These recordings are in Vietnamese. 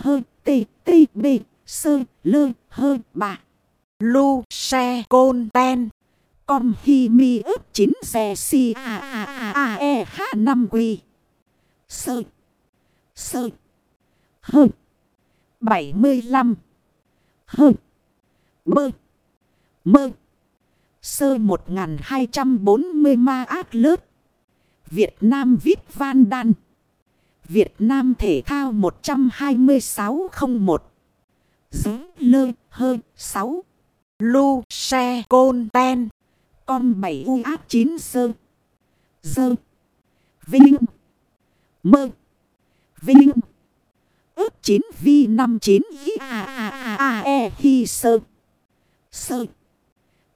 Hơ, tê tê, bê, sơ, lơ, hơ, bà. Lu xe côn, ten. Com, hi, mi ướp chín xe si, a a a a e h, năm, quy. Sơ. Sơ. Hơ. bảy mươi lăm Hơ. Bơ. Mơ. Sơ, một ngàn hai trăm bốn mươi ma ác lớp. Việt Nam Vít Van Đan. Việt Nam Thể Thao 12601. Dứ lơ hơ 6. Lu xe côn ten. Con 7 u áp 9 sơ. Dơ. Vinh. Mơ. Vinh. ước 9 vi 59 i a a a a e hi sơ. Sơ.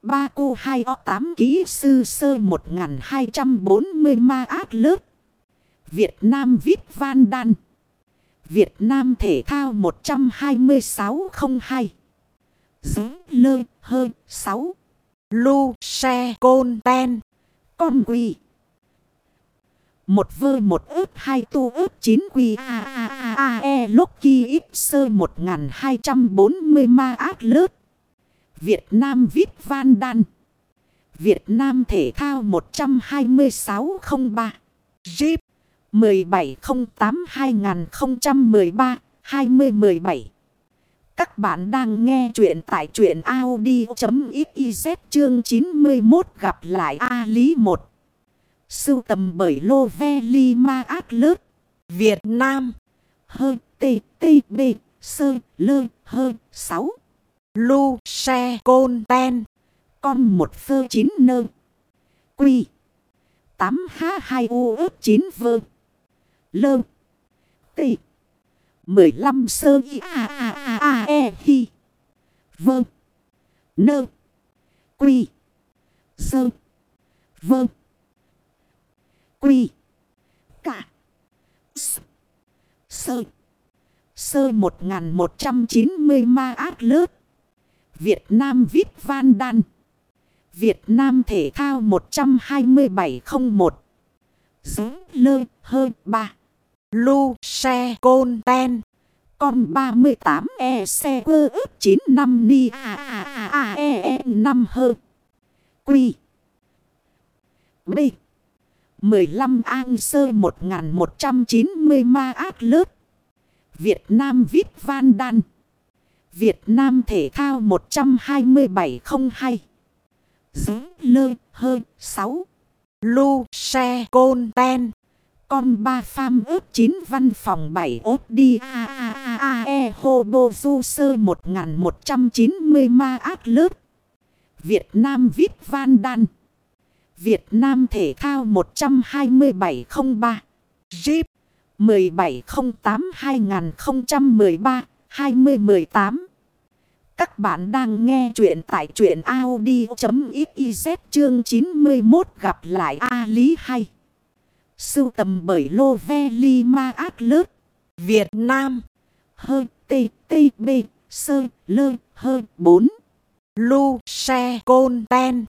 Ba cô 2 o 8 ký sư sơ 1240 ma ác lớp. Việt Nam Vít Van Đan. Việt Nam Thể Thao 12602. Giữ lơ hơ 6. Lu xe côn ten. Con quỳ. Một vơ một ướp hai tu ướp chín quy a a a a e lúc kỳ ít sơ 1240 ma ác lớp. Việt Nam Vít Van Đan. Việt Nam Thể Thao 12603. Jeep 1708-2013-2017 Các bạn đang nghe chuyện tại chuyện Audi.xyz chương 91 gặp lại A Lý 1 Sưu tầm bởi Lô Ve Li Ma Át Lớp Việt Nam. Hơ, Tê Tê, Bê, Sơ, Lơ, Hơ 6 Lu Xe Côn, Ten. Con một phơ chín nơ. Quy. 8 H 2 U ớt 9 vơ. Lơ. Tị. 15 sơ y a a a a e hi. Vâng. Nơ. Quy. Sơ. Vâng. Quy. Cả. S. Sơ. Sơ 1190 ma ác lớp. Việt Nam viết Van Đan. Việt Nam Thể Thao 12701. Giữ lơ, hơ 3. Lu xe côn ten. Con 38 e xe ơ ướp 95 ni a a a a e e 5 hơ. Quy. B. 15 an sơ 1190 ma ác lớp. Việt Nam Vít Van Đan. Việt Nam Thể Thao 12702. Giữ lơ hơ 6. Lu xe côn ten. Con ba pham ướp 9 văn phòng 7 ốt đi a a a a e hô bô du sơ 1190 ma ác lớp. Việt Nam Vít Van Đan. Việt Nam Thể Thao 12703. Jeep 1708-2013-2018. Các bạn đang nghe chuyện tại chuyện Audi.xyz chương 91 gặp lại A Lý hay. Sưu tầm bởi Lô Ve Li Ma Át Lớp. Việt Nam. Hơ tê tê bê sơ lơ hơ bốn, Lu xe côn ten.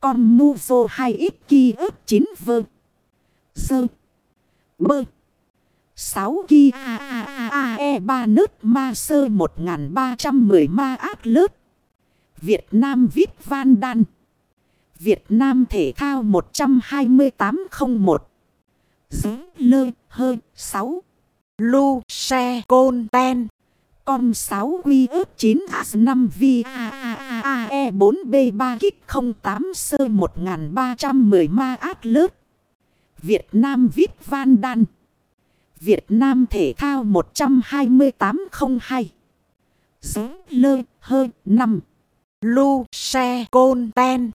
Con mu vô hai ít kỳ ức chín vơ. Sơ. Bơ. 6 ki a a a a e 3 nước ma sơ 1310 ma ác lớp. Việt Nam Vít Van Đan. Việt Nam Thể Thao 12801 dứ lơ hơ 6. Lu xe côn ten. com 6 quy ước 9 a 5 vi a a a a e 4 b 3 kích 08 sơ 1310 ma ác lớp. Việt Nam Vít Van Đan. Việt Nam Thể Thao 12802. Dứ lơ hơ 5. Lu xe côn ten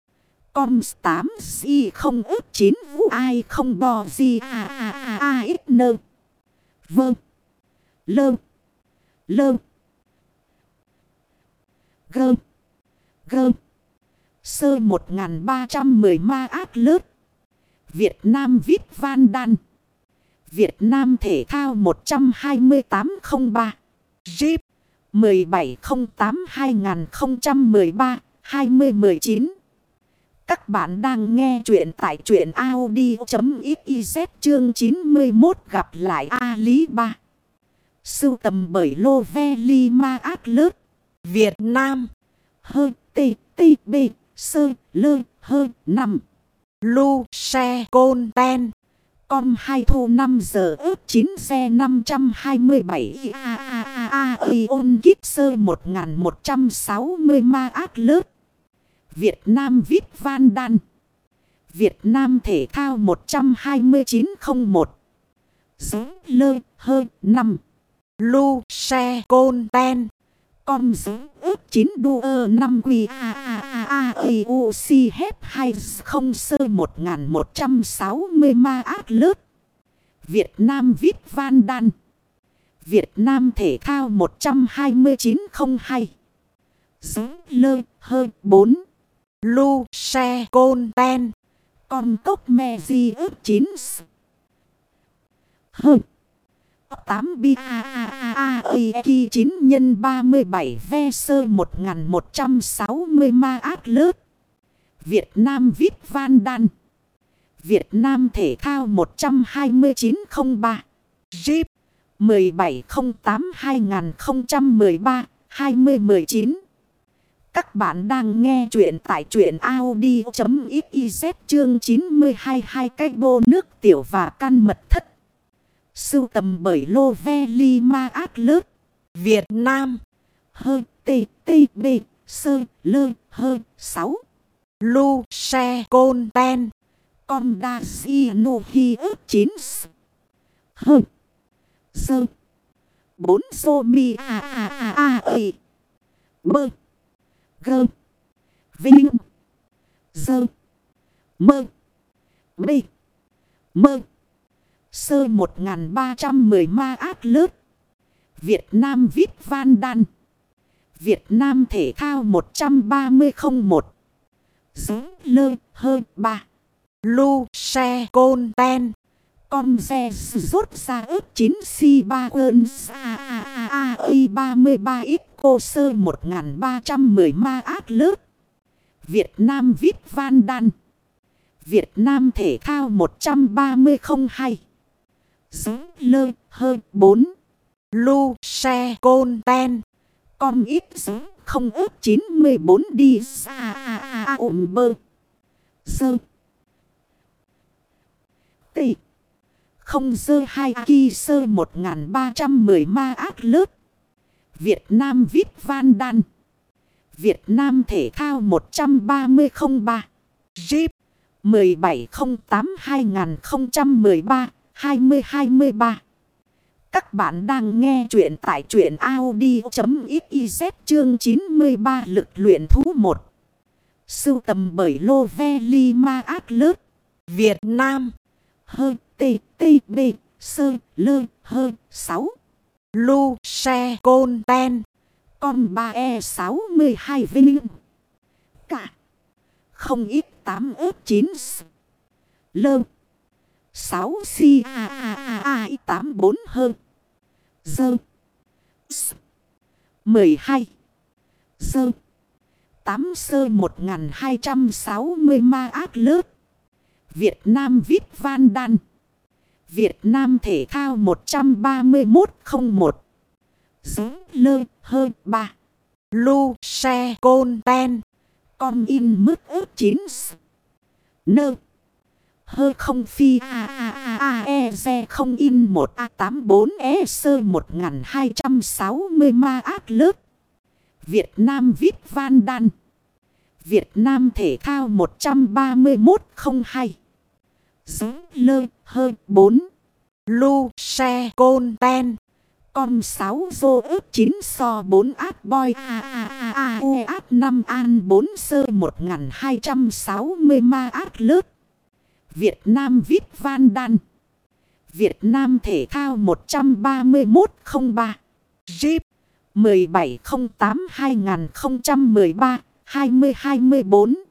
com 8 z không ức 9 vũ ai không bò gì a a a a x nơ. Vâng. Lơ. Lơ. Gơ. Gơ. Sơ 1310 ma ác lớp. Việt Nam viết Van Đan. Việt Nam Thể Thao 12803. Jeep 1708-2013-2019. Các bạn đang nghe chuyện tại chuyện Audi.xyz chương 91 gặp lại A Lý Ba. Sưu tầm bởi Lô Ve Li Ma Át Lớp. Việt Nam. Hơ tê tê bê sơ lơ hơ năm. Lu xe côn ten. Com 2 thu 5 giờ ướp 9 xe 527 a a a a ôn kíp sơ 1160 ma ác lớp. Việt Nam Vít Van Đan. Việt Nam Thể thao 12901. Giới lơ hơ 5. Lu xe côn ten. Com giới ước 9 đu ơ 5 quy a a a a a u c hép 2 không sơ 1160 ma ác lớp. Việt Nam Vít Van Đan. Việt Nam Thể thao 12902. Giới lơ hơ 4. Lu xe côn ten. Con cốc me di ước 9 Hơi 8 bi a a a a a 9 nhân 37 ve sơ 1160 ma ác lớp. Việt Nam Vít Van Đan. Việt Nam Thể thao 12903. Jeep 1708-2013-2019. Các bạn đang nghe chuyện tại chuyện Audi.xyz chương 92 hai cái bô nước tiểu và căn mật thất. Sưu tầm bởi Lô Ve Li Ma Át Lớp. Việt Nam. Hơ, tê tê, bê, sơ, lơ hơi sáu Lu xe côn, ten. Con đa, si, nô, hi, ước 9. Hơi. Sơ. bốn, xô, mi, a a a a a. Bơ. Gơ. Vinh. Dơ. Mơ. Bê. Mơ. Sơ 1310 ma ác lớp. Việt Nam viết Van Đan. Việt Nam Thể thao 13001. Giới lơ hơ ba. Lu xe côn ten. Con xe rút ra ước 9 si 3 ơn a a a a i 33 ít cô sơ 1310 ma ác lớp. Việt Nam Vít Van Đan. Việt Nam Thể thao 13002. Giống lơ hơi 4. Lu xe côn ten. Con ít giống không ước 94 đi xa a a a ổn bơ. Sơ. Tị. Không dơ hai kỳ sơ 1310 ma ác lớp. Việt Nam VIP Van Đan. Việt Nam Thể thao 13003. Jeep 1708-2013-2023. Các bạn đang nghe chuyện tại chuyện Audi.xyz chương 93 lực luyện thú 1. Sưu tầm bởi Lô Ve Li Ma Át Lớp. Việt Nam. Hơi tê tê bê sơ lơ hơi 6. Lu xe côn ten. Con 3E62 Vinh. Cả. Không ít 8 ớt 9 Lơ. 6 si a a a a 84 hơn. Dơ. 12. Dơ. 8 sơ 1260 ma ác lớp. Việt Nam Vít Van Đan. Việt Nam Thể thao 13101. Giới lơ hơi 3. Lu xe côn ten. Com in mức ước 9. Nơ. Hơ không phi a a a a e xe không in 1 a 84 e sơ 1260 ma ác lớp. Việt Nam Vít Van Đan. Việt Nam Thể thao 13102. Giới lơ hơi 4. Lu xe côn ten. com 6 dô ước 9 so 4 áp boy a a a a u áp 5 an 4 sơ 1260 ma áp lớp. Việt Nam viết Van Đan. Việt Nam Thể thao 13103. Jeep 1708-2013-2024.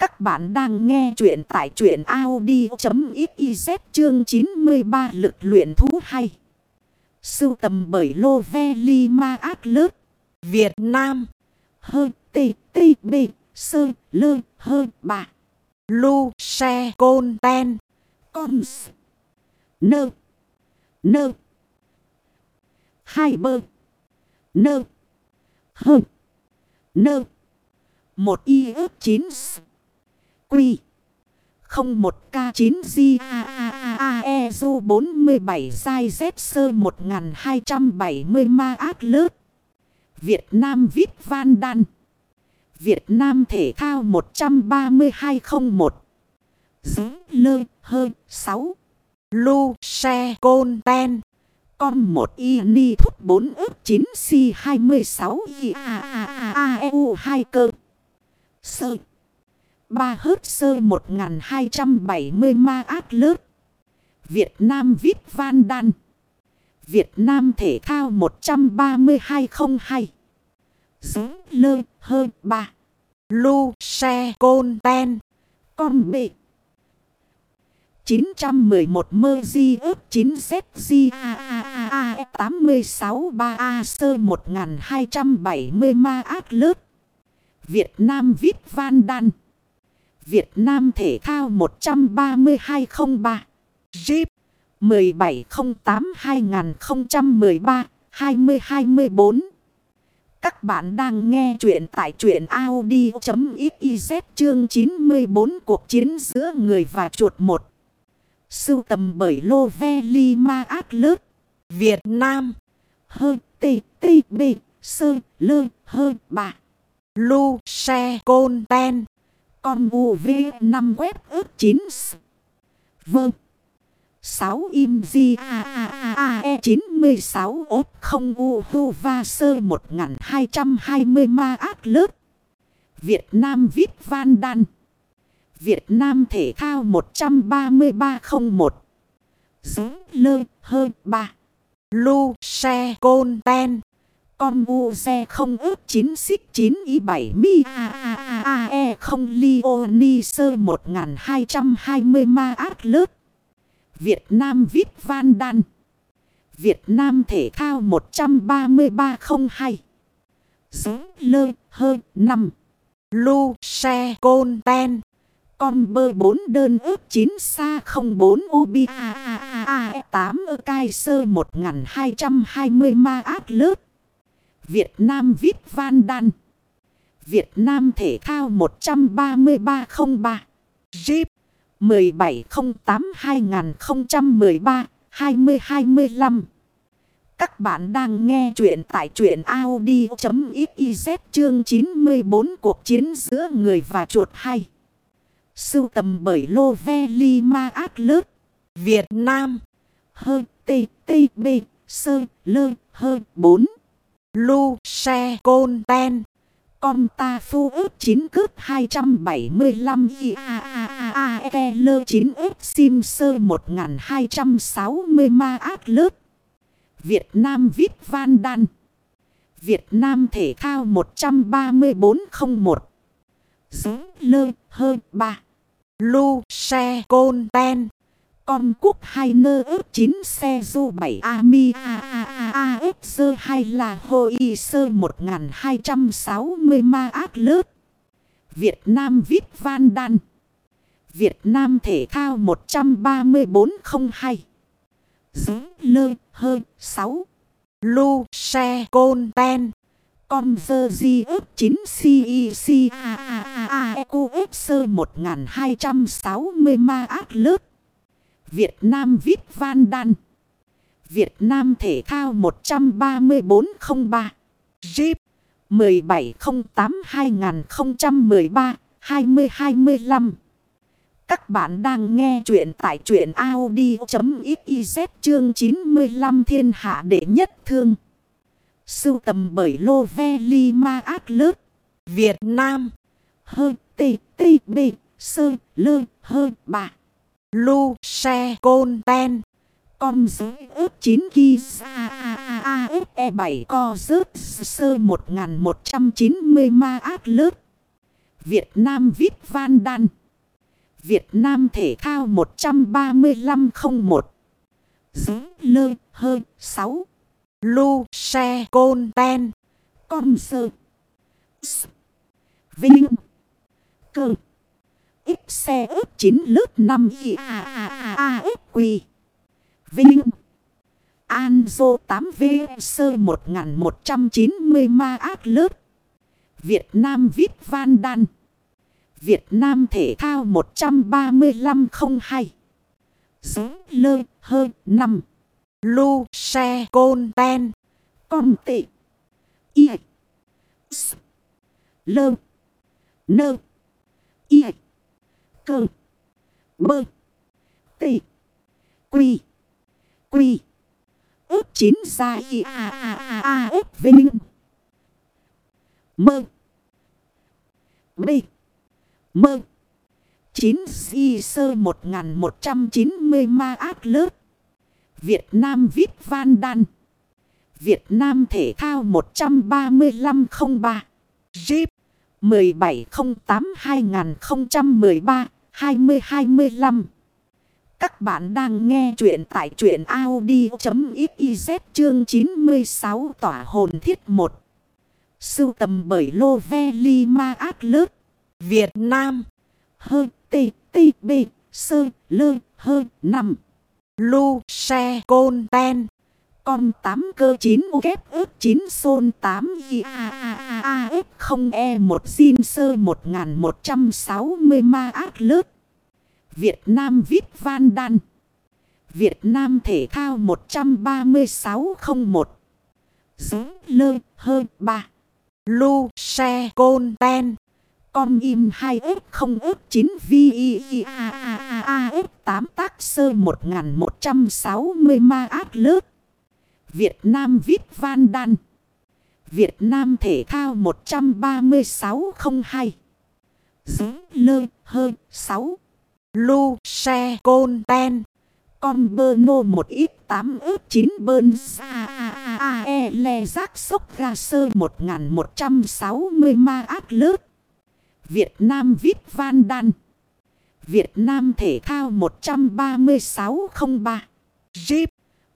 Các bạn đang nghe chuyện tại chuyện Audi.xyz chương 93 lực luyện thú hay. Sưu tầm bởi Lô Ve Li Ma Ác Lớp. Việt Nam. hơ, tê tê, bê, sơ, lơ hơi bà. Lu xe côn, ten. Con nơ nơ Hai bơ. Nơ. Hơ. Nơ. Một y ước chín quy. 01K9ZAAAEZU 47 sai Z sơ 1270 ma ác lớp. Việt Nam viết van Dan Việt Nam thể thao 13201. Dứ lơ hơi 6. Lu xe côn, ten. com 1 y ni, thúc 4 ức 9 si 26 y a a a a e, u 2 cơ. Sợi. 3 hớt sơ 1270 ma át lớp. Việt Nam viết van đan. Việt Nam thể thao 13202. giữ lơ hơ ba. Lu xe côn. Con bệ. 911 mơ di ước 9 z di a a a a sơ 1270 ma ác lớp. Việt Nam viết van đan. Việt Nam Thể thao 13203. Jeep 1708-2013-2024. Các bạn đang nghe chuyện tại truyện Audi.xyz chương 94 cuộc chiến giữa người và chuột một. Sưu tầm bởi Lô Ve Li Ma Ác Lớt. Việt Nam Hơi tê tê bê sơ, lơ hơi bà. Lu, xe, côn, ten. Con UV 5 web ước 9 Vâng. 6 im di a a a a e 96 ốp không u hu va sơ 1220 ma ác lớp. Việt Nam viết Van Đan. Việt Nam Thể thao 13301 Giống lơ hơi 3 Lu xe côn, ten. Con u xe không ước 9 xích 9 y 7 mi a a a a e không li o ni sơ 1220 ma ác lớp. Việt Nam viết Van Đan. Việt Nam Thể thao 13302. Giữ lơ hơi 5. Lu xe côn ten. Con bơ 4 đơn ước 9 xa 04 ubi a a a a e 8 ơ cai sơ 1220 ma ác lớp. Việt Nam Vít Van Đan. Việt Nam Thể thao 13303. Jeep 1708-2013-2025. Các bạn đang nghe chuyện tại truyện Audi.xyz chương 94 cuộc chiến giữa người và chuột hay. Sưu tầm bởi Lô Ve Li Ma Ác Lớp. Việt Nam Hơi tê tê bê sơ lơ hơ 4. Lu xe côn ten. Com ta phu ước 9 cướp 275 i a a a a lơ 9 ước sim sơ 1260 ma ác lớp. Việt Nam Vít Van Đan. Việt Nam Thể thao 13401. Giống lơ hơi 3. Lu xe côn ten com quốc hai nơ ớt chín xe du bảy a mi a a a a ớt sơ hai là hồ y sơ một hai trăm sáu mươi ma ác lớp. Việt Nam viết van đan. Việt Nam thể thao một trăm ba mươi bốn không hai Dứ lơ hơi sáu Lu xe côn ten. Com dơ di ớt 9 CEC A A A A E Q F sơ 1260 ma ác lớp. Việt Nam VIP Van Đan. Việt Nam Thể thao 13403. Jeep 1708-2013-2025. Các bạn đang nghe chuyện tại chuyện Audi.xyz chương 95 thiên hạ đệ nhất thương. Sưu tầm bởi Lô Ve Li Ma Ác Lớp. Việt Nam Hơi tê tê bê sơ lơ hơ bà. Lu xe côn ten. Con dưới ước 9 ghi a a a a ước e 7 co rớt sơ 1190 ma ác lớp. Việt Nam Vít Van Đan. Việt Nam Thể thao 13501. Giữ lơ hơi 6. Lu xe côn ten. Con sơ. S. Vinh. Cơ. Ít xe ướp 9 lớp 5 y a a a a ước quy. Vinh. An dô 8V Sơ 1190 Ma Ác lớp. Việt Nam viết Van Đan. Việt Nam Thể Thao 13502. Giới lơ hơ 5. Lu xe côn ten. Con tị. Y. S. Lơ. Nơ. Y. Cơ. Bơ. Tị. Quy. Quy. Ước chín xa y a a a a ước vinh. Mơ. Bê. Mơ. chín di sơ một ngàn một trăm chín mươi ma ác lớp. Việt Nam viết van đan. Việt Nam thể thao 13503. Jeep 1708-2013-2025. Các bạn đang nghe chuyện tại truyện Audi.xyz chương 96 tỏa hồn thiết 1. Sưu tầm bởi Lô Ve Li Ma Ác Lớt Việt Nam Hơ, tê tê, bê, sơ, lơ, Hơ nằm. Lu xe côn, ten com 8 cơ 9 u kép ước 9 xôn 8 i a a a a f 0 e 1 zin sơ 1160 ma ác lớp. Việt Nam Vít Van Đan. Việt Nam Thể Thao 13601. Giới lơ hơ 3. Lu xe côn ten. Com im 2 f 0 ếp 9 vi i i a a a a f 8 tác sơ 1160 ma ác lớp. Việt Nam Vít Van Đan. Việt Nam Thể Thao 13602. Giới lơ hơ 6. Lu xe côn ten. Con bơ nô một ít tám ướp chín bơn xa a a e le rác sốc ra sơ 1160 ma ác lớp. Việt Nam Vít Van Đan. Việt Nam Thể Thao 13603. Jeep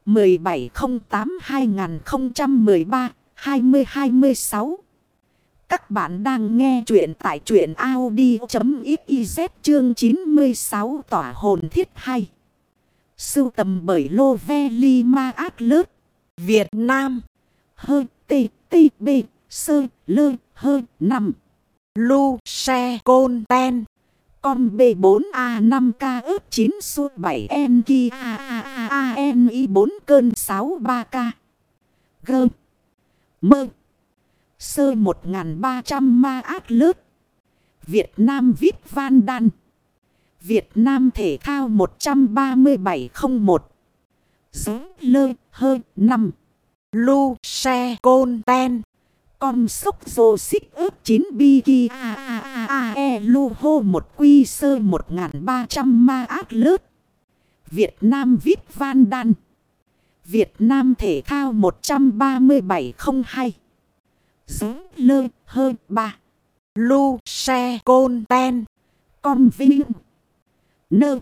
1708-2013-2026. Các bạn đang nghe chuyện tại truyện Audi.xyz chương 96 tỏa hồn thiết hay. Sưu tầm bởi Lô Ve Li Ma Ác Lớp. Việt Nam Hơ, tê tê, bê, sơ, lơ, Hơ nằm. Lu xe côn, ten. Con B4A5K ướp 9 su 7N Ki A A A A N I 4 cơn 63K. Gơm. Mơ. Sơ 1300 ma ác lớp. Việt Nam viết Van Đan. Việt Nam Thể Thao 13701. Giới lơ hơ 5. Lu xe côn ten. Con sốc dô xích ướp 9 bi ki a a a a e lu hô một quy sơ 1300 ma ác lớp. Việt Nam Vít Van Đan. Việt Nam Thể Thao 13702. Giới lơ hơi ba Lu xe côn ten. Con vinh. Nơ.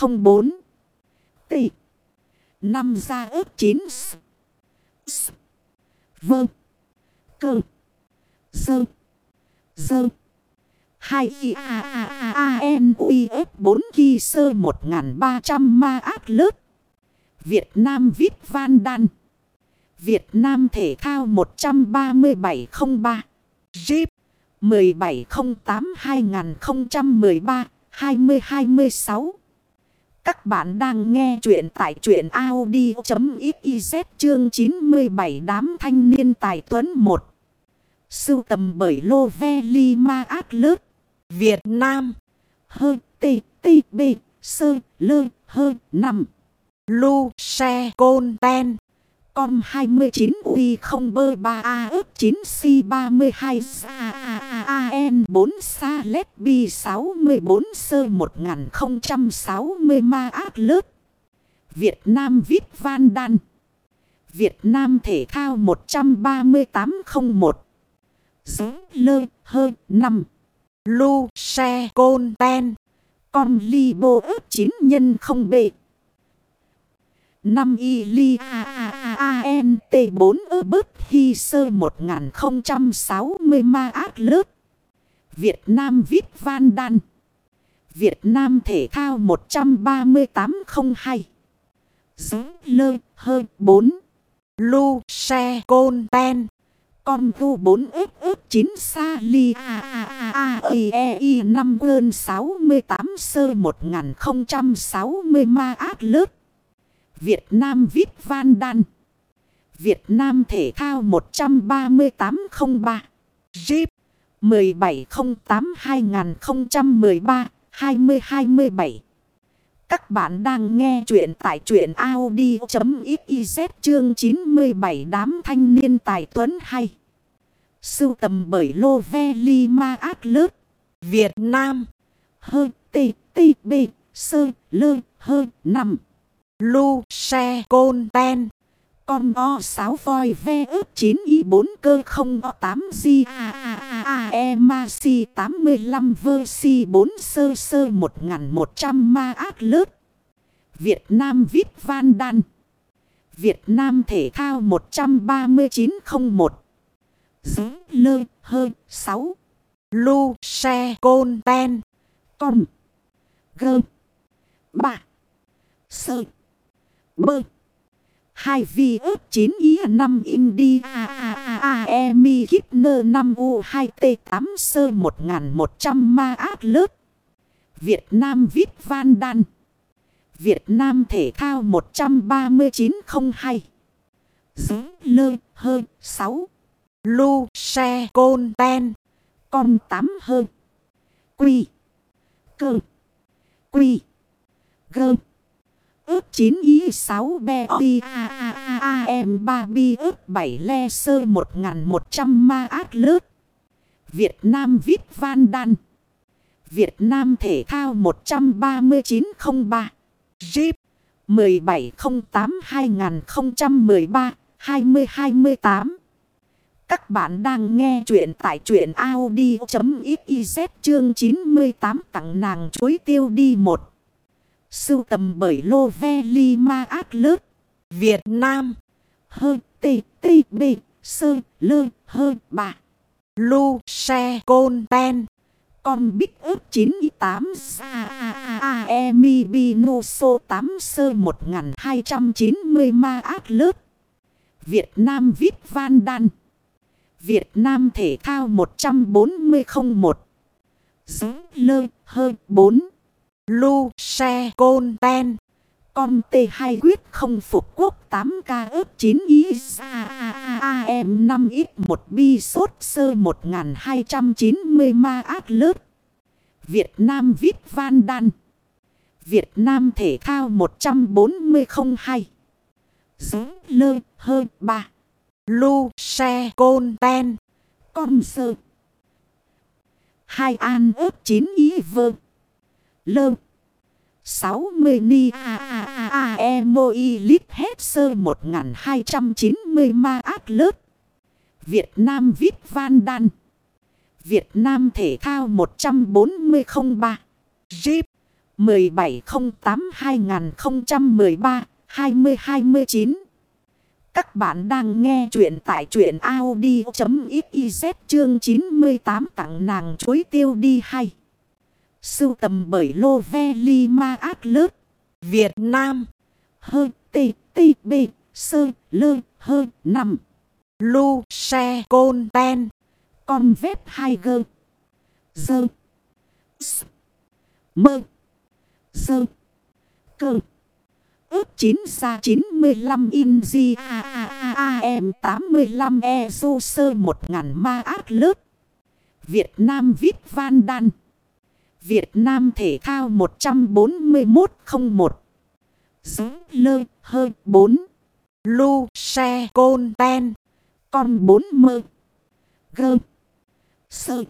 04. Tỷ. Năm ra ướp 9. S. Vâng. Cơ. Sơ. Sơ. Hai khi a a a a n u i f 4 khi sơ 1300 ma ác lớp. Việt Nam viết Van Đan. Việt Nam Thể Thao 13703. Jeep 1708-2013-2026. Các bạn đang nghe chuyện tại chuyện Audi.xyz chương 97 đám thanh niên tài tuấn 1. Sưu tầm bởi Lô Ve Li Ma Ác Lớp. Việt Nam Hơ, tê tê, bê, sơ, lơ, hơ, nằm. Lu xe côn ten. Com 29 uy 0 bơ 3 a ướp 9 si 32 a a a a n 4 sa lét bi 64 sơ 1060 ma ác lớp. Việt Nam Vít Van Đan. Việt Nam Thể Thao 13801. Dú lơ hơ năm. Lu xe côn ten. Con ly bô ướp chín nhân không bệ. năm y li a a a a n t bốn ơ bớt hi sơ một ngàn không trăm sáu mươi ma ác lớp. Việt Nam viết van đan. Việt Nam thể thao một trăm ba mươi tám không 13802. Giống lơ hơ bốn Lu xe côn ten. Con thu 4 ếp ếp 9 sa ly a a a a e e i 5 ơn 68 sơ 1060 ma Át lớp. Việt Nam Vít Van Đan. Việt Nam Thể thao 13803. Jeep 1708-2013-2027 các bạn đang nghe chuyện tại chuyện Audi.xyz chương 97 đám thanh niên tài tuấn hay. Sưu tầm bởi Lô Ve Li Ma Át Lớp. Việt Nam Hơi tê tê bê sơ lơ hơi nằm. Lu xe côn ten. Con o 6 voi ve ướp 9 y 4 cơ không o 8 di a a a a e ma si 85 vơ si 4 sơ sơ 1100 ma ác lớp. Việt Nam Vít Van Đan. Việt Nam Thể thao 13901. Giữ lơ hơ 6. Lu xe côn ten. Con. Gơ. Ba. Sơ. Bơ. Hai vi ớt 9 ý 5 indi a a a a e mi kíp nơ 5 u 2 t 8 sơ 1100 ma Át lớp. Việt Nam Vít Van Đan. Việt Nam Thể thao 13902. Dứ lơ hơ 6. Lu xe côn ten. Con 8 hơ. Quy. Cơ. Quy. Gơ. Ước 9 y 6 be i a a a a m 3 bi ước 7 le sơ 1100 ma ác lớp. Việt Nam Vít Van Đan. Việt Nam Thể thao 13903. Jeep 1708-2013-2028 Các bạn đang nghe chuyện tại chuyện Audi.xyz chương 98 tặng nàng chuối tiêu đi một. Sưu tầm bởi Lô Ve Li Ma Át Lớp. Việt Nam Hơ, tê tê, bê, sơ, lơ, hơ bà. Lu xe côn ten. Con bích ước 98 a a e mi bi nô sô 8 sơ 1290 ma ác lớp. Việt Nam viết Van Đan. Việt Nam Thể thao 140 01. Giống lơ hơi 4. Lu xe côn ten. Con t hai quyết không phục quốc 8K ướp 9 ý a a em 5 ít 1 bi sốt sơ 1290 ma ác lớp. Việt Nam Vít Van Đan. Việt Nam Thể thao 14002. Giữ lơ hơi ba Lu xe côn ten. Con sơ. Hai an ướp 9 ý vơ. Lơ. 60 ni a a a a e mo y lít hết sơ 1290 ma ác lớp. Việt Nam viết Van Đan. Việt Nam Thể thao 14003. Jeep 1708-2013-2029 Các bạn đang nghe chuyện tại chuyện Audi.xyz chương 98 tặng nàng chuối tiêu đi hay. Sưu tầm bởi Lô Ve Li Ma Ác Lớp. Việt Nam Hơ tê tê bê sơ lơ hơ nằm. Lu xe côn ten. Con vép hai gơ. Dơ. S. Mơ. Dơ. Cơ. Ước 9 xa 95 in di a a a a em 85 e du sơ 1000 ma ác lớp. Việt Nam viết Van Đan. Việt Nam Thể thao 14101. Giữ lơ hơi 4. Lu xe côn ten. Con 4 mơ. Gơ. Sơ.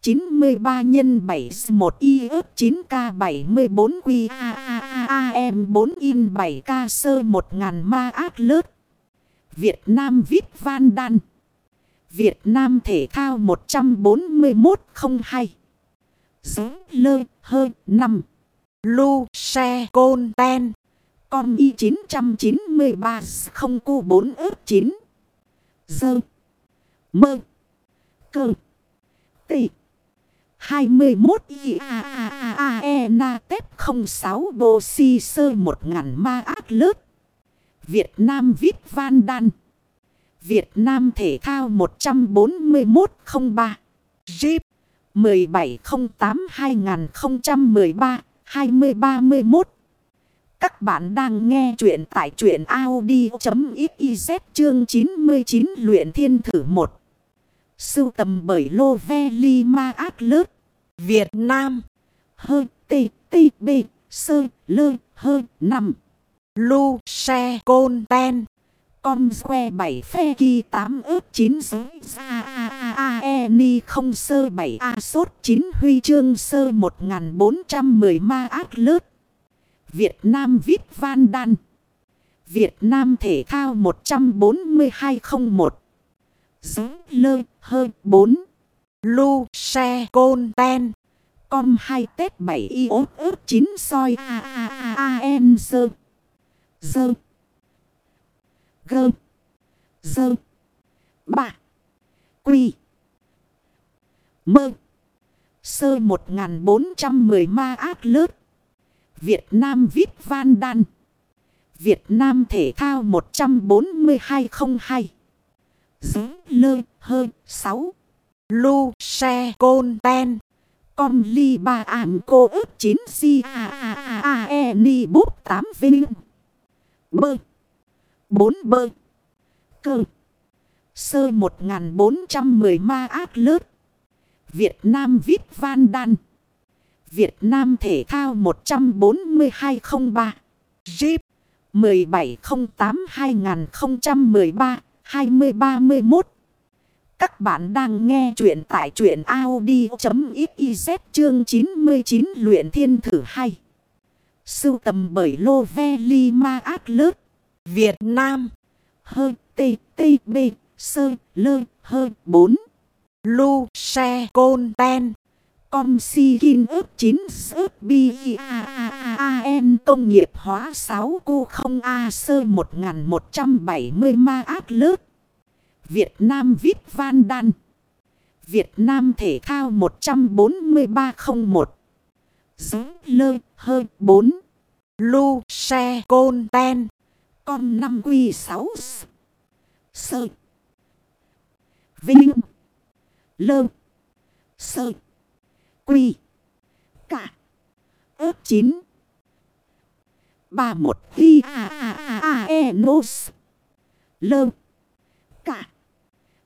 93 nhân 7 1 y ớt 9k 74 q a a a a em 4 in 7k sơ 1000 ma ác lớp. Việt Nam viết Van Đan. Việt Nam Thể thao 14102. Giữ lơ hơ năm Lu xe côn ten. Con y 993 không cu 4 ớt 9. Dơ. Mơ. Cơ. Tị. 21 y a IAAAE Na tép 06 bồ Si Sơ 1 ngàn Ma Ác lớp. Việt Nam Vít Van Đan Việt Nam Thể Thao 141 03. Jeep 1708-2013-2031 Các bạn đang nghe chuyện tại chuyện Audi.xyz chương 99 luyện thiên thử 1 Sưu tầm bởi Lô Ve Li Ma Ác Lớt, Việt Nam. Hơ, tê tê, bê, sơ, lơ, hơ, năm. Lu Xe Côn, Ten com que 7 phe kỳ 8 ướp 9 giới ra a a a e ni không sơ 7 a sốt 9 huy chương sơ 1410 ma ác lớp. Việt Nam Vít Van Đan. Việt Nam Thể thao 14201. Giới lơ hơ 4. Lu Xe Côn Ten Com 2 Tết 7 y ốt ướp 9 soi a a a a en sơ. Dơ. Gơ. Dơ. Bà. Quy. Mơ. Sơ 1410 ma ác lớp. Việt Nam viết Van Đan. Việt Nam Thể thao 14202. Dứ lơ hơ 6. Lu Xe Côn Ten Com ly ba ảm cô ức 9 si a a a a e ni bút 8 vinh. Bơ. 4 bơ. Cơ. Sơ 1410 ma ác lớp. Việt Nam viết Van Đan. Việt Nam Thể thao 14203. Jeep 1708-2013-2031. Các bạn đang nghe chuyện tại chuyện Audi.xyz chương 99 luyện thiên thử 2. Sưu tầm bởi Lô Ve Li Ma Ác Lớp. Việt Nam Hơ tê tê bê sơ lơ hơ 4. Lu Xe Côn Ten Com si kinh ướp 9 ướp bi a a a a n công nghiệp hóa 6 cu không a sơ 1170 ma ác lớp. Việt Nam Vít Van Đan. Việt Nam Thể thao 14301. Giới lơ hơ 4. Lu Xe Côn Ten con 5 quy 6 Sơ Vinh. Lơ. Sơ Quy. Cả. Ớt 9 31 Hi A A A A E Nos Lơ. Cả.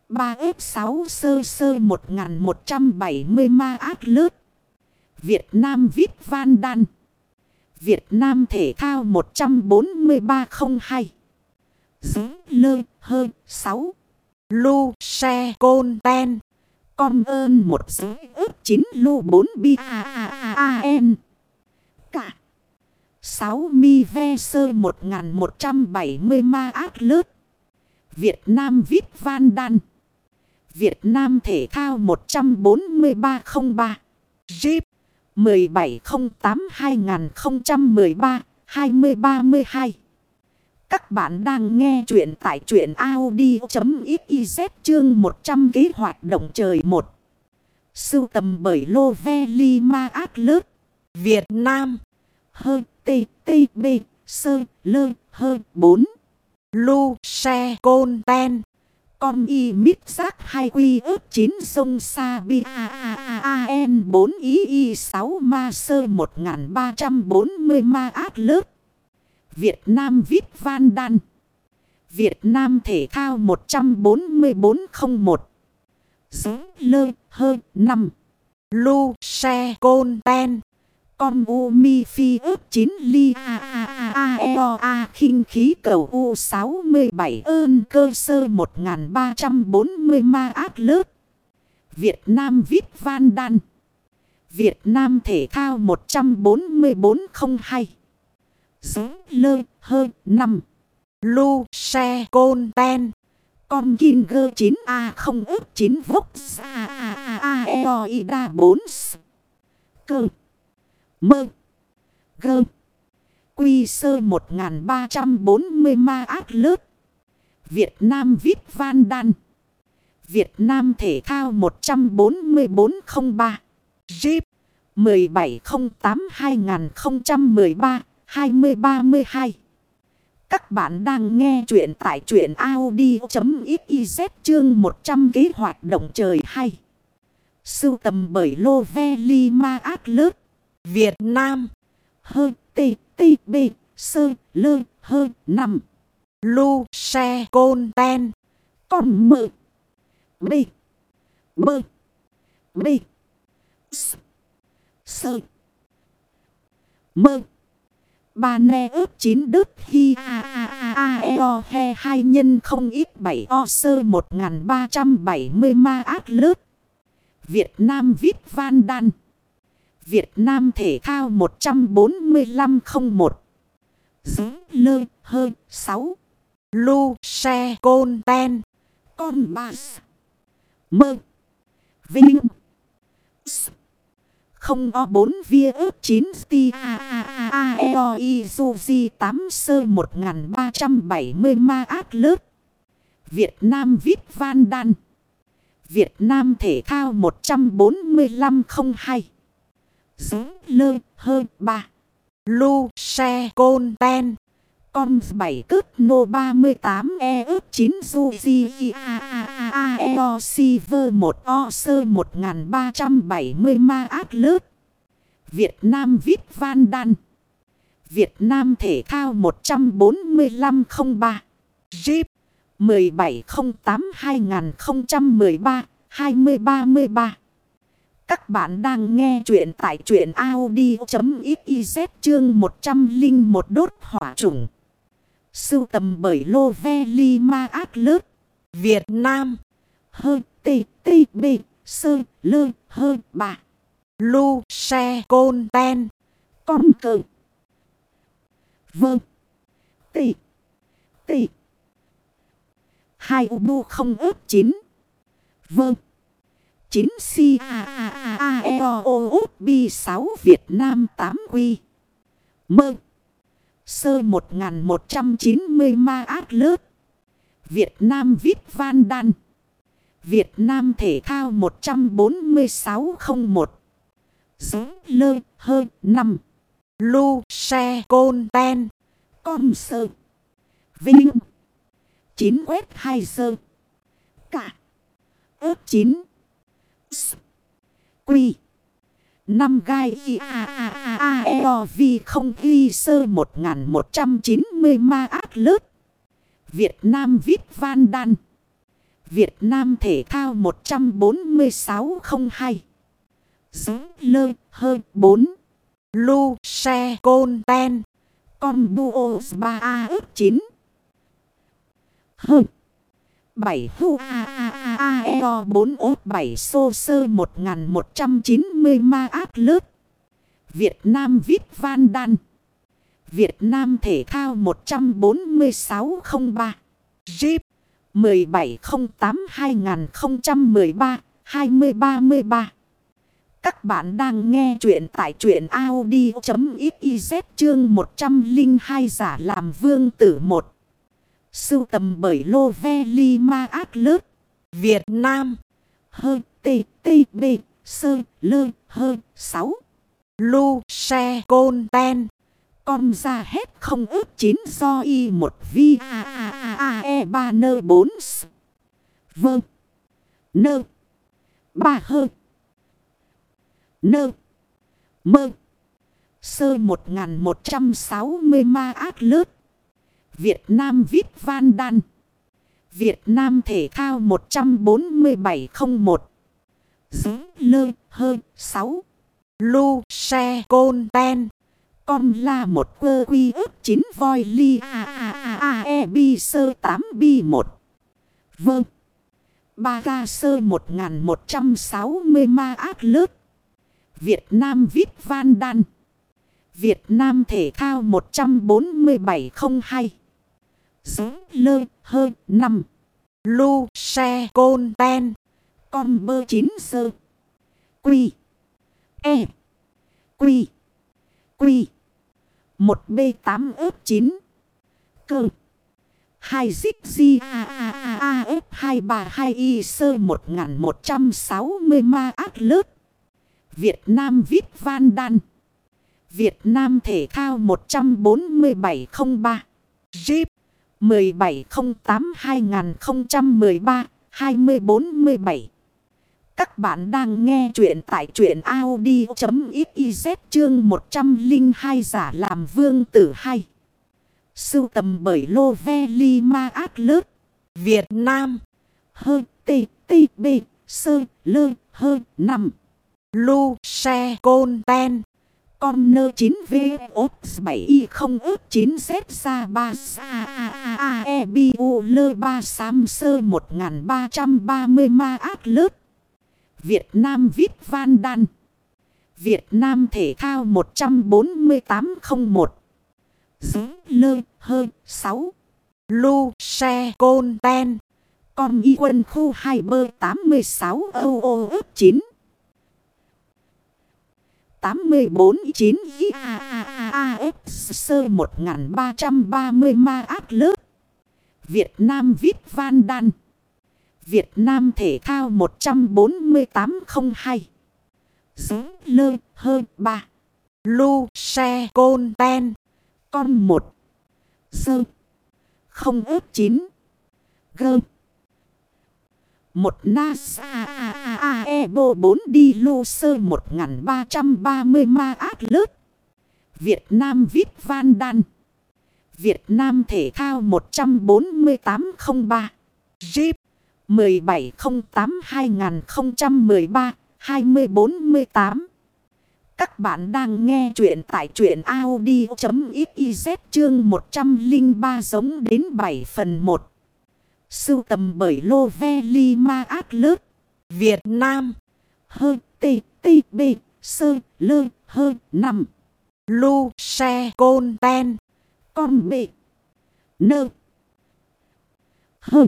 3F6 sơ sơ 1170 ma ác lớp. Việt Nam Vít Van Đan. Việt Nam Thể thao 14302 Dứ lơ hơ 6 Lu Xe Côn Ten. Com ơn một dứ ước 9 lu 4 bi a a a a n Cả. 6 mi ve sơ 1170 ma ác lớp. Việt Nam Vít Van Đan. Việt Nam Thể thao 14303 Jeep. 1708-2013-2032 Các bạn đang nghe chuyện tại chuyện Audi.xyz chương 100 kế hoạch động trời 1 Sưu tầm bởi Lô Ve Li Ma Ác Lớp, Việt Nam. Hơ, tê tê, bê, sơ, lơ, hơ 4 Lu Xe Côn, Ten. Com y mít giác 2 quy ước 9 sông Sa Bi A A A A N 4 ý y 6 ma sơ 1340 ma Át lớp. Việt Nam Vít Van Đan. Việt Nam Thể thao 14401. Giới lơ hơ 5. Lu Xe Côn Ten con U Mi Phi ước 9 ly A A A A E O A khinh khí cầu U 67 ơn cơ sơ 1340 ma ác lớp. Việt Nam Vít Van Đan. Việt Nam Thể thao 14402. Giới lơ hơ 5. Lu Xe Côn Ten Con Kin Gơ 9A không ước 9 vốc A A A A E O I đa 4 Cơ Mơ. Gơ. Quy sơ 1340 ma ác lớp. Việt Nam viết Van Đan. Việt Nam Thể thao 14403 Jeep 1708-2013-2032 Các bạn đang nghe chuyện tại truyện Audi.xyz chương 100 kế hoạch động trời hay. Sưu tầm bởi Lô Ve Li Ma Át Việt Nam. Hơi tê tê bê sơ lơ hơi nằm. Lu Xe Côn Ten. Con mự. Bê Bơ. Bê S. Sơ. Mơ. Ba nè ướp chín đứt khi a a a a e o he hai nhân không ít bảy o sơ một ngàn ba trăm bảy mươi ma ác lớp. Việt Nam viết van đan. Việt Nam thể thao 14501. Dứ lơ hơi 6. Lu Xe Côn Ten Con ba Mơ Vinh S không o 4 via ước 9 ti a a a a e o i su di 8 sơ 1370 ma ác lớp. Việt Nam viết van đan. Việt Nam thể thao 14502. Giữ lơ hơ ba. Lu Xe Côn Ten Com 7 cướp nô 38 e ướp 9 du di a a a a e o si vơ 1 o sơ 1370 ma ác lớp. Việt Nam viết van đan. Việt Nam thể thao 14503. Jeep 1708-2013-2033 các bạn đang nghe chuyện tại truyện Audi.xyz chương 101 đốt hỏa trùng. Sưu tầm bởi Lô Ve Li Ma Ác Lớt. Việt Nam Hơi tê tê, bê, sơ, lơ hơi bà. Lu Xe Côn, Ten Con, cờ. Vâng. Tê. Tê. Hai ubu không ướp chín. Vâng. 9 C A A A A E O O út B 6 Việt Nam 8 Quy. Mơ. Sơ 1190 ma ác lớp. Việt Nam viết van đan. Việt Nam thể thao 14601. Giữ lơ hơi 5. Lu Xe Côn Ten Com sơ. Vinh. 9 quét 2 sơ. Cả. ớt 9. Quy. Năm gai y a a a a e o vi không ghi sơ 1190 ma ác lớp. Việt Nam viết van đan. Việt Nam thể thao 14602. Giống lơ hơi 4. Lu Xe Côn Ten Con buô 3 a ước 9. Hơi. 7 hu a a a a e o 4 ốt 7 sô sơ 1190 ma áp lớp. Việt Nam viết van đan. Việt Nam thể thao 14603. Jeep 1708-2013-2033 Các bạn đang nghe chuyện tại chuyện Audi.xyz chương 102 giả làm vương tử 1. Sưu tầm bởi Lô Ve Li Ma Ác Lớt. Việt Nam Hơ, tê tê, bê, sơ, lơ, hơ, sáu. Lu Xe Côn Ten Com ra hết không ước chín do y một vi a a a a e ba nơ bốn s. Vâng. Nơ. Ba hơ. Nơ. Mơ. Sơ 1160 ma ác lớp. Việt Nam viết van đan. Việt Nam thể thao 14701. Dứ lơ hơ 6. Lu Xe Côn Ten Con la một cơ quy ước 9 voi ly a a a a e bi sơ 8 bi 1. Vâng. Ba ga sơ 1160 ma ác lớp. Việt Nam viết van đan. Việt Nam thể thao 14702. Giữ lơ hơ năm. Lu Xe Côn Ten Con bơ chín sơ. Quy. E. Quy. Quy. một b tám ớt chín Cơ. 2 zig di a a a a f 232 y sơ 1160 ma ác lớp. Việt Nam Vít Van Đan. Việt Nam Thể thao 14703. Jeep 1708-2013-2047. Các bạn đang nghe chuyện tại chuyện Audi.xyz chương 102 giả làm vương tử hay. Sưu tầm bởi Lô Ve Li Ma Át Lớt. Việt Nam Hơ, tê tê, bê, sơ, lơ, hơ nằm. Lu Xe Côn, Ten con nơ 9 V ốp 7 Y không ướp 9 Z ra 3 xa A E bi U lơ 3 Sam sơ 1330 ma ác lớp. Việt Nam viết Van Đan. Việt Nam Thể thao 14801. Dứ lơ hơi 6. Lu Xe Côn, Ten Con y quân khu 2 bơ 86 Âu, ô ướp 9. 84 9 I A A A sơ 1330 ma ác lớp. Việt Nam viết Van Đan. Việt Nam Thể thao 14802. Giữ lơ hơi 3. Lu Xe Côn Ten Con 1. Sơ. Không ớt 9. Gơ. Một NASA a a a e bô 4 đi lô sơ 1330 ma át lớp. Việt Nam viết Van Đan. Việt Nam Thể thao 14803. Jeep 1708-2013-2048. Các bạn đang nghe chuyện tại chuyện Audi.xyz chương 103 giống đến 7 phần 1. Sưu tầm bởi Lô Ve Li Ma Át Lớt. Việt Nam Hơi tê tê bê sơ lơ hơi nằm. Lu Xe Côn Ten Con bê nơ hơi.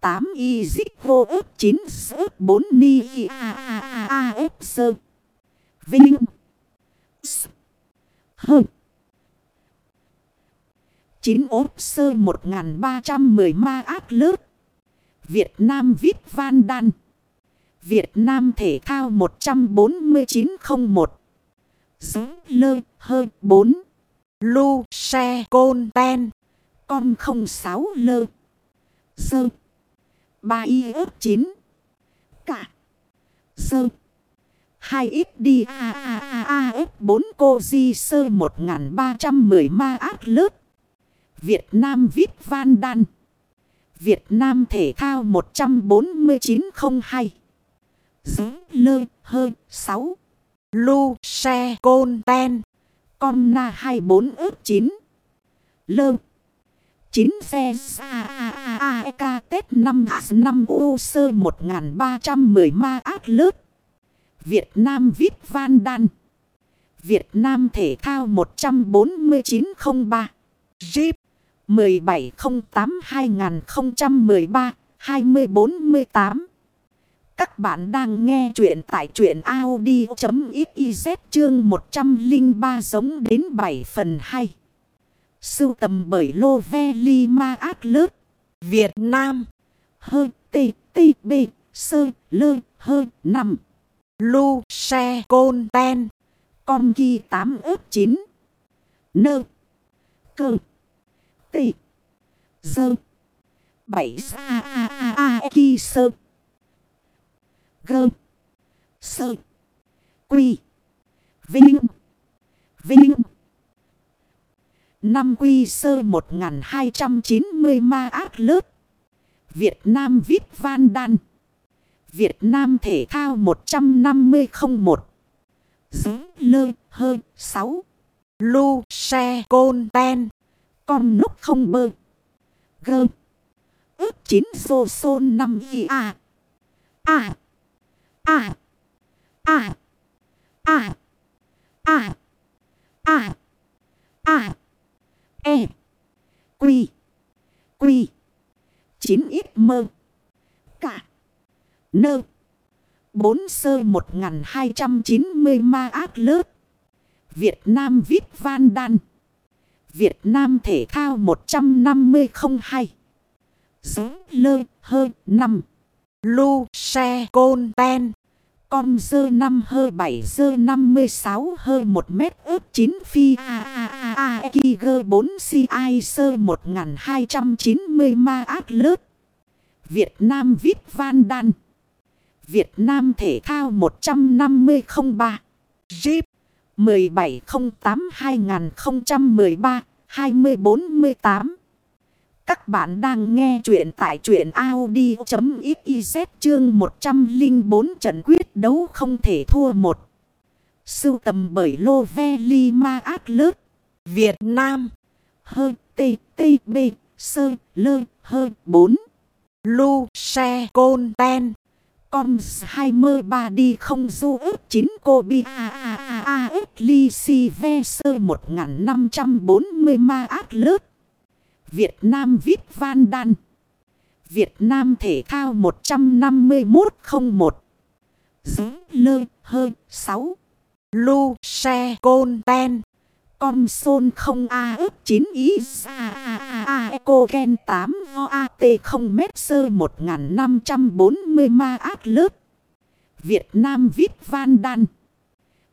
8 y dích vô ớt 9 ớt 4 ni y a a a a ớt sơ. Vinh. S. 9 ốp sơ 1310 ma ác lớp. Việt Nam viết Van Đan. Việt Nam Thể thao 14901. Giữ lơ hơi 4. Lu Xe Côn Ten Con 06 lơ. Sơ. 3 y ớt 9. Cả. Sơ. 2 ít đi a a a a f 4 cô di sơ 1310 ma ác lớp. Việt Nam Vít Van Đan. Việt Nam Thể thao 14902. Giữ lơ hơi 6. Lu Xe Côn Ten Com na 24 ước 9. Lơ. 9 xe xa a a a e tết 5 5 u sơ 1310 ma ác lớp. Việt Nam Vít Van Đan. Việt Nam Thể thao 14903. Jeep 1708-2013-2048. Các bạn đang nghe chuyện tại chuyện Audi.xyz chương 103 giống đến 7 phần 2. Sưu tầm bởi Lô Ve Li Ma Át Lớt. Việt Nam Hơ, tê tê, bê, sơ, lơ, Hơ, nằm. Lu Xe Côn, Ten Con ghi 8 ớt 9. Nơ. Cơ tỷ Dơ. bảy a a a a ki sơ. Gơ. Sơ. Quy. Vinh. Vinh. Năm quy sơ 1290 ma ác lớp. Việt Nam Vít Van Đan. Việt Nam Thể thao 15001. Giữ lơ hơi 6. Lu Xe Côn, Ten com núp không bơ. Gơ. Ước chín xô xôn năm ghi a a a a a a a a E. Quy. Quy. Chín ít mơ. Cả. Nơ. Bốn sơ 1290 ma ác lớp. Việt Nam viết van đan. Việt Nam Thể thao 150-02. Giống lơ hơ 5. Lu Xe Côn Ten Com dơ 5 hơ 7 dơ 56 hơ 1 mét ướp 9 phi a a a a ki gơ 4 si ai sơ 1290 ma ác lớp. Việt Nam Vít Van Đan. Việt Nam Thể thao 150 03. Jeep 1708-2013-2048 Các bạn đang nghe chuyện tại chuyện Audi.xyz chương 104 trận quyết đấu không thể thua một. Sưu tầm bởi Lô Ve Li Ma Át Lớt. Việt Nam Hơ, Tê Tê B Sơ, Lơ, Hơ 4. Lu Xe Côn, Ten com 23 đi không du ước 9 cô bi a a a a ước ly si ve sơ 1540 ma ác lớp. Việt Nam Vít Van Đan. Việt Nam Thể thao 15101. Giữ lơ, hơ 6. Lu Xe Côn Ten con son không a ước 9 ý a a a a eco gen 8 o a t 0 mét sơ 1540 ma ác lớp Việt Nam Vít Van Đan.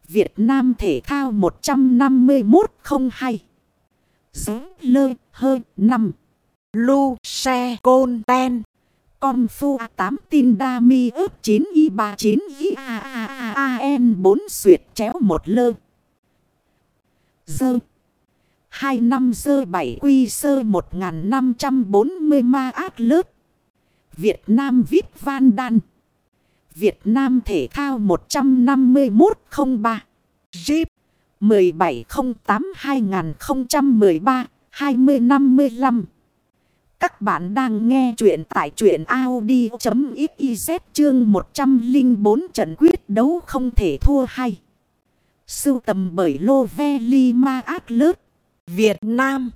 Việt Nam Thể thao 15102. Giữ lơ hơ 5. Lu Xe Côn Ten Con phu 8 tin đa mi ướp 9 y 39 y a a a a n 4 suyệt chéo một lơ. Dơ. Hai năm dơ bảy quy sơ 1540 ma ác lớp. Việt Nam viết Van Đan. Việt Nam Thể thao 15103. Jeep 1708-2013-2055 Các bạn đang nghe chuyện tại chuyện Audi.xyz chương 104 trận quyết đấu không thể thua hay. Sưu tầm bởi Lô Ve Li Ma Át Lớt. Việt Nam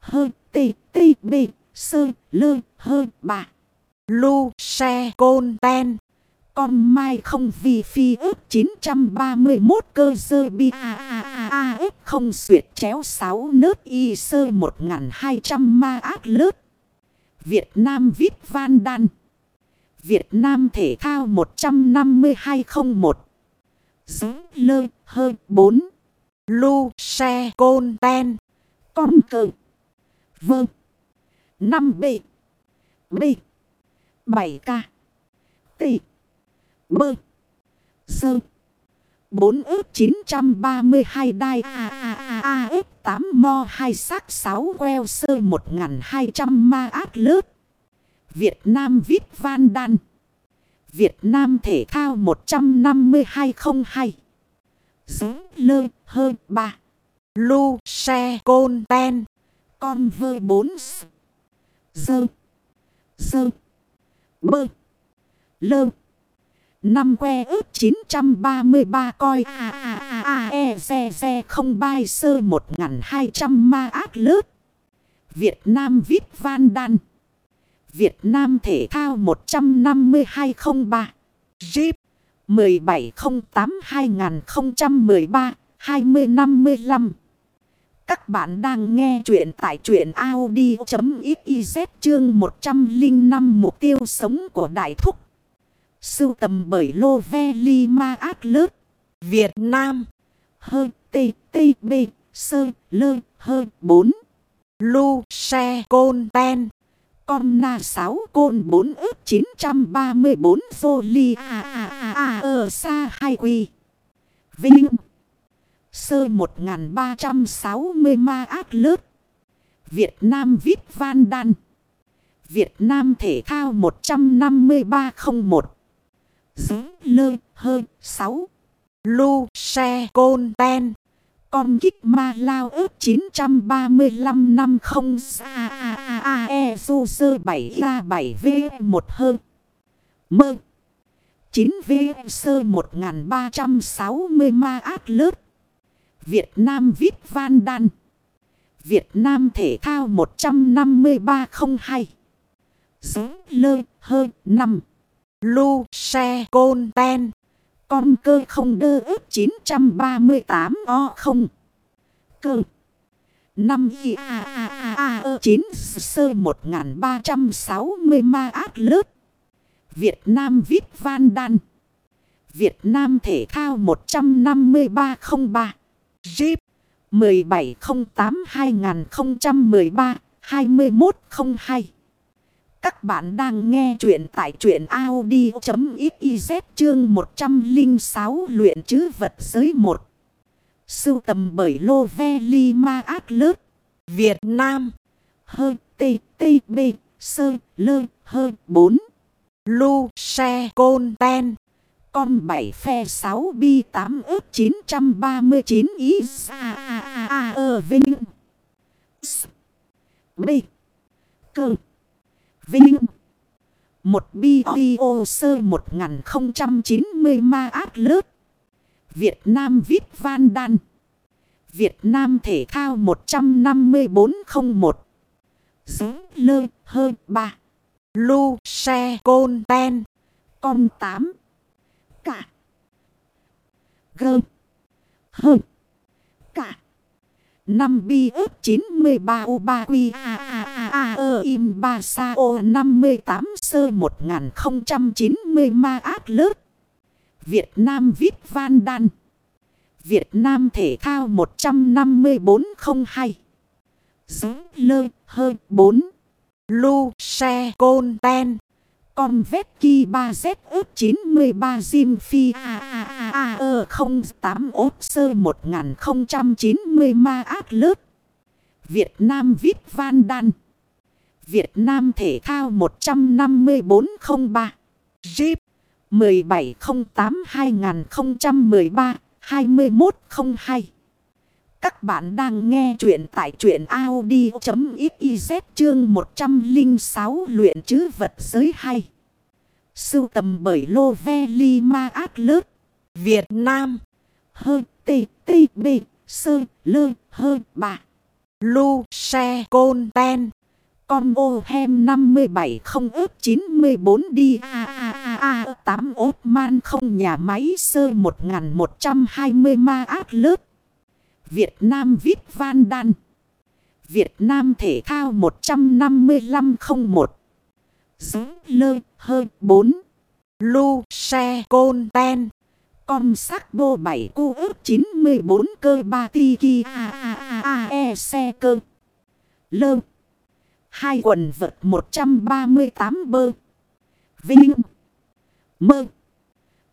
Hơ, tê tê, bê, Sơ, Lơ, Hơ Bà. Lu Xe Côn Ten Con mai không vì phi ước 931 cơ dơ bi a a a a ước không xuyệt chéo 6 nớt y sơ 1200 ma ác lớt. Việt Nam Vít Van Đan. Việt Nam Thể thao 15201. Giữ lơ hơ bốn Lu Xe Côn Ten Con cờ. Vâng. năm B. B. bảy K. T. Bơ. Sơ. bốn ước 932 đai a a a a ước 8 mo 2 sắc 6 queo sơ 1200 ma ác lớp. Việt Nam Vít Van Đan. Việt Nam Thể thao 15202. Giữ lơ hơ 3. Lu Xe Côn Ten Con vơ 4 Dơ. Dơ. Bơ. Lơ. Năm que ước 933 coi a a a a e xe xe không bai sơ 1200 ma ác lớp. Việt Nam viết Van Đan. Việt Nam Thể thao 15203. Jeep 1708-2013-2055 Các bạn đang nghe chuyện tại chuyện Audi.xyz chương 105 mục tiêu sống của Đại Thúc. Sưu tầm bởi Lô Ve Li Ma Át Lớt. Việt Nam Hơ, T T, B, Sơ, Lơ, Hơ 4. Lu, Xe, Côn, Ten con na 6 côn 4 ước 934 vô ly a a a a ở xa 2 quy. Vinh. Sơ 1360 ma ác lớp. Việt Nam Vít Van Đan. Việt Nam Thể thao 15301. Giữ lơ hơ 6. Lu Xe Côn, Ten con kích ma lao ước 935 năm không xa a a a e du sơ 7 ra 7 v 1 hơn. Mơ. 9 v sơ 1360 ma át lớp. Việt Nam viết Van Đan. Việt Nam Thể thao 15302. Giữ lơ hơ 5. Lu Xe Côn Ten con cơ không đơ ước 938 o không. Cơ. 5 i a a a a ơ 9 sơ 1360 ma ác lớp. Việt Nam viết Van Đan. Việt Nam thể thao 15303. Jeep 1708-2013-2102. Các bạn đang nghe chuyện tại truyện Audi.xyz chương 106 luyện chứ vật giới 1. Sưu tầm bởi Lô Ve Li Ma Át Lớt. Việt Nam Hơ, tê tê, bê, Sơ, Lơ, hơ 4. Lu Xe Côn, Ten Con 7 phe 6 bi 8 ước 939 ý a a a a vinh. S. B. Cơ. Vinh. Một bi bi ô sơ 1090 ma át lớp. Việt Nam viết Van Đan. Việt Nam Thể thao 15401. Giới lơ hơi 3. Lu Xe Côn Ten Con 8. Cả. Gơ. Hơ. Cả. 5 bi ước 93 u 3 quy a a a a ơ im 3 sa ô 58 sơ 1090 ma ác lớp. Việt Nam Vít Van Đan. Việt Nam Thể thao 15402. Giới lơ hơi 4. Lu Xe Côn Ten con vét ki 3Z ướp 93 Jim Phi A A A A ơ 08 ốp sơ 1090 ma át lớp. Việt Nam Vít Van Đan. Việt Nam Thể thao 15403. Jeep 1708-2013-2102. Các bạn đang nghe chuyện tại chuyện Audi.xyz chương 106 luyện chứ vật giới hay. Sưu tầm bởi Lô Ve Li Ma Ác Lớp. Việt Nam Hơ, tê tê, bê, sơ, lơ, hơ bà. Lu Xe Côn, Ten Con ô hem 57 không ước 94 đi, a a a a 8 ốp man không nhà máy sơ 1120 ma ác lớp. Việt Nam Vít Van Đan. Việt Nam Thể thao 15501. Giữ lơ hơi 4. Lu Xe Côn Ten Com sắc bô 7 cu ước 94 cơ ba ti ki a a a a e xe cơ. Lơ. Hai quần vật 138 bơ. Vinh. Mơ.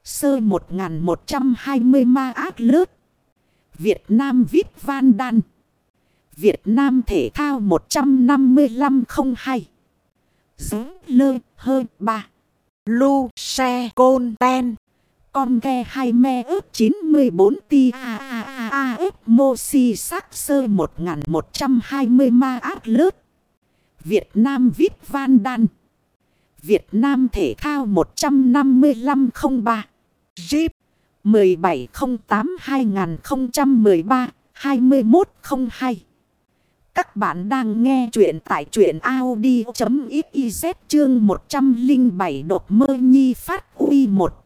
Sơ 1120 ma át lớp. Việt Nam Vít Van Đan. Việt Nam Thể thao 15502. Giới lơ hơ ba. Lu Xe Côn Ten Con ghe hai me ướp 94 ti a a a a ướp mô si sắc sơ 1120 ma át lớp. Việt Nam Vít Van Đan. Việt Nam Thể thao 15503. Jeep 1708-2013-2102. Các bạn đang nghe chuyện tại chuyện Audi.xyz chương 107 đột mơ nhi phát uy 1.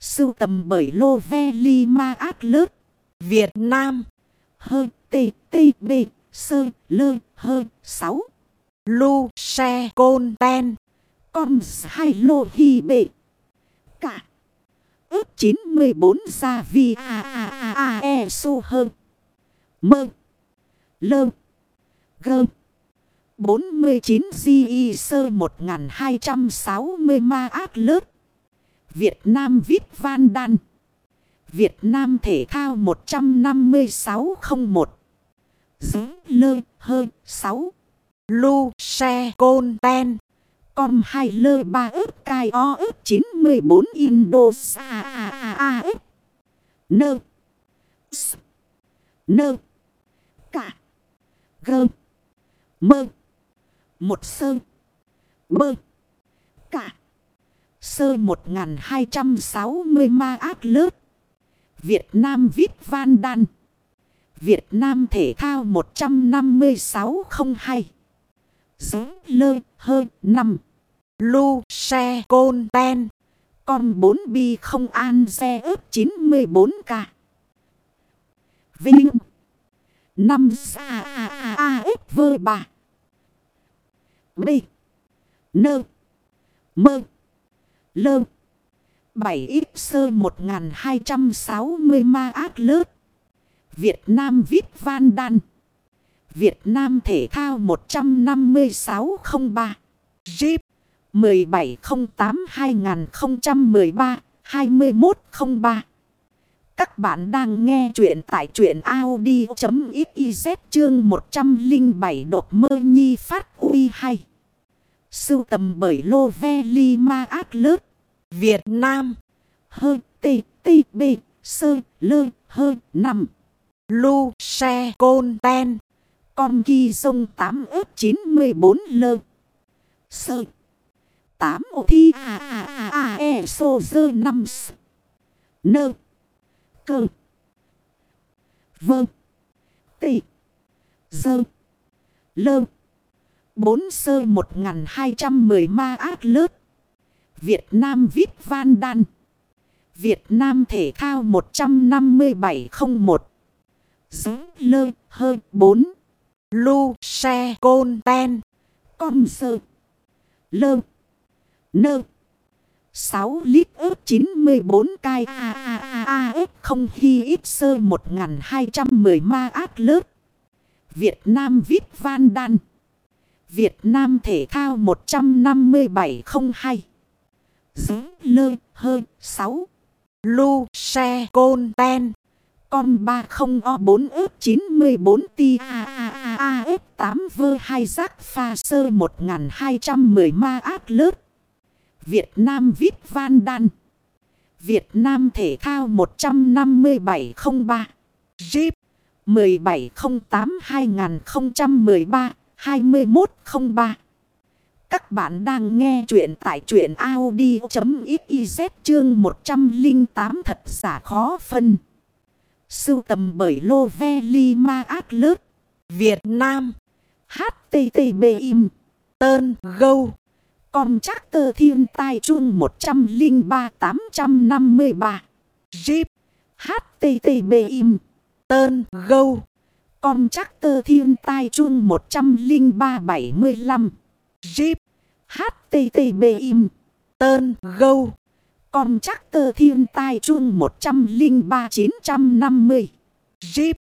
Sưu tầm bởi Lô Ve Li Ma Át Lớp, Việt Nam Hơ, tê tê, bê, sơ, lơ, Hơ 6. Lu Xe Côn, Ten Com hai, lô, hi bệ. Cả. Ước 94 ra vi a a a a e su hơn. Mơ. Lơ. Gơ. 49 di y sơ 1260 ma ác lớp. Việt Nam Vít Van Đan. Việt Nam Thể thao 15601. Giới lơ hơi 6. Lu Xe Côn Ten Com hai lơ ba ớt cai o ớt 94 Indosa a a a ớt. Nơ. S. Nơ. Cả. Gơ. Mơ. Một sơ. Bơ. Cả. Sơ 1260 ma ác lớp. Việt Nam viết Van Đan. Việt Nam Thể thao 15602. Giới lơ hơi 5. Lu Xe Côn Ten Con 4 bi không an xe ướp 94k. Vinh. 5 xa a a a ếp vơ bà. B. Nơ. Mơ. Lơ. 7 ít sơ 1260 ma ác lớp. Việt Nam Vít Van Đan. Việt Nam Thể thao 15603. Jeep 1708-2013-2103. Các bạn đang nghe chuyện tại chuyện Audi.xyz chương 107 đột mơ nhi phát uy hay. Sưu tầm bởi Lô Ve Li Ma Ác Lớt. Việt Nam Hơ tê tê bê sơ lơ hơ nằm. Lu Xe Côn Ten Con ghi sông 8 ớt 94 lơ. Sơ. 8 ô thi a a a a e sô dơ 5 Nơ. Cơ. Vơ. Tị. Dơ. Lơ. 4 sơ 1210 ma ác lớp. Việt Nam Vít Van Đan. Việt Nam Thể thao 15701. Giới lơ hơi 4. Lu Xe Côn, Ten Com sơ. Lơ. Nơ. 6 lít ớt 94 cai a a a a ớt không hy ít sơ 1210 ma ác lớp. Việt Nam Vít Van Đan. Việt Nam Thể thao 15702. Giới lơ hơi 6. Lu Xe Côn Ten Con 30 o 4 ớt 94 ti a a a a ớt 8 vơ 2 giác pha sơ 1210 ma ác lớp. Việt Nam Vít Van Đan. Việt Nam Thể thao 15703. Jeep 1708-2013-2103. Các bạn đang nghe chuyện tại chuyện Audi.xyz chương 108 thật giả khó phân. Sưu tầm bởi Lô Ve Li Ma Ác Lớp. Việt Nam HTTB im. Tơn Gâu Com chắc tơ thiên tai chung 103-853. Jeep HTTB im. Tơn Gâu Com chắc tơ thiên tai chung 103-75. Jeep HTTB im. Tơn Gâu Com chắc tơ thiên tai chung 103-950. Jeep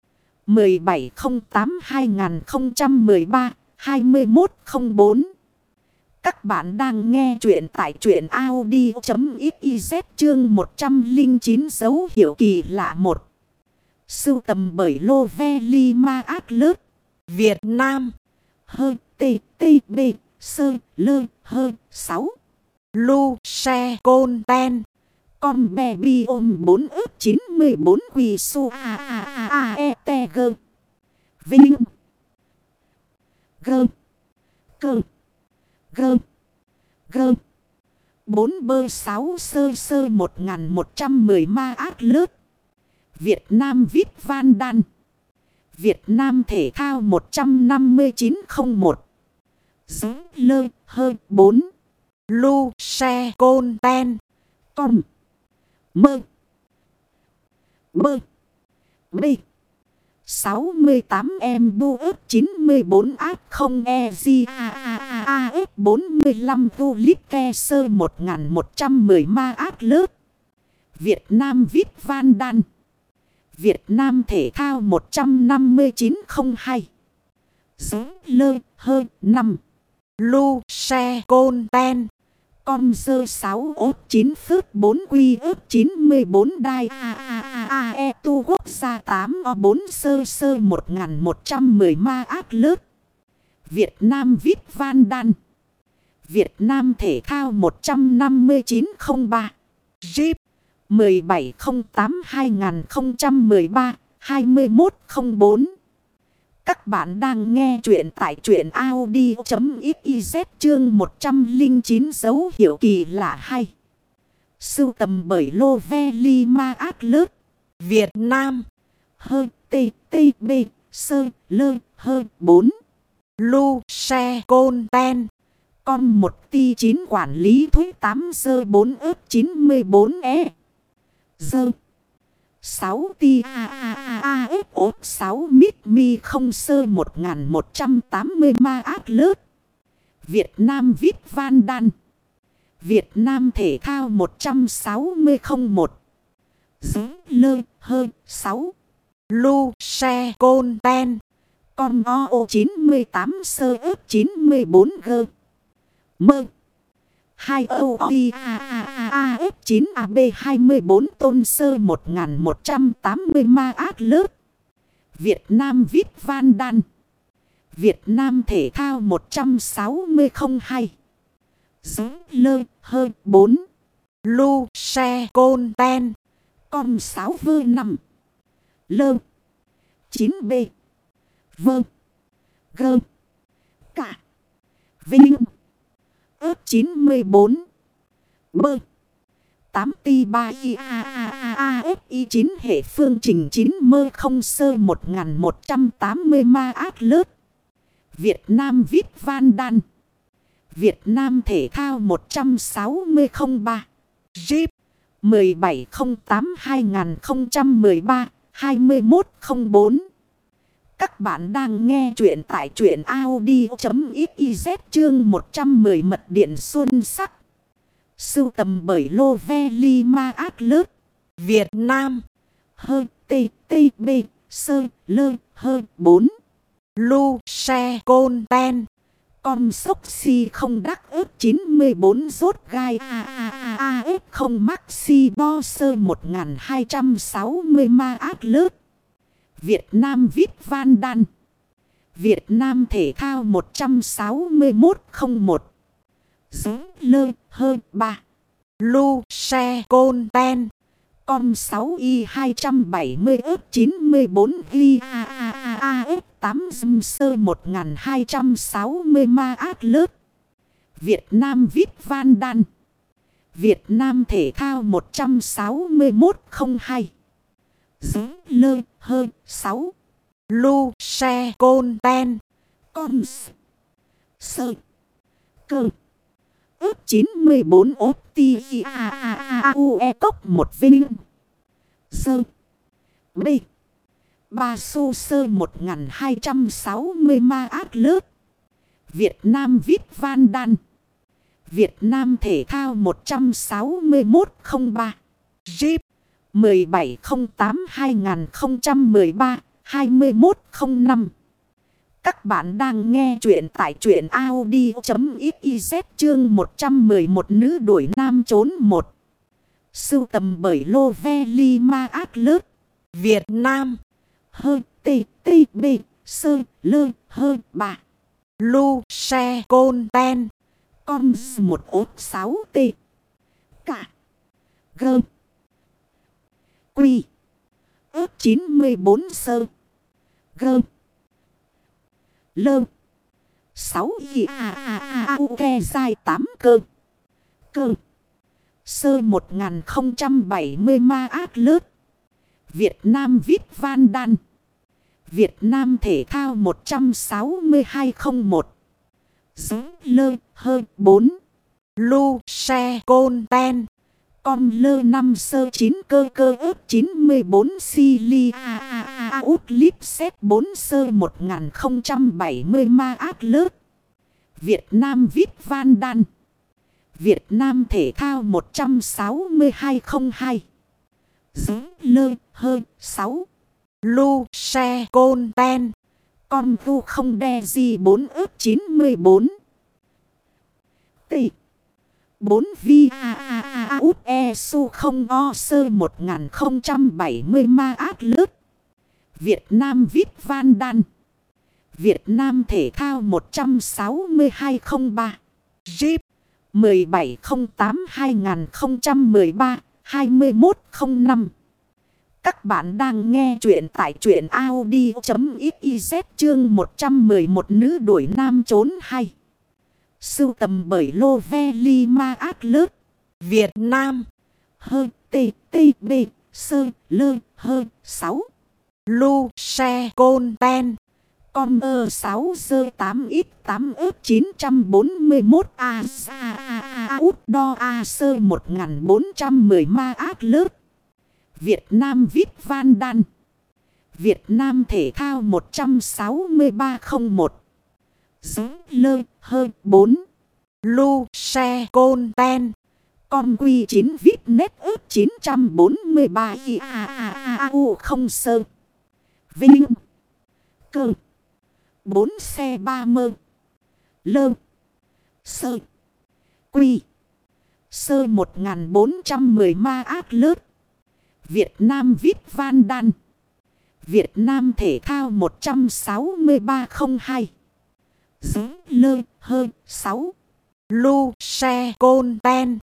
1708-2013-2104. Các bạn đang nghe chuyện tại chuyện Audi.xyz chương 109 dấu hiệu kỳ lạ 1. Sưu tầm bởi Lô Ve Li Ma Át Lớp. Việt Nam Hơ tê tê bê sơ lơ hơ 6. Lu Xe Côn Ten Con bè bi ôm 4 ướp 94 quỳ su a a a a e t g. Vinh. Gơ. Cơ gơm gơm Bốn bơ sáu sơ sơ một ngàn một trăm mười ma ác lớp. Việt Nam viết van đan. Việt Nam thể thao một trăm năm mươi chín không một Giấy lơ hơi bốn Lu xe côn ten. Con. Mơ. Mơ. Bê. 68 em bu ớt 94 áp 0 e di a a a a f 45 vu lít ke sơ 1110 ma áp lớp. Việt Nam Vít Van Đan. Việt Nam Thể thao 15902. Giới lơ hơ 5. Lu Xe Côn, Ten com dơ 6 ốt 9 phước 4 quy ước 94 đai a a a a e tu quốc gia 8 o 4 sơ sơ 1110 ma ác lớp. Việt Nam Vít Van Đan. Việt Nam Thể thao 15903. Jeep 1708-2013-2104. Các bạn đang nghe chuyện tại chuyện Audi.xyz chương 109 dấu hiệu kỳ lạ hay. Sưu tầm bởi Lô Ve Li Ma Át Lớp. Việt Nam Hơ tê tê bê, sơ lơ hơ 4. Lu Xe Côn Ten Con 1 ti 9 quản lý thuế 8 sơ 4 ớt 94 e. Dơ. 6 ti a a a a f -O 6 mít mi không sơ 1180 ma ác lớp. Việt Nam vip Van Đan. Việt Nam thể thao 16001. Giữ lơ hơi 6. Lu xe côn, ten. Con o o 98 sơ ớt 94 g. Mơ. 2 Âu I A A A F 9 ab 24 tôn sơ 1180 ma át lớp. Việt Nam Vít Van Đan. Việt Nam thể thao 16002. Giữ lơ hơi 4. Lu xe côn ten. Com 6 vơ 5. Lơ. 9B. Vơ. Gơ. Cả. Vinh ớt 94. Bơ. 8 ti 3 i a a a a f i 9 hệ phương trình 9 mơ không sơ 1180 ma ác lớp. Việt Nam viết Van Đan. Việt Nam thể thao 16003. Jeep 1708-2013-2104 các bạn đang nghe chuyện tại chuyện Audi.xyz chương 110 mật điện xuân sắc. Sưu tầm bởi Lô Ve Li Ma Át Lớp. Việt Nam Hơ, tê tê, bê, sơ, lơ, hơ 4. Lu xe côn, ten. Com sốc si không đắc ớt 94 rốt gai a a a a ớt không mắc si bo sơ 1260 ma át lớp. Việt Nam viết Van Đan. Việt Nam Thể thao 16101. Giữ lơ hơ 3. Lu xe côn ten. Com 6i270 ớt 94 ghi a a a a ớt 8 dâm sơ 1260 ma át lớp. Việt Nam viết Van Đan. Việt Nam Thể thao 16102 dứ lơ hơ sáu Lu xe côn ten. Con sơ cơ. Ước 94 ốp ti a a a u e cốc một vinh. Sơ. B. Ba xô sơ 1260 ma át lớp. Việt Nam Vít Van Đan. Việt Nam Thể thao 16103. Jeep 1708-2013-2105 Các bạn đang nghe chuyện tại chuyện Audi.xyz chương 111 nữ đuổi nam trốn một. Sưu tầm bởi Lô Ve Li Ma Át Lớp, Việt Nam. Hơ tê tê bê sơ lơ hơ bà Lu xe côn ten. Con một ốt 6 tê Cả. Gơm Quy ước 94 sơ. Gơ Lơ 6 y a a a a u ke dai 8 cơ. Cơ. Sơ 1070 ma ác lớp. Việt Nam viết Van Đan. Việt Nam Thể thao 16201 Giống lơ hơi 4 Lu xe côn ten. Con lơ năm sơ chín cơ cơ ớt 94 si li a a a a út líp xét 4 sơ 1070 ma át lớp. Việt Nam Vít Van Đan. Việt Nam Thể thao 16202. Giữ lơ hơ 6. Lu xe côn ten. Con vu không đe gì 4 ớt 94. Tỷ. 4 vi a a a a út e su không o sơ 1070 ma át lớp. Việt Nam Vít Van Đan. Việt Nam Thể thao 16203. Jeep 1708-2013-2105 Các bạn đang nghe chuyện tại chuyện Audi.xyz chương 111 nữ đuổi nam trốn hay. Sưu tầm bởi Lô Ve Li Ma Ác Lớp. Việt Nam. Hơ, tê tê, bê, sơ, lơ, hơ, sáu Lu xe côn ten. Com ơ sáu sơ tám ít tám ớt chín trăm bốn mươi mốt a sa a a út đo a sơ một ngàn bốn trăm mười ma ác lớp. Việt Nam viết van đan. Việt Nam thể thao một trăm sáu mươi ba không một Giữ lơ hơ 4. Lu xe côn ten. Con quy 9 vít nét ướp 943 i a a a a u không sơ. Vinh. Cơ. 4 xe 3 mơ. Lơ. Sơ. Quy. Sơ 1410 ma ác lớp. Việt Nam Vít Van Đan. Việt Nam Thể thao 16302 dứ lơ hơi 6. Lu xe côn ten.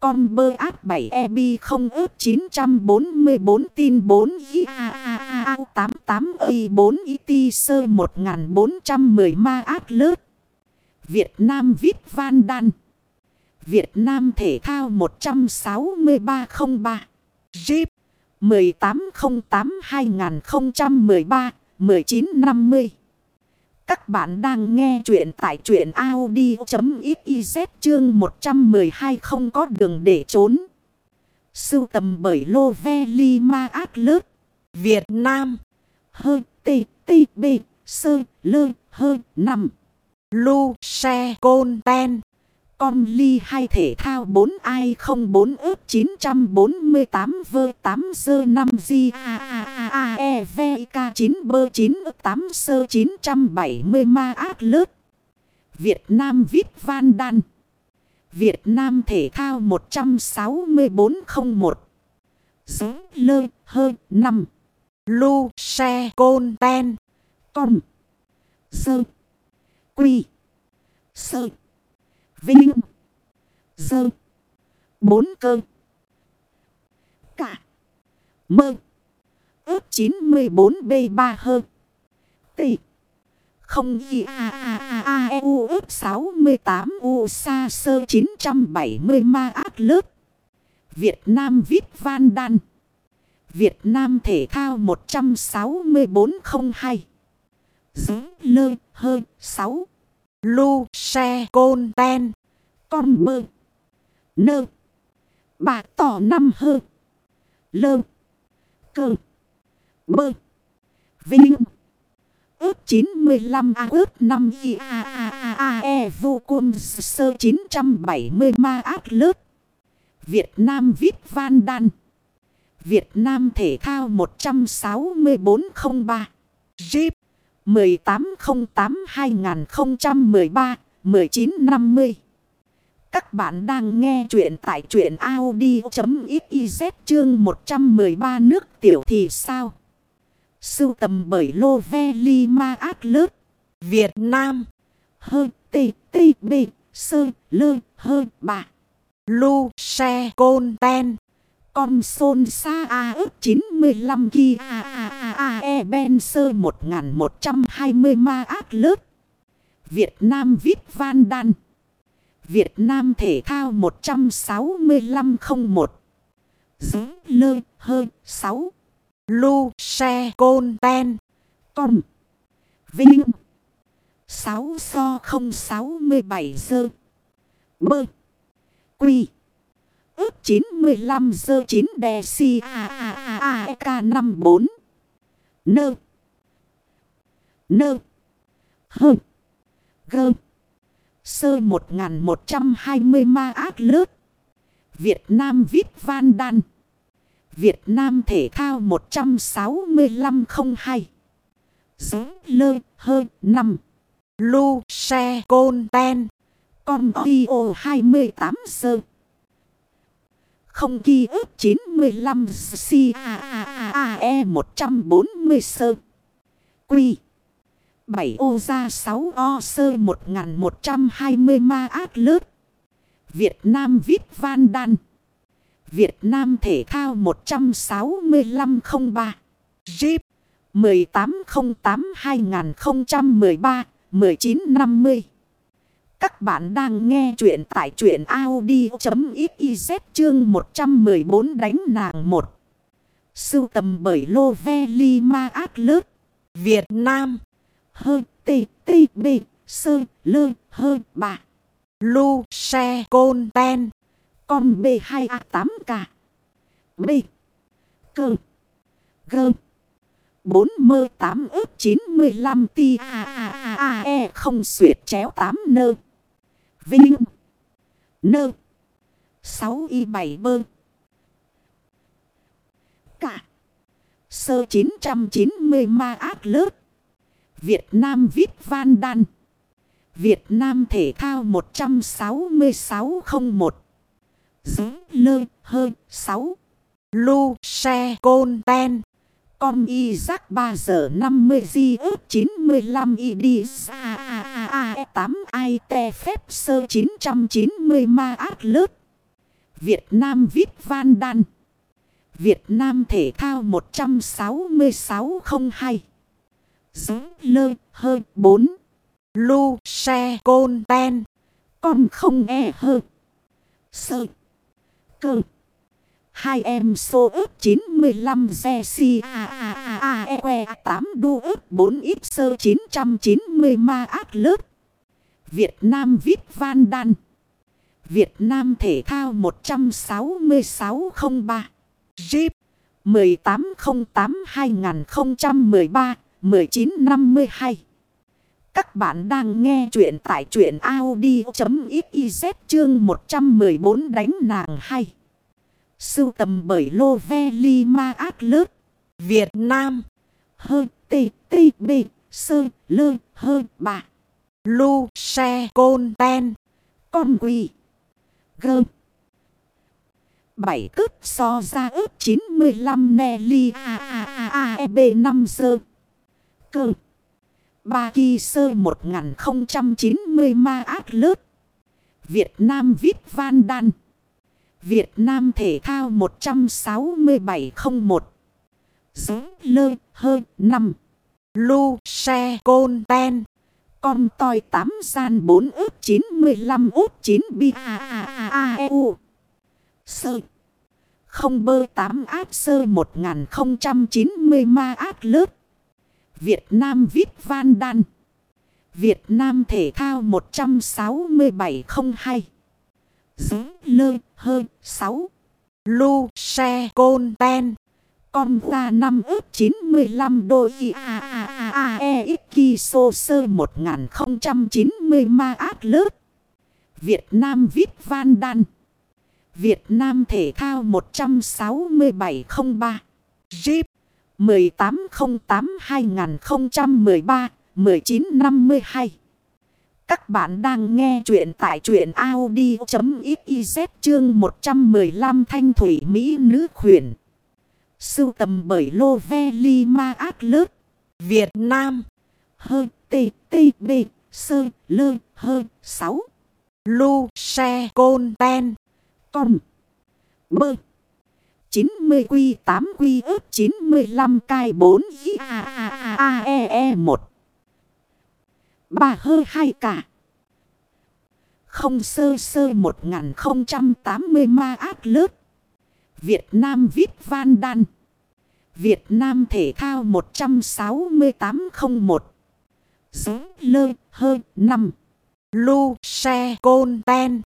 Con bơ áp 7 EB không ướp 944 tin 4 i a a a 88 y 4 ti sơ 1410 ma áp lớp. Việt Nam Vít Van Đan. Việt Nam Thể thao 16303. Jeep 1808-2013-1950 các bạn đang nghe chuyện tại truyện Audi.xyz chương 112 không có đường để trốn. Sưu tầm bởi Lô Ve Li Ma Át Lớp, Việt Nam Hơi tê tê, bê, Sơ, Lơ Hơi Năm Lu xe côn, ten. Com ly hai thể thao 4 ai 04 ước 948 vơ 8 sơ 5 di a a a a e v k 9 bơ 9 ước 8 sơ 970 ma ác lớp. Việt Nam Vít Van Đan. Việt Nam thể thao 16401. Giới lơ hơ 5. Lu, xe, côn, ten. Com. Sơ. Quy. Sơ. Vinh. Dơ. Bốn cơ. Cả. Mơ. ước 94B3 hơ. Tỷ. Không y a a a a e u ước 68 u sa sơ 970 ma ác lớp. Việt Nam viết Van Đan. Việt Nam Thể thao 16402. Giới lơ hơi 6. Lu xe côn ten. Con mơ. Nơ. Bà tỏ năm hơ. Lơ. Cơ. Bơ. Vinh. Ước 95 à, A ước 5 I A A A A E vô côn sơ 970 ma ác lớp. Việt Nam viết Van Đan. Việt Nam Thể thao 16403. Jeep 1808-2013-1950 Các bạn đang nghe chuyện tại chuyện Audi.xyz chương 113 nước tiểu thì sao? Sưu tầm bởi Lô Ve Li Ma Át Lớp, Việt Nam Hơ, tê tê, bê, sơ, lơ, hơ, bà Lu xe côn, ten. Con xôn xa A ức 95 ki A A A A E Ben sơ 1120 ma ác lớp. Việt Nam Vít Van Đan. Việt Nam Thể thao 16501. Giới lơ hơ 6. Lu xe côn ten. Con. Vinh. 6 so 067 sơ. Bơ. Quy. Ước 95 dơ 9 đè si a a a a e k 54. Nơ. Nơ. Hơ. Gơ. Sơ 1120 ma ác lớp. Việt Nam viết Van Đan. Việt Nam Thể thao 16502. Giới lơ hơ 5. Lu xe côn ten. Con o 28 sơ. Không ghi ước 95 CAAAE 140 sơ. Quy. 7 ô ra 6 o sơ 1120 ma át lớp. Việt Nam viết Van Đan. Việt Nam Thể thao 16503. Jeep 1808-2013-1950 các bạn đang nghe chuyện tại chuyện Audi.xyz chương 114 đánh nàng 1. Sưu tầm bởi Lô Ve Li Ma Át Lớp. Việt Nam Hơ, tê tê, bê, sơ, lơ, hơ, bà. Lu xe côn, ten. Con B2A8K. B. Cơ. Gơ. 4 mơ 8 ước 95 ti, a a a e không, xuyệt, chéo 8 nơ. Vinh. Nơ. sáu y bảy bơ. Cả. Sơ 990 ma ác lớp. Việt Nam viết Van Đan. Việt Nam Thể Thao 16601. Giới lơ hơi 6. Lu xe côn, ten. Com y giác 3 giờ 50 di ước 95 y đi a a a 8 ai te phép sơ 990 ma ác lớp. Việt Nam viết Van Đan. Việt Nam Thể Thao 16602. Giới lơ, hơ 4. Lu xe côn, ten. Con không e hơ. Sơ. Cơ. Hai em số ước 95 xe si a a a a e que 8 đu ước 4 ít sơ 990 ma ác lớp. Việt Nam Vít Van Đan. Việt Nam Thể Thao 16603. Jeep 1808-2013-1952. Các bạn đang nghe chuyện tại chuyện Audi.xyz chương 114 đánh nàng hay. Sưu tầm bởi Lô Ve Li Ma Ác Lớt. Việt Nam Hơ, tê tê, bê, sơ, lơ, hơ bà. Lu xe côn, ten. Con quỳ. Gơm. Bảy cướp so ra ướp 95 nè Nelly A A A A E B 5 sơ. Cơ. Ba kỳ sơ 1090 ma ác lớp. Việt Nam viết Van Đan. Việt Nam Thể Thao 16701. Giới lơ hơi 5. Lu xe côn ten. Con toi 8 gian 4 ước 95 út 9 bi a a a a e u. Sơ. Không bơ 8 áp sơ 1090 ma áp lớp. Việt Nam viết Van Đan. Việt Nam Thể Thao 16702 dứ lơ hơ 6. Lu xe côn ten. Con ra năm ước 95 đôi y a a a a e x ki sô sơ 1090 ma ác lớp. Việt Nam Vít Van Đan. Việt Nam Thể Thao 16703. Jeep 1808-2013-1952. Các bạn đang nghe chuyện tại chuyện Audi.xyz chương 115 Thanh Thủy Mỹ Nữ Khuyển. Sưu tầm bởi Lô Ve Li Ma Ác Lớp. Việt Nam Hơ, tê tê, bê, sơ, lơ, hơ, sáu. Lu xe côn, ten. Con. Bơ. 90 quy 8 quy ớt 95 cai 4 i a a a e e 1. Ba hơ hai cả. Không sơ sơ 1080 ma ác lớp. Việt Nam viết Van Đan. Việt Nam Thể Thao 16801. Giới lơ hơ 5. Lu xe côn ten.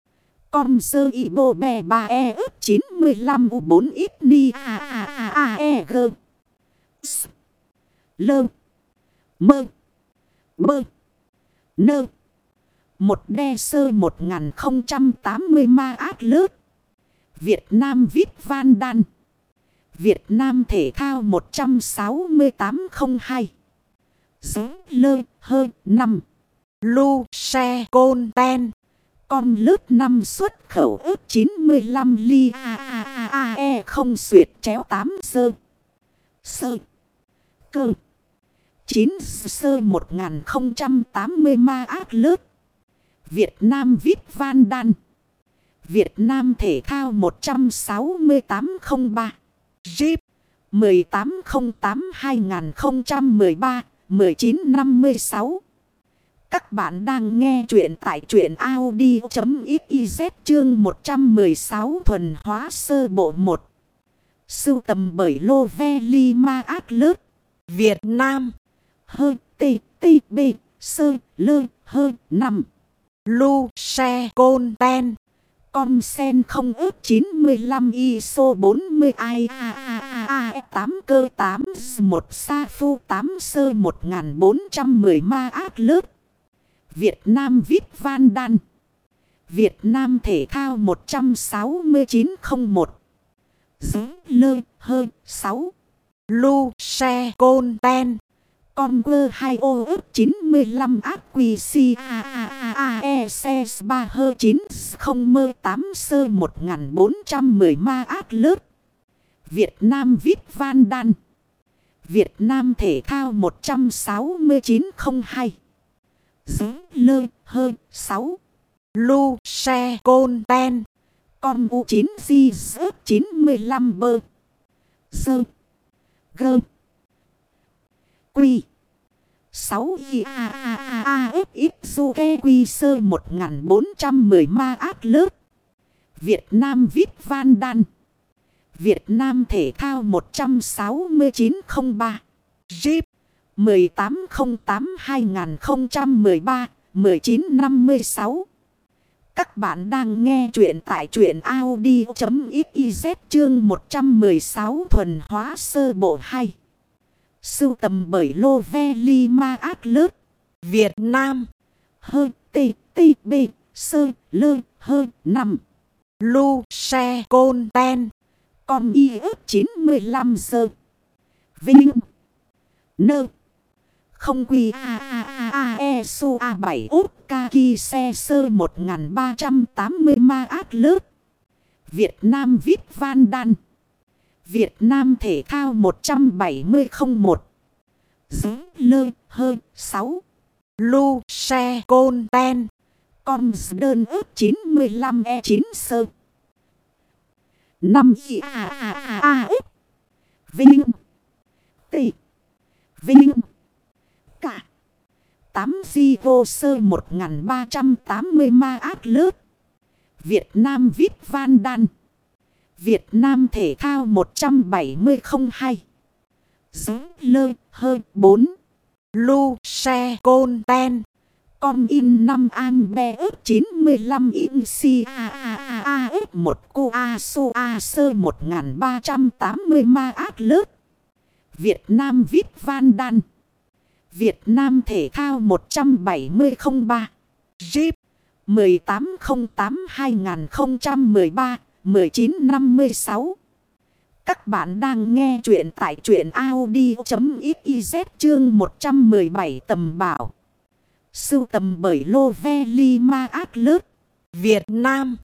Con sơ y bô bè ba e ức 95 u 4 ít ni a a a a e g. S. Lơ. Mơ. Mơ. Nơ. Một đe sơ 1080 ma ác lớp. Việt Nam viết Van Đan. Việt Nam Thể Thao 16802. Giới lơ hơ 5. Lu xe côn ten. Con lớp 5 xuất khẩu ước 95 ly a a a a e không xuyệt chéo 8 sơ. Sơ. Cơ. 9 sơ 1080 ma ác lớp. Việt Nam Vít Van Đan. Việt Nam Thể Thao 16803. Jeep 1808-2013-1956. Các bạn đang nghe chuyện tại chuyện Audi.xyz chương 116 thuần hóa sơ bộ 1. Sưu tầm bởi Lô Ve Li Ma Ác Lớp. Việt Nam Hơ tê tê bê sơ lơ hơ 5. Lu xe côn ten. Con sen không ước 95 ISO 40 I A A A A 8 cơ 8 1 sa phu 8 sơ 1410 ma ác lớp. Việt Nam Vít Van Đan. Việt Nam thể thao 16901. Giữ lơ hơi 6. Lu xe côn ten. Con quơ 2 ô ức 95 ác quỳ si a a a a e xe 3 hơ 9 không mơ 8 sơ 1410 ma ác lớp. Việt Nam viết Van Đan. Việt Nam thể thao 16902. Giữ lơ hơ 6. Lu xe côn ten. Con U9 di rớt 95 bơ. Sơ. Gơ. Quy. 6 i a a a a f x su ke quy sơ 1410 ma ác lớp. Việt Nam Vít Van Đan. Việt Nam thể thao 16903. Jeep 1808-2013-1956 Các bạn đang nghe chuyện tại chuyện Audi.xyz chương 116 thuần hóa sơ bộ 2. Sưu tầm bởi Lô Ve Li Ma Ác Lớt. Việt Nam Hơ, tê tê, bê, sơ, lơ, hơ, nằm. Lu, xe, côn, ten. Com y ớt 95 giờ. Vinh. Nơ. Không quy a a a a e su a 7 út ca, ki, xe, sơ 1380 ma át lớp. Việt Nam viết Van Đan. Việt Nam thể thao 17001. Giữ lơ hơ 6. Lu xe côn ten. Con đơn ước 95 e 9 sơ. 5 i a a a a f. Vinh. Tỷ. Vinh. Cả. 8 di vô sơ 1380 ma ác lớp. Việt Nam viết Van Đan. Việt Nam thể thao 17002. Giống lơ hơi 4. Lu xe côn ten. Com in 5 an be ớt 95 in si a a a a ớt 1 cu a su a sơ 1380 ma ác lớp. Việt Nam viết Van Đan. Việt Nam thể thao 17003. Jeep 1808-2013 1956 Các bạn đang nghe chuyện tại chuyện Audi.xyz chương 117 tầm bảo. Sưu tầm bởi Lô Ve Li Ma Át Lớt. Việt Nam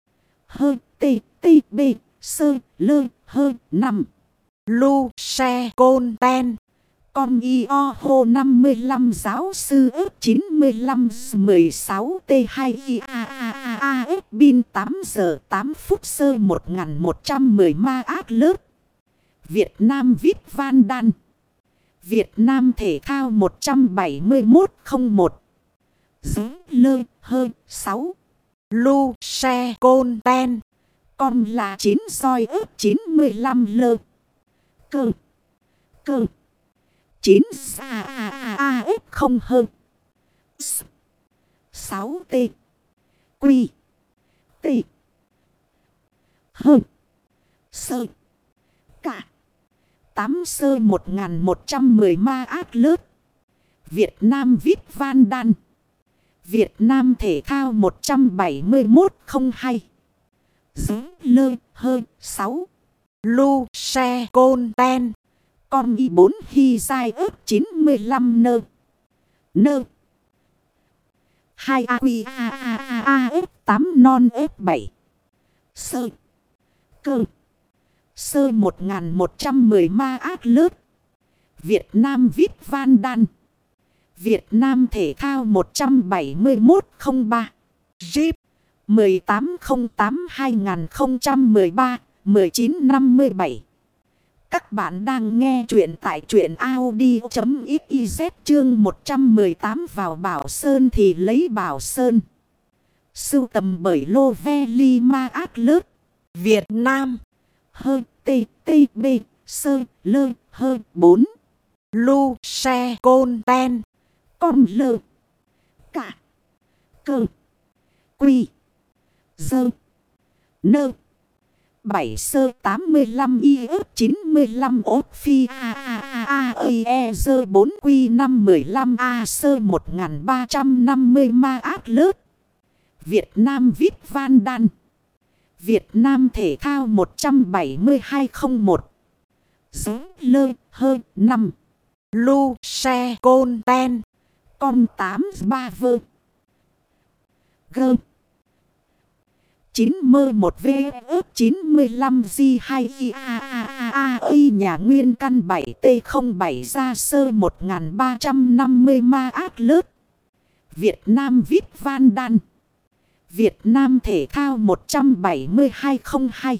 Hơ, tê tê, bê, sơ, lơ, hơ, năm. Lu xe côn, ten. Con y o hô 55 giáo sư ớt 95 16 t 2 i a a a a ớt bin 8 giờ 8 phút sơ 1110 ma ác lớp. Việt Nam viết Van Đan. Việt Nam thể thao 17101. Giữ lơ hơi 6. Lu xe côn ten. Con là 9 soi ớt 95 lơ. Cơ. Cơ. 9 a a f không hơn. 6 t. Quy. T. Hơn. Sơ. Cả. 8 sơ 1110 ma ác lớp. Việt Nam viết Van Đan. Việt Nam thể thao 17102. Giữ lơ hơi 6. Lu, xe, côn, ten. Con y 4 hy dai ớt 95 nơ. Nơ. 2 a quy a a a a ớt 8 non ớt 7. Sơ. Cơ. Sơ 1110 ma ác lớp. Việt Nam viết Van Đan. Việt Nam thể thao 17103. Jeep 1808-2013-1957 các bạn đang nghe chuyện tại chuyện Audi.xyz chương 118 vào Bảo Sơn thì lấy Bảo Sơn. Sưu tầm bởi Lô Ve Li Ma Át Lớp. Việt Nam Hơ, tê tê, bê, sơ, lơ, hơ, bốn. Lu xe côn, ten. Con lơ. Cả. Cơ. Quy. Dơ. Nơ. 7 sơ 85 y ớt 95 ốt phi a a a a ây e dơ 4 quy 5 15 a sơ 1350 ma ác lớp. Việt Nam Vít Van Đan. Việt Nam Thể thao 17201. Giới lơ hơi 5. Lu xe côn ten. Con 8 ba vơ. Gơ. 9 mơ 1 v ước 95 g 2 i a a a a y nhà nguyên căn 7 t 07 ra sơ 1350 ma ác lớp. Việt Nam Vít Van Đan. Việt Nam Thể thao 17202.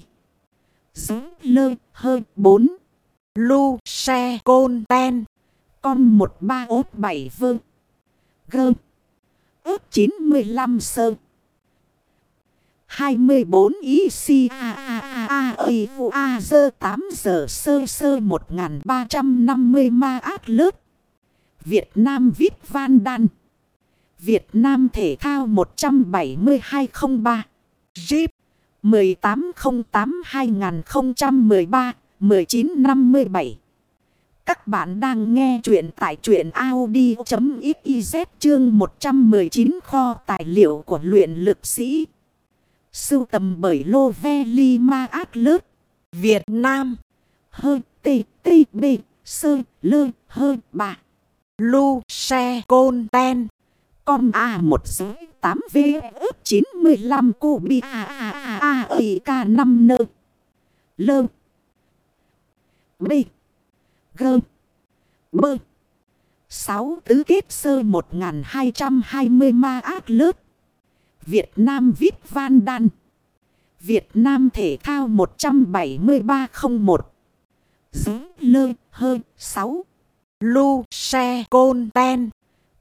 Giới lơ hơi 4. Lu xe côn ten. Con 13 ốt 7 vơ. Gơ. Ước 95 sơ. 24 ý si a a a a i u a dơ 8 giờ sơ sơ 1350 ma ác lớp. Việt Nam Vít Van Đan. Việt Nam Thể thao 17203. Jeep 1808-2013-1957. Các bạn đang nghe chuyện tại chuyện Audi.xyz chương 119 kho tài liệu của luyện lực sĩ. Sưu tầm bởi Lô Ve Li Ma Át Lớt. Việt Nam Hơi tê tê, bê, sơ, lơ hơi bà. Lu xe côn ten. Com A một giới 8 V ước 95 cô bi A A A A A K 5 nơ. Lơ. B. Gơ. Bơ. 6 tứ kết sơ 1220 ma ác lớp. Việt Nam Vít Van Đan. Việt Nam Thể thao 17301. Giới lơ hơ 6. Lu xe côn ten.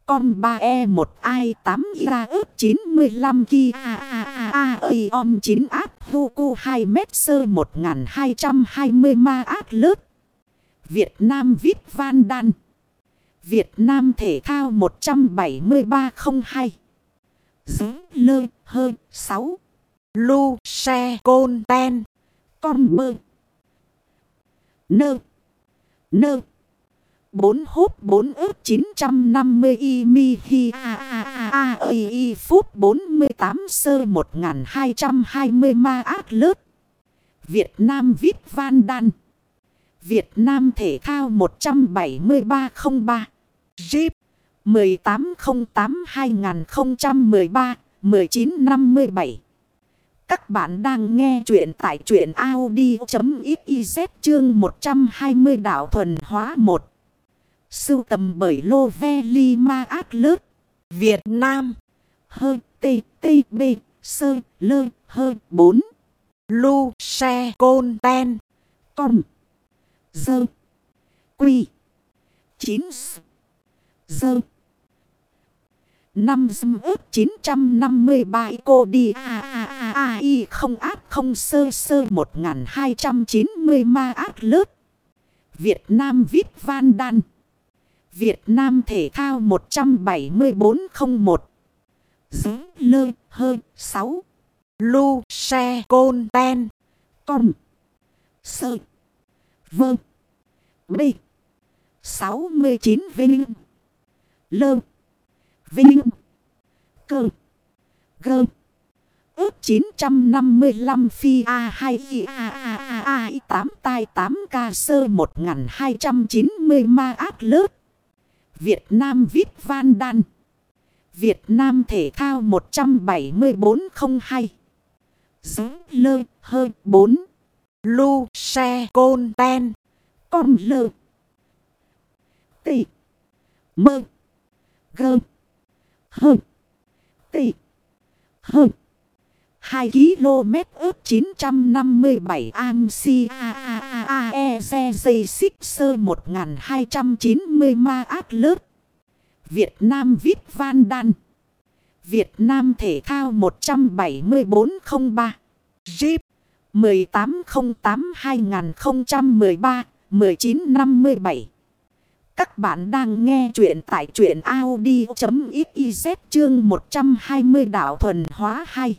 Con 3E1 I8 ra ớt 95 kia a a a a ây om 9 áp hu cu 2 mét sơ 1220 ma ác lớp. Việt Nam Vít Van Đan. Việt Nam Thể thao 17302. Dứ lơ hơ 6. Lu xe côn ten. Con mơ. Nơ. Nơ. 4 hút 4 ước 950 y mi hi a a a a y y phút 48 sơ 1220 ma ác lớp. Việt Nam Vít Van Đan. Việt Nam Thể thao 17303. Jeep 1808-2013-1957. Các bạn đang nghe chuyện tại truyện Audi.xyz chương 120 đảo thuần hóa 1. Sưu tầm bởi Lô Ve Li Ma Át Lớp. Việt Nam Hơ, tê tê, bê, sơ, lơ, Hơ 4. Lu xe côn, ten. Con. Dơ. Quy. 9. Dơ. Năm dâm ước 953 cô đi a a a a y không áp không sơ sơ 1290 ma áp lớp. Việt Nam viết Van Đan. Việt Nam Thể thao 17401. Dứ lơ hơ 6. Lu xe côn ten. Con. Sơ. Vơ. Bê. 69 Vinh. Lơ. Vinh. Cơ. Gơ. Ước 955 phi A2 I A A A A I 8 tai 8 ca sơ 1290 ma ác lớp. Việt Nam viết Van Đan. Việt Nam Thể thao 17402. Giới lơ hơi 4. Lu xe côn, ten. Con lơ. Tị. Mơ. Gơm. Hơ. Tị. Hơ. 2 km ước 957 am si a a a a e z dây xích sơ 1290 ma ác lớp. Việt Nam viết Van Đan. Việt Nam Thể thao 17403. Jeep 1808-2013-1957. Các bạn đang nghe chuyện tại truyện Audi.xyz chương 120 đảo thuần hóa 2.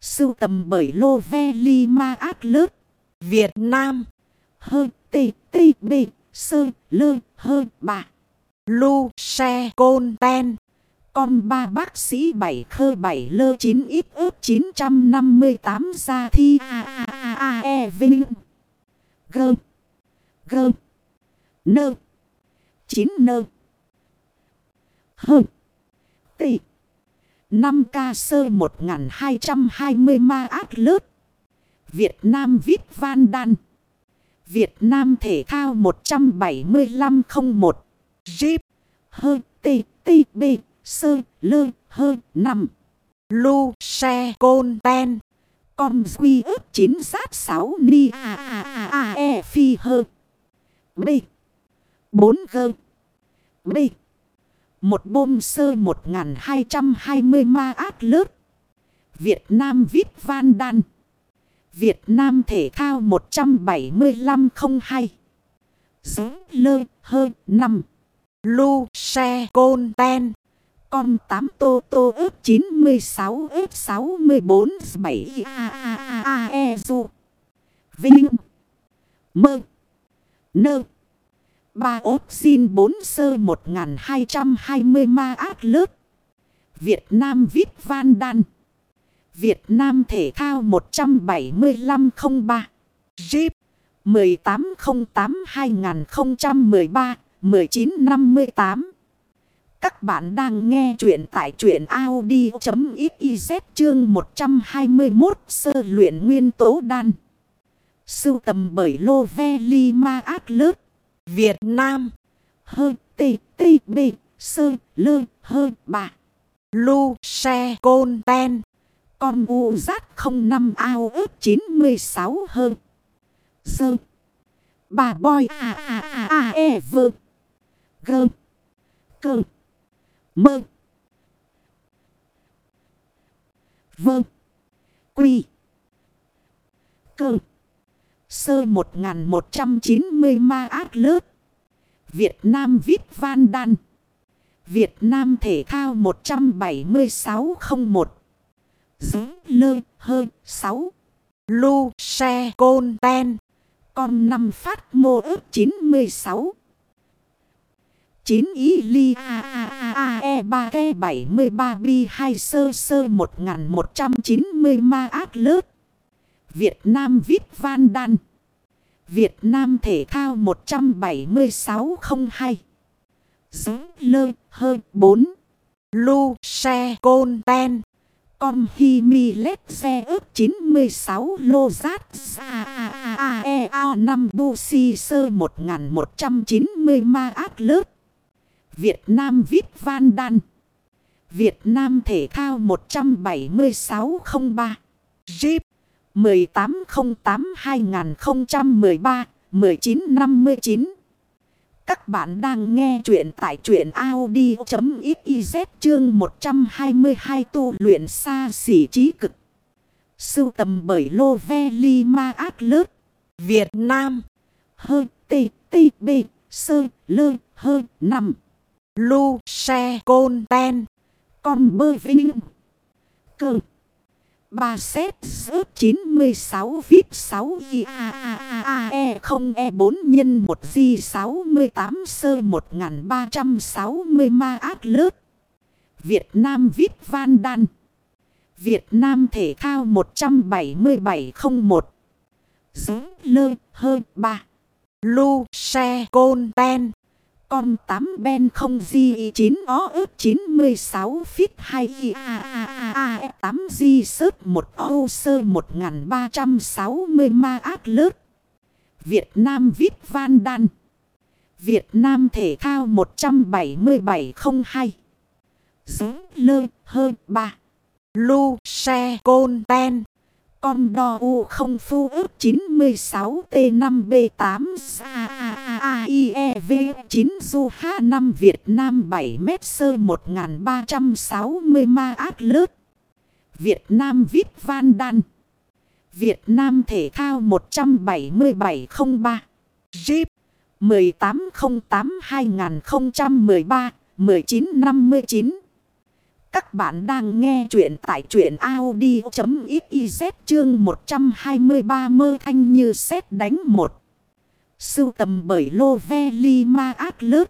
Sưu tầm bởi Lô Ve Li Ma Át Lớp. Việt Nam Hơi tê tê bê sơ lơ hơi bà. Lu xe côn ten. Con ba bác sĩ bảy khơ bảy lơ chín ít ướp 958 ra thi a a a a e vinh. Gơm. Gơm. Nơ. 9 nơ. Hơ. Tị. 5 ca sơ 1220 ma ác lớp. Việt Nam viết Van Đan. Việt Nam Thể thao 17501. Jeep. Hơ. Tị. Tị. bê Sơ. Lơ. Hơ. 5. Lu. Xe. Côn. Ten. Com quy ước 9 sát 6 ni a a a a e phi hơ. Bê. 4 gơ. B. Một bom sơ 1220 ma át lớp. Việt Nam Vít Van Đan. Việt Nam Thể thao 17502. Giới lơ hơ 5. Lu xe côn ten. Con 8 tô tô ớt 96 ớt 64 7 a a a a e du. Vinh. Mơ. Nơ. Ba ốp xin 4 sơ 1220 ma ác lớp. Việt Nam Vít Van Đan. Việt Nam Thể thao 17503. Jeep 1808-2013-1958. Các bạn đang nghe chuyện tại truyện Audi.xyz chương 121 sơ luyện nguyên tố đan. Sưu tầm bởi Lô Ve Li Ma Ác Lớp. Việt Nam. Hơ tê tê bê sơ lơ hơ bà. Lu xe côn ten. Con u rát 05 ao ớt 96 hơ. Sơ. Bà boy a a a a e vơ. Gơ. Cơ. Mơ. Vơ. Quy. Cơ. Sơ 1190 ma ác lớp. Việt Nam viết Van Đan. Việt Nam Thể thao 17601. Giới lơ, hơ 6. Lu, xe, côn, ten. Con 5 phát mô ức 96. 9 ý ly a a a a e 3 ke 73 bi 2 sơ sơ 1190 ma ác lớp. Việt Nam viết Van Đan. Việt Nam Thể thao 17602. Giới lơ hơ 4. Lu xe côn ten. Com hi mi lết xe ướp 96 lô rát xa a a e a 5 bu si sơ 1190 ma ác lớp. Việt Nam viết Van Đan. Việt Nam Thể thao 17603. Jeep 1808-2013-1959 Các bạn đang nghe chuyện tại chuyện Audi.xyz chương 122 tu luyện xa xỉ trí cực. Sưu tầm bởi Lô Ve Li Ma Át Lớt, Việt Nam. Hơ tê tê bê sơ lơ hơ nằm. Lu xe côn ten. Con bơ vinh. Cơm ba xét rớt 96 VIP 6 ghi a a a a e 0 e 4 nhân 1 di 68 sơ 1360 ma ác lớp. Việt Nam VIP Van Đan. Việt Nam thể thao 17701. Giới lơ hơn 3. Lu xe côn ten. Con 8 ben không di 9 ó ướp 96 fit 2 i a a a a e 8 di sớt 1 ô sơ 1360 ma ác lớp. Việt Nam Vít Van Đan. Việt Nam Thể thao 17702. Giới lơ hơ 3. Lu xe côn ten. Con đo u không phu ước 96 T5B8 AIEV 9 Du H5 Việt Nam 7 m sơ 1360 ma ác lớp. Việt Nam Vít Van Đan. Việt Nam Thể thao 17703. Jeep 1808-2013-1959. Các bạn đang nghe chuyện tại chuyện Audi.xyz chương 123 mơ thanh như xét đánh một. Sưu tầm bởi Lô Ve Li Ma Ác Lớp.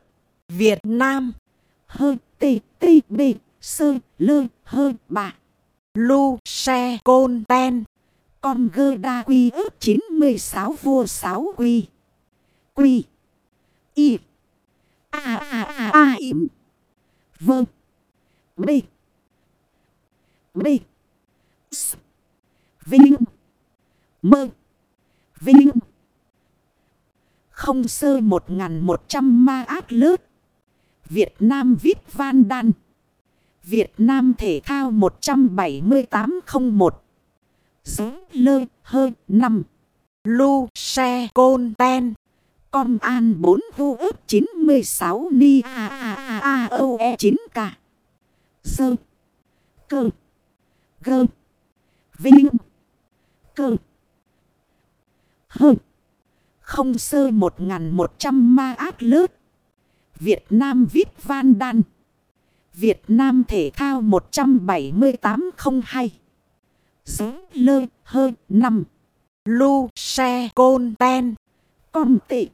Việt Nam. Hơ tê tê bê Sơ lơ hơ bà. Lu xe côn ten. Con gơ đa quy ước 96 vua 6 quy. Quy. Y. A a a a im. Vâng. B. B. S. Vinh. Mơ. Vinh. Không sơ 1100 ma ác lớp. Việt Nam viết Van Đan. Việt Nam Thể thao 17801. Giới lơ hơ 5. Lu xe côn ten. Con an 4 vô ước 96 ni a a a a o e 9 k. Sơ. Cơ. Gơ. Vinh. Cơ. Hơ. Không sơ 1100 ma ác lớp. Việt Nam viết Van Đan. Việt Nam Thể thao 17802. Giới lơ hơ 5. Lu xe côn ten. Con tị.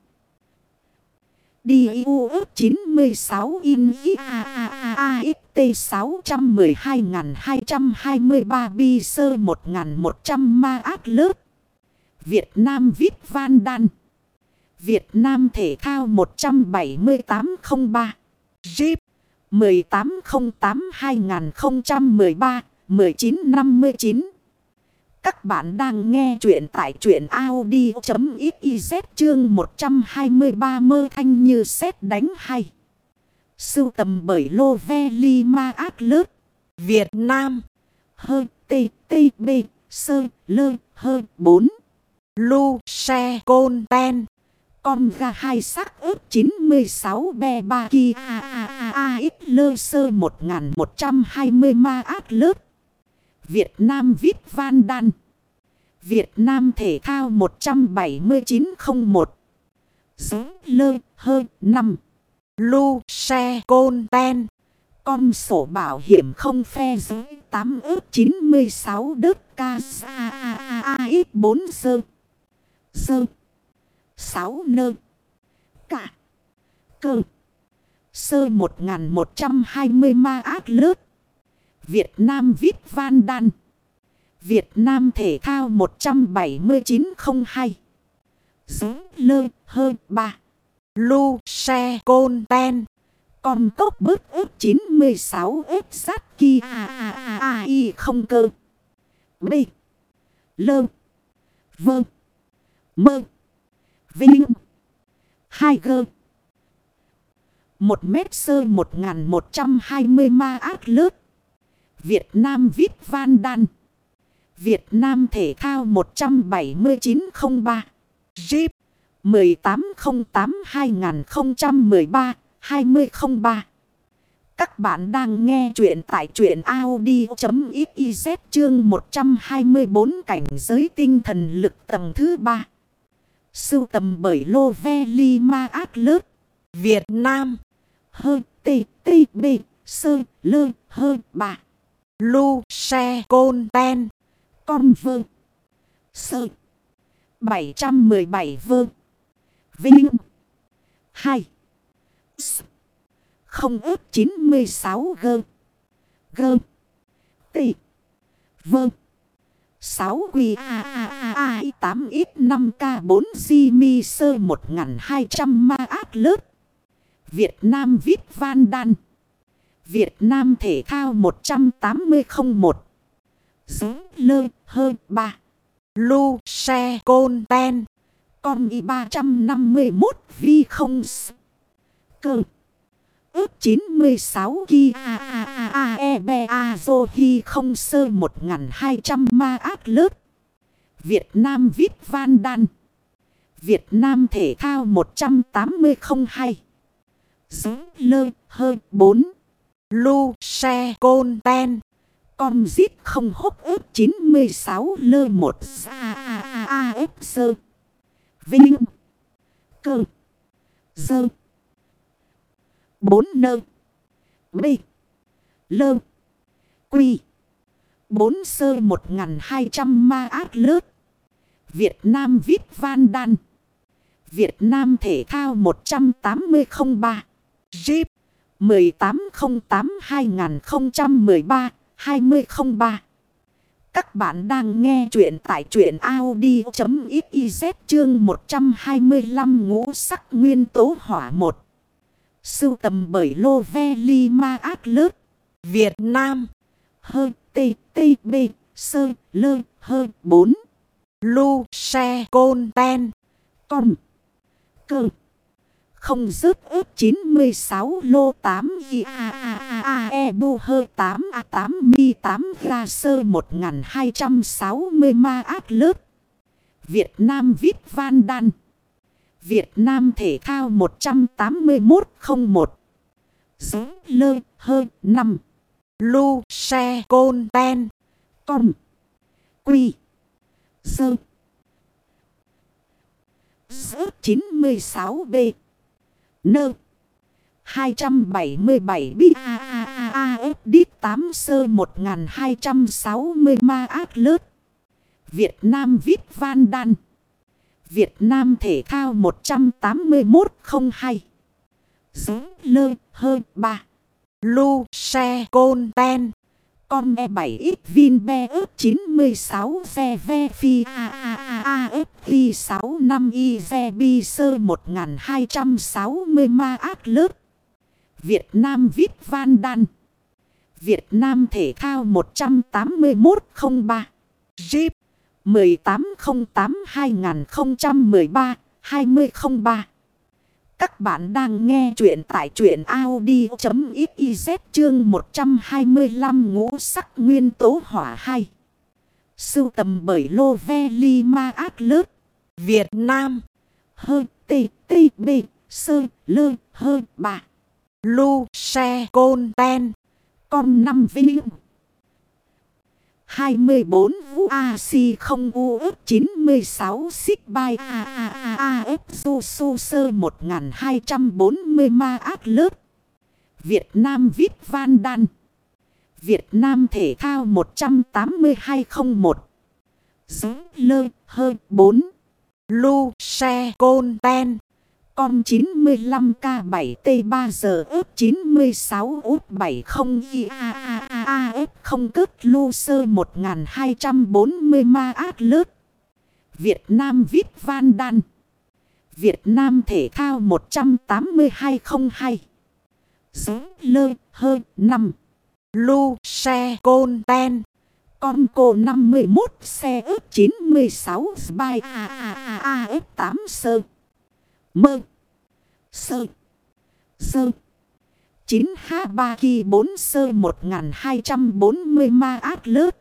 Đi u ước 96 in i a a a a x t 612.223 bi sơ 1100 ma át lớp. Việt Nam viết Van Đan. Việt Nam Thể thao 17803. Jeep 1808-2013-1959. Các bạn đang nghe chuyện tại chuyện Audi.xyz chương 123 mơ thanh như xét đánh hay. Sưu tầm bởi Lô Ve Li Ma Ác Lớt. Việt Nam. Hơ tê tê bê sơ lơ hơ bốn Lu xe côn ten. Con ga hai sắc ớt 96 be ba kia a a a a ít lơ sơ 1120 ma ác lớp. Việt Nam Vít Van Đan. Việt Nam Thể thao 17901. Giới lơ hơ 5. Lu xe côn ten. Com sổ bảo hiểm không phe giới 8 ước 96 đớt ca xa a a ít 4 sơ. Sơ. 6 nơ. Cả. Cơ. Sơ 1120 ma ác lớp. Việt Nam Vít Van Đan. Việt Nam Thể thao 17902. Giới lơ hơ 3. Lu xe côn ten. Con cốc bớt ướp 96 ếp sát kia a a a a y không cơ. B. Lơ. Vơ. Mơ. Vinh. Hai gơ. Một mét sơ 1120 ma ác lớp. Việt Nam VIP Van Đan. Việt Nam Thể thao 17903. Jeep 1808-2013-2003. Các bạn đang nghe chuyện tại chuyện Audi.xyz chương 124 cảnh giới tinh thần lực tầng thứ 3. Sưu tầm bởi Lô Ve Li Ma Át Lớp. Việt Nam. Hơ, tê tê, bê, sơ, lơ, hơ, bà. Lu xe côn ten. Con vơ. Sơ. 717 Vương Vinh. 2. S. Không ướp 96 gơ. Gơ. Tị. Vơ. 6 quy a a a a 8 ít 5 k 4 di mi sơ 1200 ma ác lớp. Việt Nam Vít Van Đan. Việt Nam Thể thao 18001. Giới lơ hơ 3. Lu xe côn ten. Con y 351 vi không s. Cơ. Ước 96 ki a a a a e b a dô hi không sơ 1200 ma ác lớp. Việt Nam viết Van Đan. Việt Nam Thể thao 18002. Giới lơ hơ 4. Lu xe côn ten. Com giết không hốc ướp 96 lơ 1 a a a a ép sơ. Vinh. Cơ. Dơ. 4 nơ. B. Lơ. Quy. 4 sơ 1200 ma ác lớp. Việt Nam Vít Van Đan. Việt Nam Thể thao 18003. Jeep 1808-2013-2003 Các bạn đang nghe chuyện tại chuyện Audi.xyz chương 125 ngũ sắc nguyên tố hỏa 1 Sưu tầm bởi Lô Ve Li Ma Át Lớt Việt Nam. Hơ, tê tê, bê, sơ, lơ, Hơ 4 Lu Xe Côn, Ten. Con Cơ không rớt ướp 96 lô 8 i a a a a e bu hơ 8 a 8 mi 8 ra sơ 1260 ma ác lớp. Việt Nam Vít Van Đan. Việt Nam Thể thao 18101. Giới lơ hơ 5. Lu Xe Côn Ten Con. Quy. Sơ. Rớt 96B. Nơ. 277 bi a a a a f đít 8 sơ 1260 ma ác lớp. Việt Nam Vít Van Đan. Việt Nam Thể thao 18102. Giới lơ hơi 3. Lu Xe Côn Ten con E7 ít Vinbe ớt 96 xe ve phi a a a a f phi 65 y ve bi sơ 1260 ma ác lớp. Việt Nam Vít Van Đan. Việt Nam Thể thao 18103. Jeep 1808-2013-2003 các bạn đang nghe chuyện tại chuyện Audi.xyz chương 125 ngũ sắc nguyên tố hỏa 2. Sưu tầm bởi Lô Ve Li Ma Át Lớt. Việt Nam Hơi tê tê, bê, sơ, lơ hơi bà. Lu Xe Côn, Ten Con năm vinh. 24 Vũ A Si không U ức 96 Xích bay A A A A F Su Su Sơ 1240 Ma ác Lớp. Việt Nam viết Van Đan. Việt Nam Thể thao 18201 Giống lơ hơi 4 Lu Xe Côn Ten. Con 95K7T3 giờ ướp 96 út 70 IAAAF không cướp lô sơ 1240 ma át lớp. Việt Nam viết Van Đan. Việt Nam Thể thao 18202. Giới lơ hơi 5. Lu Xe Côn, Ten Con cô 51 xe ướp 96 Spy AAAF 8 sơ. Mơ. Sơ. Sơ. 9 H3 Ki 4 Sơ 1240 Ma Át Lớt.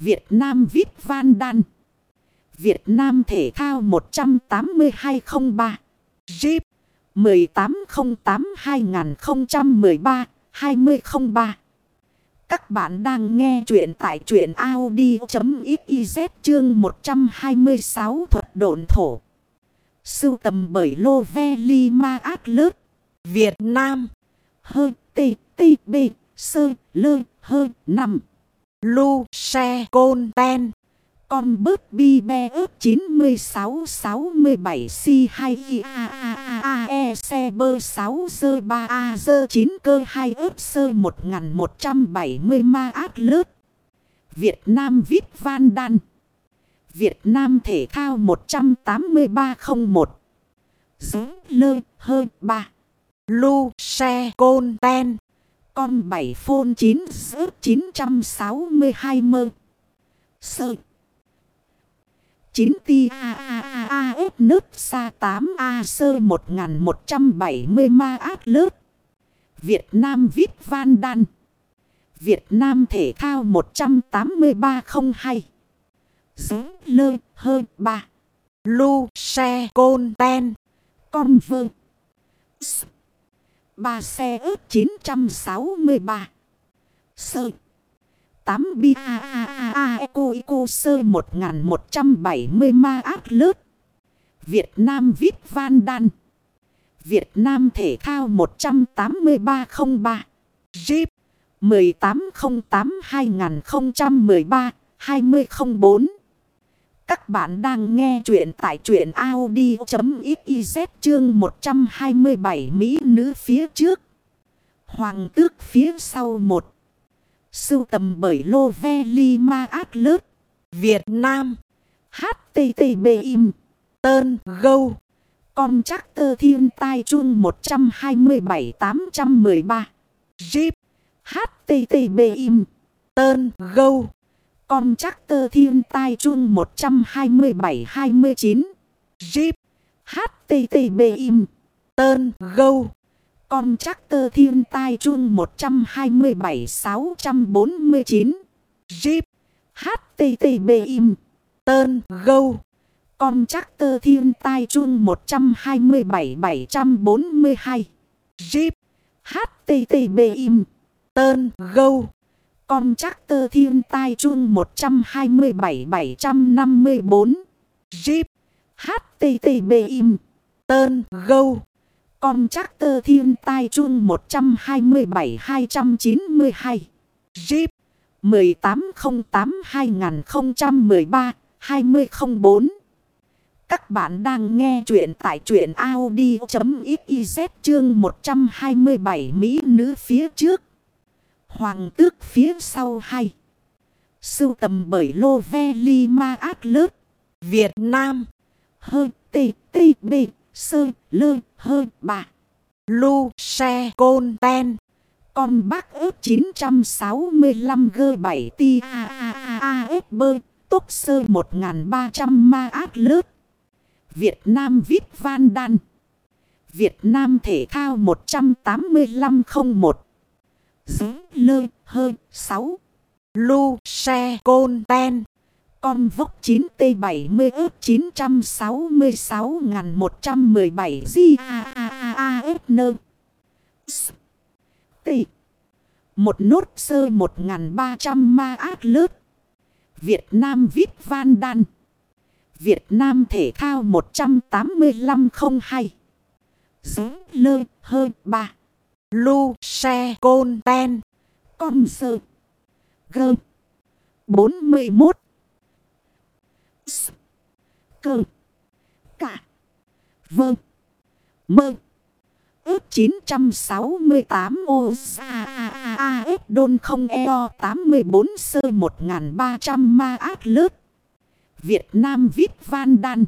Việt Nam Vít Van Đan. Việt Nam Thể thao 18203. Jeep 1808-2013-2003 Các bạn đang nghe chuyện tại chuyện Audi.xyz chương 126 thuật độn thổ. Sưu tầm bởi Lô Ve Li Ma Ác Lớt. Việt Nam Hơ, tê tê, bê, sơ, lơ, hơ, nằm. Lu Xe Côn Ten Con bớt bi be ớt 96 67 si 2 i, a a a a e xe bơ 6 dơ 3 a dơ 9 cơ 2 ớt sơ 1170 ma ác lớt. Việt Nam viết Van Đan. Việt Nam Thể thao 18301. Giới lơ hơ 3. Lu Xe Côn Ten Con 7 phôn 9 rớt 962 mơ. Sơ. 9 ti a a a a f nớt xa 8 a sơ 1170 ma át lớp. Việt Nam viết Van Đan. Việt Nam Thể thao 18302. Giới lơ hơ ba. Lu Xe Côn Ten Con vơ. S. Ba xe ướp 963. Sơ. 8 bi a a a a eco eco sơ 1170 ma ác lớp. Việt Nam viết Van Đan. Việt Nam Thể thao 18303. Jeep 1808-2013-2004 các bạn đang nghe chuyện tại chuyện Audi.xyz chương 127 Mỹ nữ phía trước. Hoàng tước phía sau một. Sưu tầm bởi Lô Ve Li Ma Át Lớt. Việt Nam. HTTB im. Tơn Gâu. Con chắc tơ thiên tai chuông 127-813. Jeep. HTTB im. Tơn Gâu. Con chắc tơ thiên tai chuông 127-29. Jeep. HTTB im. Tơn Gâu. Con chắc tơ thiên tai chuông 127-649. Jeep. HTTB im. Tơn Gâu. Con chắc tơ thiên tai chuông 127-742. Jeep. HTTB im. Tơn Gâu. Con chắc tơ thiên tai chun 127-754. Jeep. HTTB im. Tơn Gâu. Con chắc tơ thiên tai chun 127-292. Jeep. 1808-2013-2004 Các bạn đang nghe chuyện tại chuyện Audi.xyz chương 127 Mỹ nữ phía trước. Hoàng tước phía sau hay. Sưu tầm bởi Lô Ve Li Ma Át Lớp. Việt Nam. Hơ tê tê bê sơ lơ hơ bà. Lu xe côn ten. Con bác ớt 965 G7 ti a a a a s bơ tốc sơ 1300 ma át lớp. Việt Nam Vít Van Đan. Việt Nam Thể thao 18501. Dứ lơ hơ 6. Lu xe côn ten. Con vốc 9T70 ước 966.117 G A A A A S. N T. Một nốt sơ 1.300 ma át lớp. Việt Nam viết Van Đan. Việt Nam Thể thao 18502 Dứ lơ hơ 3 Lu xe côn ten. Con sơ Gơ 41 S. Cơ. Cả. Vơ. Mơ. Ước 968 ô a a ếp đôn không eo 84 sơ 1300 ma át lớp. Việt Nam viết Van Đan.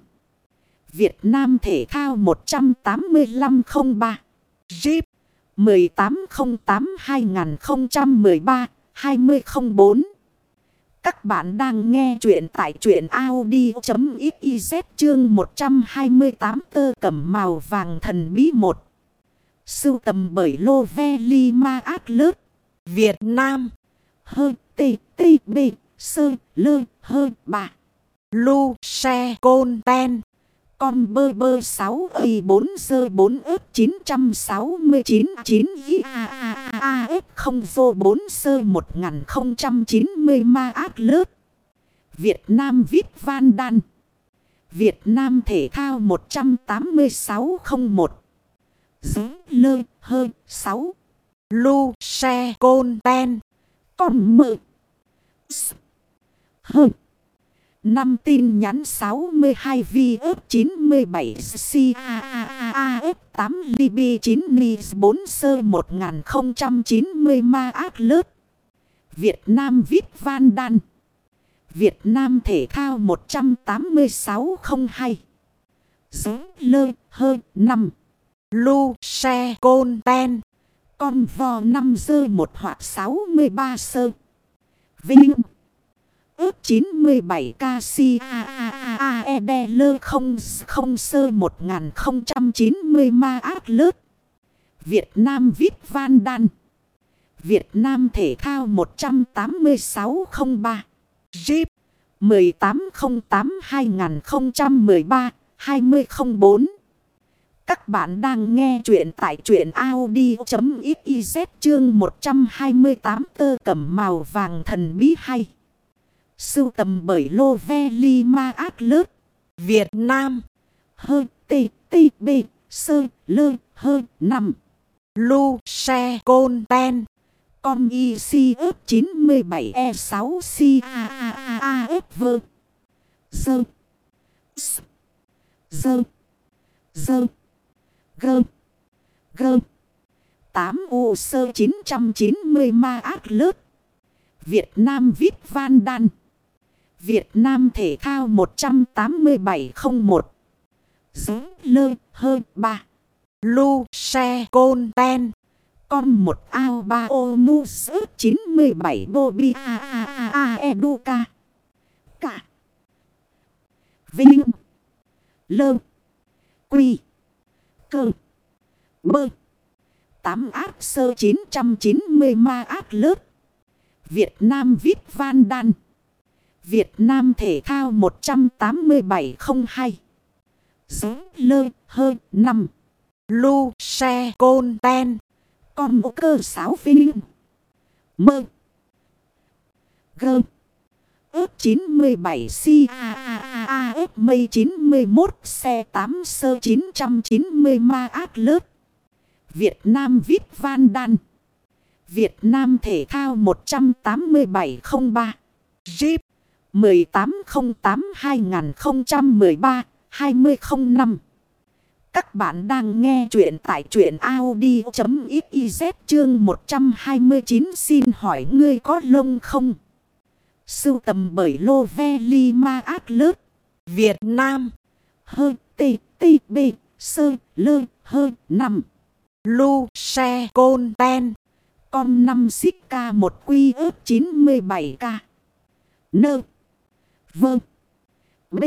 Việt Nam Thể thao 185 03. Jeep. 1808-2013-2004 các bạn đang nghe chuyện tại chuyện Audi.xyz chương 128 tơ cẩm màu vàng thần bí 1. Sưu tầm bởi Lô Ve Li Ma Ác Lớt. Việt Nam. Hơ, tê tê, bê, sơ, lơ, hơ, bà. Lu xe côn, ten com bơ bơ 6 y 4 dơ 4 ớt 969 9 y a a a a ớt 0 vô 4 sơ 1090 ma ác lớp. Việt Nam viết van đan. Việt Nam thể thao 18601. giữ lơ hơi 6. Lu xe côn ten. Con mự. Hơ. 5 tin nhắn 62 vi ớp 97 CAAF8 Libi 9 Nis 4 Sơ 1090 Ma Ác Lớt. Việt Nam Vít Van Đan. Việt Nam Thể Thao 18602. Giới Lơ Hơ 5. Lu Xe Côn Ten. Con Vò 5 Dơ 1 hoặc 63 Sơ. Vinh. Ước 97 KCAAAE đe lơ không không sơ 1090 ma ác lớp. Việt Nam Vít Van Đan. Việt Nam Thể thao 18603. Jeep. 1808-2013-2004 Các bạn đang nghe chuyện tại chuyện Audi.xyz chương 128 tơ cẩm màu vàng thần bí hay. Sưu tầm bởi Lô Ve Li Ma Ác Lớp. Việt Nam. Hơ, tê tê, bê, sơ, lơ, hơ, nằm. Lu xe côn ten. Com y si ớt 97 e 6 si a a a a f vơ. Dơ. S. Dơ. Dơ. Gơ. Gơ. 8 U sơ 990 ma ác lớp. Việt Nam viết Van Đan. Việt Nam Thể thao 18701. Giới lơ hơi 3. Lu xe côn ten. Con một ao ba ô mu sớ 97 bô bi a a a a e đu ca. Cả. Vinh. Lơ. Quy. Cơ. Bơ. Tám áp sơ 990 ma áp lớp. Việt Nam Vít Van Đan. Việt Nam Thể thao 18702. Giới lơ hơi 5. Lu xe côn ten. Con bộ cơ sáo vinh. Mơ. Gơ. Ước 97 si a a a a ước mây 91 xe 8 sơ 990 ma ác lớp. Việt Nam Vít Van Đan. Việt Nam Thể thao 18703. Jeep 1808-2013-2005 Các bạn đang nghe chuyện tại chuyện Audi.xyz chương 129 xin hỏi ngươi có lông không? Sưu tầm bởi Lô Ve Li Ma Ác Lớt Việt Nam Hơ, Tê Tê, Bê, Sơ, Lơ, Hơ, Năm Lu xe côn, ten. Con 5 xích ca 1 quy ước 97 K Nơ. Vâng. B.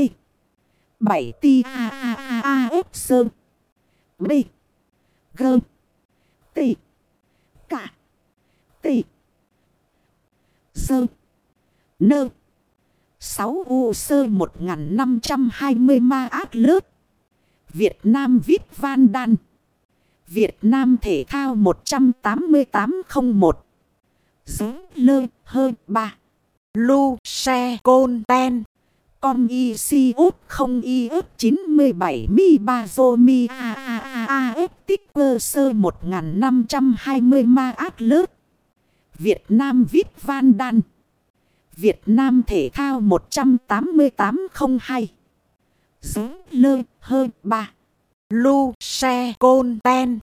Bảy ti a a a a ép sơn. B. Gơ. T. Cả. T. Sơn. Nơ. 6 U sơ 1520 ma ác lớp. Việt Nam viết Van Đan. Việt Nam Thể thao 18801. Giới lơ hơi 3. Lu xe côn ten. Y si út không y ức 97 mi ba dô mi a a a a ếp tích cơ sơ 1520 ma ác lớp. Việt Nam viết Van Đan. Việt Nam Thể thao 18802. Giới lơ hơi ba. Lu xe côn ten.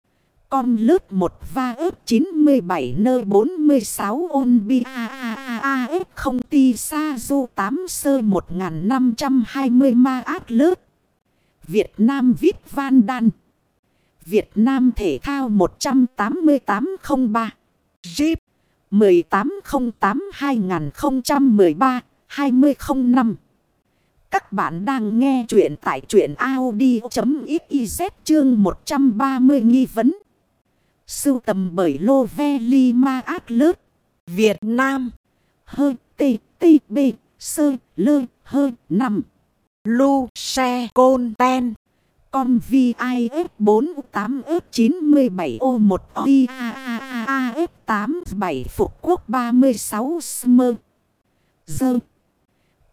Con lớp 1 va ớt 97 nơ 46 ôn bi a a a a ớt không ti sa du 8 sơ 1520 ma ác lớp. Việt Nam viết Van Đan. Việt Nam Thể thao 18803. Jeep 1808-2013-2005 các bạn đang nghe chuyện tại chuyện Audi.xyz chương 130 nghi vấn. Sưu tầm bởi Lô Ve Li Ma Ác Lớp. Việt Nam Hơ tê tê bê sơ lơ hơ nằm, Lu xe côn ten. Con VIF 48 ớt 97 ô 1 i a a a a f 8 7 Phục Quốc 36 Smơ. Dơ.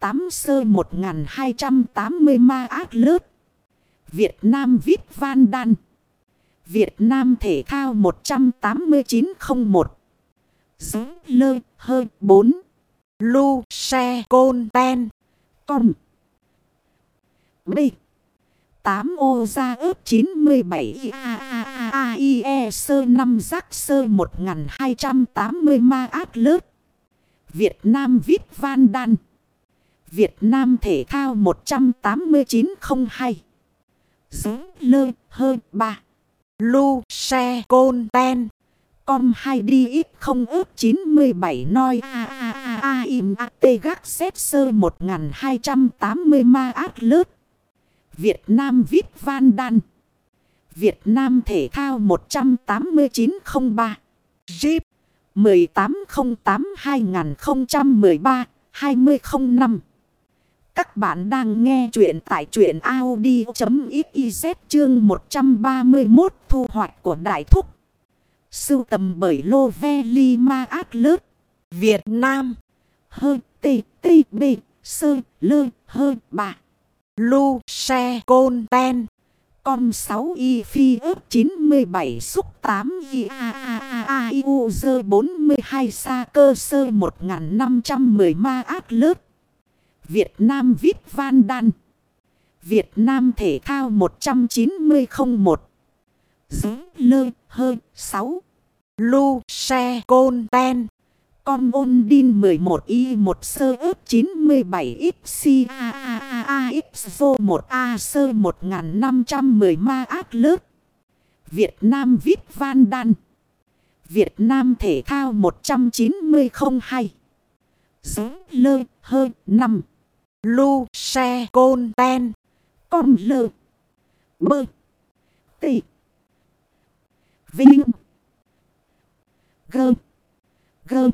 8 sơ 1280 ma ác lớp. Việt Nam Vít Van Đan. Việt Nam Thể thao 18901. Giới lơ hơ 4. Lu xe côn ten. Con. B. 8 ô ra ớt 97 a a a a i e sơ 5 giác sơ 1280 ma ác lớp. Việt Nam Vít Van Đan. Việt Nam Thể thao 18902. Giới lơ hơ 3. Lu xe côn ten. Com 2 đi ít không ước 97 noi a a a a im a t gác xét sơ 1280 ma át lớp. Việt Nam Vít Van Đan. Việt Nam Thể thao 18903. Jeep 1808-2013-2005 các bạn đang nghe chuyện tại chuyện Audi.xyz chương 131 thu hoạch của Đại Thúc. Sưu tầm bởi Lô Ve Li Ma Ác Lớt. Việt Nam Hơ, tê tê, bê, sơ, lơ, hơ bà. Lu xe côn, ten. Com 6 y phi ớt 97 xúc 8 y a a a a i u dơ 42 sa cơ sơ 1510 ma ác lớp. Việt Nam VIP Van Đan. Việt Nam Thể thao 19001. Giới lơ hơ 6. Lu xe côn ten. Com ôn đin 11 y 1 sơ ớt 97 ít a a a a x vô 1 a sơ 1510 ma ác lớp. Việt Nam VIP van đan. Việt Nam thể thao 190 02. Lơ hơ 5. Lu xe côn ten. Con lơ. Bơ. Tị. Vinh. Gơ. Gơ.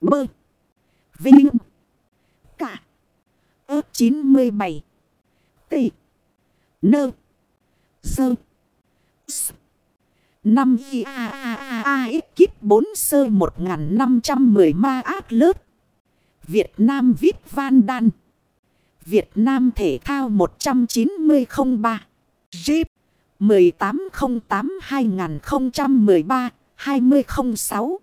Bơ. Vinh. Cả. ước 97. Tị. Nơ. Sơ. S. 5 i a a a x kíp 4 sơ 1510 ma ác lớp. Việt Nam viết van đan. Việt Nam thể thao 19003. Jeep 1808 2013 2006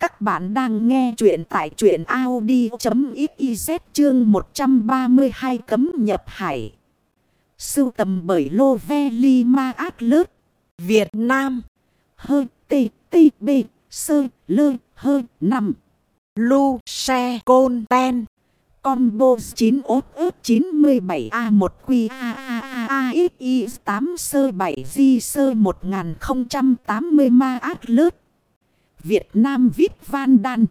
Các bạn đang nghe chuyện tại chuyện Audi.xyz chương 132 cấm nhập hải. Sưu tầm bởi Lô Ve Li Ma Át Lớt. Việt Nam. Hơ tê tê bê sơ lơ hơ năm. Lu xe côn ten. Combo 9 ốp ướp 97A1 Q A A A A X Y 8 sơ 7 Di sơ 1080 ma ác lớp. Việt Nam viết van đan.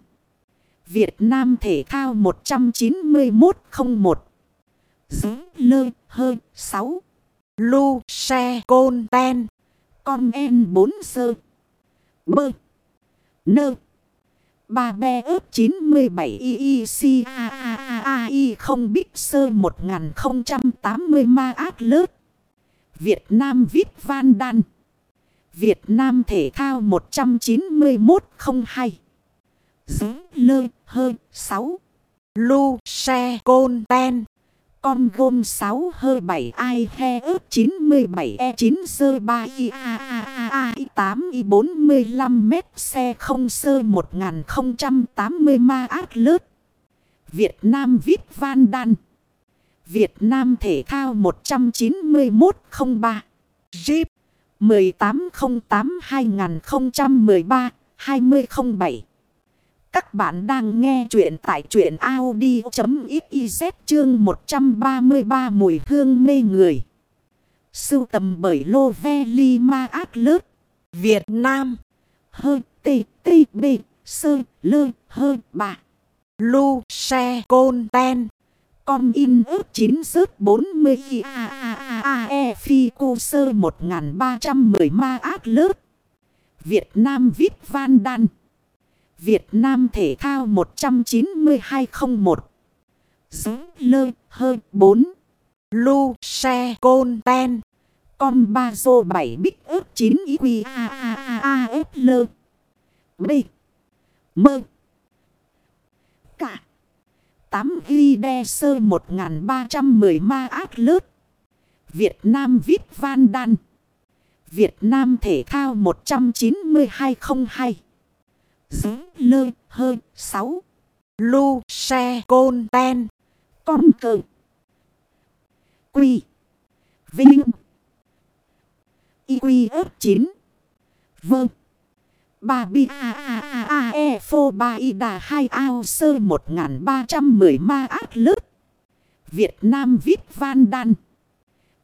Việt Nam thể thao 19101. Giới lơ hơ 6. Lu xe côn ten. Con en 4 sơ. Bơ. Nơ. Ba be ớt 97 IEC A không biết sơ 1080 ma ác lớp. Việt Nam viết van đan. Việt Nam thể thao 19102. Giới lơ hơ 6. Lu xe côn ten. Con gôm 6 hơ 7 ai he ớt 97 e 9 sơ 3 i a a a a i 8 i 45 mét xe không sơ 1080 ma át lớp. Việt Nam viết van đan. Việt Nam thể thao 19103. Jeep 1808 2013 2007 các bạn đang nghe chuyện tại chuyện Audi.xyz chương 133 mùi hương mê người. Sưu tầm bởi Lô Ve Li Ma Át Lớt. Việt Nam. Hơ, tê tê, bê, sơ, lơ, hơ bà. Lu xe côn, ten. Com in ước 9 rớt 40 khi a a a a e phi cô sơ 1310 ma át lớp. Việt Nam viết van đan. Việt Nam thể thao 19201. Giới lơ hơi 4. Lu xe côn ten. Com ba dô 7 bích ước 9 ý quy a a a a f lơ. B. Mơ. Cả. 8 ghi đe sơ 1310 ma ác lớp. Việt Nam viết van đan. Việt Nam thể thao 19202 dứ lơ hơi sáu Lu xe côn ten. Con cờ. Quy. Vinh. Y quy ớt 9. Vâng. Bà bi a a a a e phô ba y đà hai ao sơ 1310 ma ác lớp. Việt Nam vít van đan.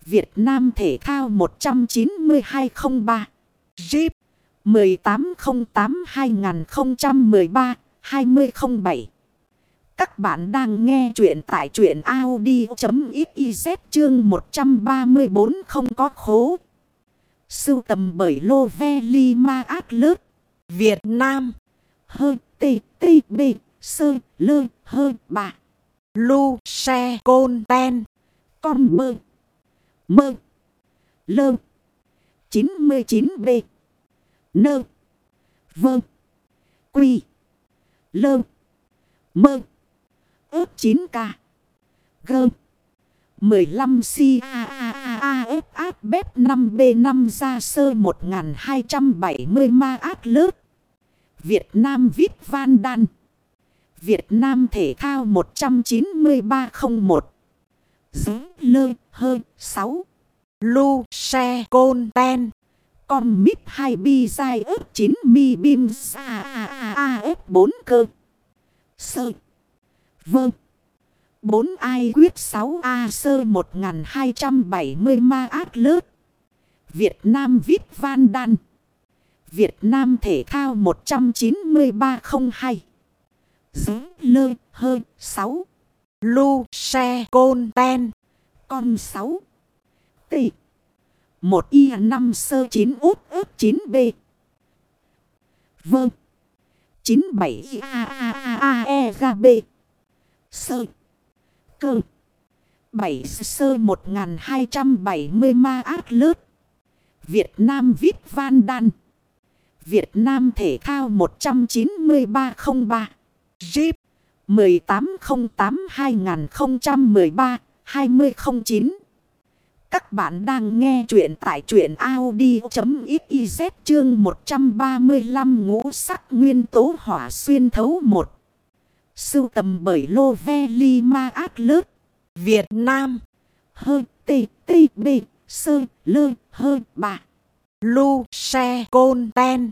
Việt Nam thể thao 19203. Jeep 1808-2013-2007 Các bạn đang nghe chuyện tại chuyện Audi.xyz chương 134 không có khố. Sưu tầm bởi Lô Ve Li Ma Át Lớp. Việt Nam. Hơ, tê tê, bê, sơ, lơ, hơ bà. Lu xe côn, ten. Con mơ. Mơ. Lơ. 99B. Nơ. Vơ. Quy. Lơ. Mơ. ớt 9K. Gơ. 15 c a a a a f, a b 5 b 5 ra sơ 1270 ma át lớp. Việt Nam viết van đan. Việt Nam thể thao 19301. Giới lơ hơi 6. Lu xe côn ten. Com mít 2 bi dai ớt 9 mi bim sa a a a ớt 4 cơ. Sơ. Vâng. 4 ai quyết 6 A sơ 1270 ma ác lớp. Việt Nam Vít Van Đan. Việt Nam Thể thao 19302. Giữ lơ hơ 6. Lu xe côn ten. Con 6. Tỷ một y năm sơ chín út ớt chín b. Vâng. 97 a a a a e ga b. Sơ. Cơ. bảy sơ 1270 ma ác lớp. Việt Nam Vít Van Đan. Việt Nam Thể thao 19303. Jeep 1808-2013-2009 các bạn đang nghe chuyện tại chuyện Audi.xyz chương 135 ngũ sắc nguyên tố hỏa xuyên thấu 1. Sưu tầm bởi Lô Ve Li Ma Ác Lớp. Việt Nam. Hơ, tê tê, bê, sơ, lơ, hơ bà Lu xe côn, ten.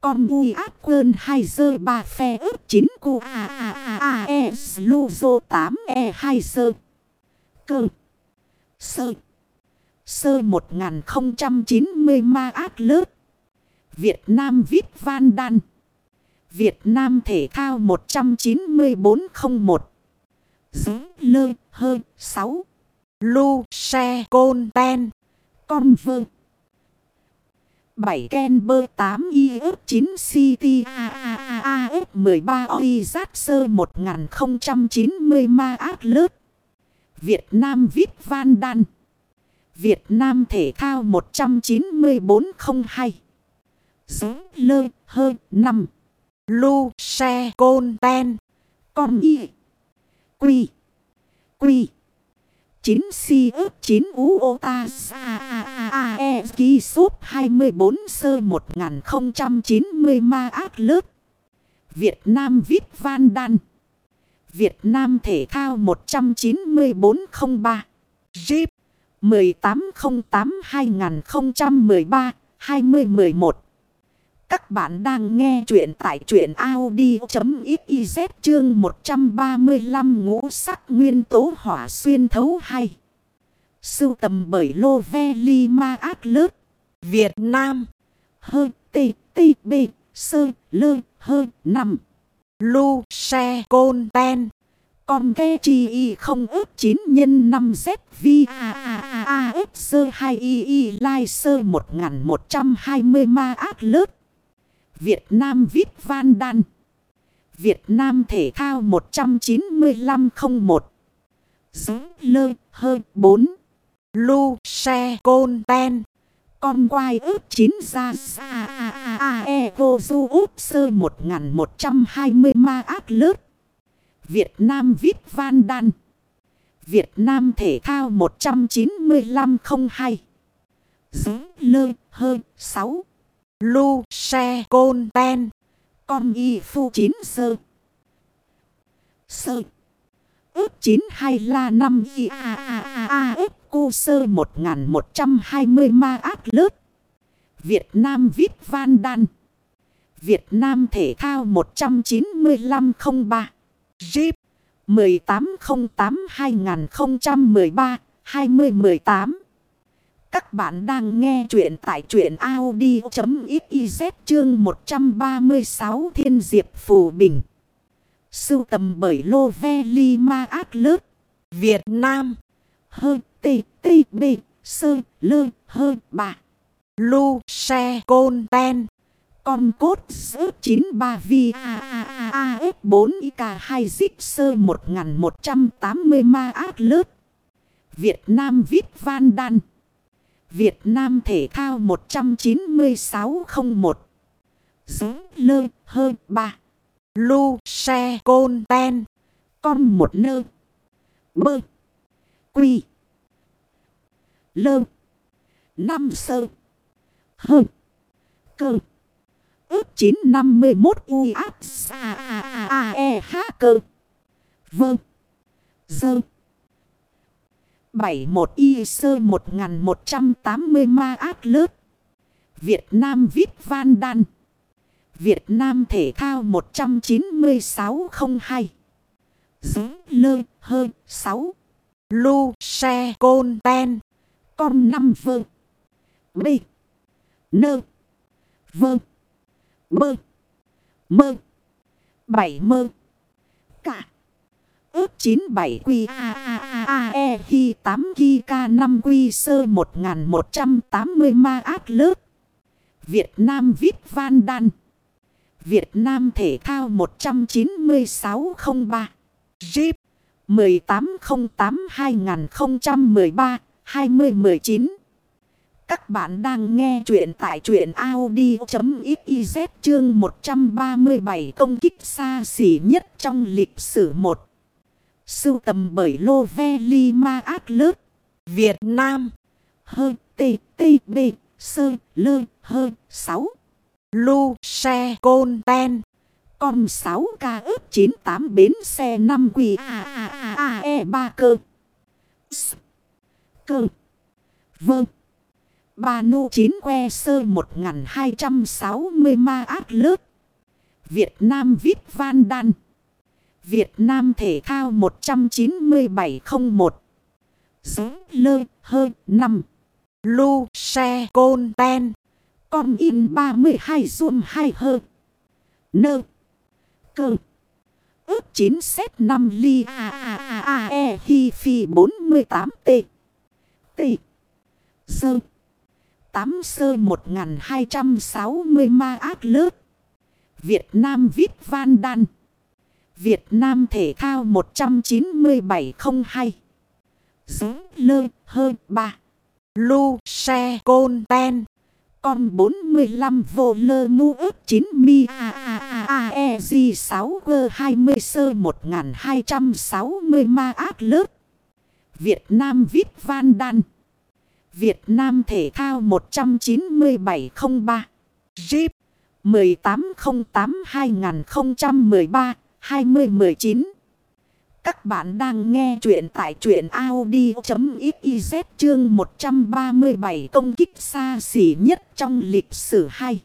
Con ui ác, quơn, hai, dơ, ba, phe ức chín, cu, a a a a e lu, dô, tám e hai, dơ. Cơ. Sơ sơ một nghìn không trăm chín mươi ma ác lớp Việt Nam Vít Van Đan Việt Nam Thể thao một trăm chín mươi bốn không một Giữ lơ hơi 6. Lu xe côn ten Con vơ 7 Ken bơ 8 y ớt 9 city a a a a ớt 13 oi Giác sơ 1090 ma ác lớp. Việt Nam Vít Van Đan. Việt Nam Thể thao 19402. Giữ lơ hơi 5. Lu xe côn ten. Con y. Quy. Quy. 9 si ước 9 u ô ta a a a a e ki súp 24 sơ 1090 ma ác lớp. Việt Nam Vít Van Đan. Việt Nam Thể thao 19403. Jeep 1808-2013-2011 Các bạn đang nghe chuyện tại truyện Audi.xyz chương 135 ngũ sắc nguyên tố hỏa xuyên thấu hay. Sưu tầm bởi Lô Ve Li Ma Ác Lớt. Việt Nam Hơi tê tê bê sơ lơ hơi nằm. Lu xe côn ten con ke chi y không ước 9 nhân 5 z vi a a a a ước sơ 2 y y lai sơ 1120 ma ác lớp. Việt Nam Vít Van Đan. Việt Nam Thể thao 19501. Giữ lơ hơi 4. Lu xe côn ten Con quai ước 9 ra xa a a a e vô du úp sơ 1120 ma ác lớp. Việt Nam Vít Van Đan. Việt Nam Thể thao 19502. Giữ lơ hơi 6. Lu xe côn ten Con y phu 9 sơ. Sơ. Ước 92 la 5 y a a a a ước cu sơ 1120 ma ác lớp. Việt Nam Vít Van Đan. Việt Nam Thể thao 19503. Jeep 1808-2013-2018 Các bạn đang nghe chuyện tại truyện Audi.xyz chương 136 Thiên Diệp Phù Bình. Sưu tầm bởi Lô Ve Li Ma Ác Lớp. Việt Nam Hơ, tê tê, bê, sơ, lơ, Hơ, bà. Lu xe côn, ten con cốt sơ 93 vi a a a a f 4 y k 2 zip sơ 1180 ma ác lớp. Việt Nam viết Van Đan. Việt Nam Thể thao 19601. Giống lơ hơ 3. Lu xe côn ten Con một nơ. Bơ. Quy. Lơ. Năm sơ. Hơ. Cơ. Ước 951 u áp a a a a e h cơ. Vâng. Dơ. 71 y sơ 1180 ma ác lớp. Việt Nam viết Van Đan. Việt Nam Thể Thao 19602. Dứ lơ hơi 6. Lu xe côn, ten. Con 5 vơ. B. Nơ. Vơ. Mơ. Mơ. Bảy mơ. Cả. Ước 97 quy a a a a e hi 8 ki k 5 quy sơ 1180 ma ác lớp. Việt Nam viết Van Đan. Việt Nam Thể Thao 19603. Jeep 1808-2013-2019 các bạn đang nghe chuyện tại chuyện Audi.xyz chương 137 công kích xa xỉ nhất trong lịch sử 1. Sưu tầm bởi Lô Ve Li Ma Ác Lớp. Việt Nam Hơ, Tê Tê, Bê, Sơ, Lơ, Hơ 6 Lu, xe, côn, ten. Com 6 ca ướp 98 bến xe 5 quỳ a a a a e 3 cơ. S. Cơ. Vâng. Ba nu chín que sơ 1260 ma ác lớp. Việt Nam Vip Van Đan. Việt Nam Thể Thao 19701. Gió lơ hơ 5. Lu xe côn ten. Com in 32 zoom 2 hơ. Nơ. Cơ. Ước 9 xét 5 ly a a a a e hi phi 48 t. T. Sơ. 8 sơ 1260 ma ác lớp. Việt Nam Vip Van Đan. Việt Nam Thể Thao 19702. Gió lơ hơ ba Lu xe côn ten. Con 45 vô lơ mu ức 9 mi a a a a e g 6 g 20 sơ 1260 ma ác lớp. Việt Nam Vip Van Đan. Việt Nam Thể Thao 19703. Jeep 1808-2013-2019 Các bạn đang nghe chuyện tại chuyện Audi.xyz chương 137 công kích xa xỉ nhất trong lịch sử 2.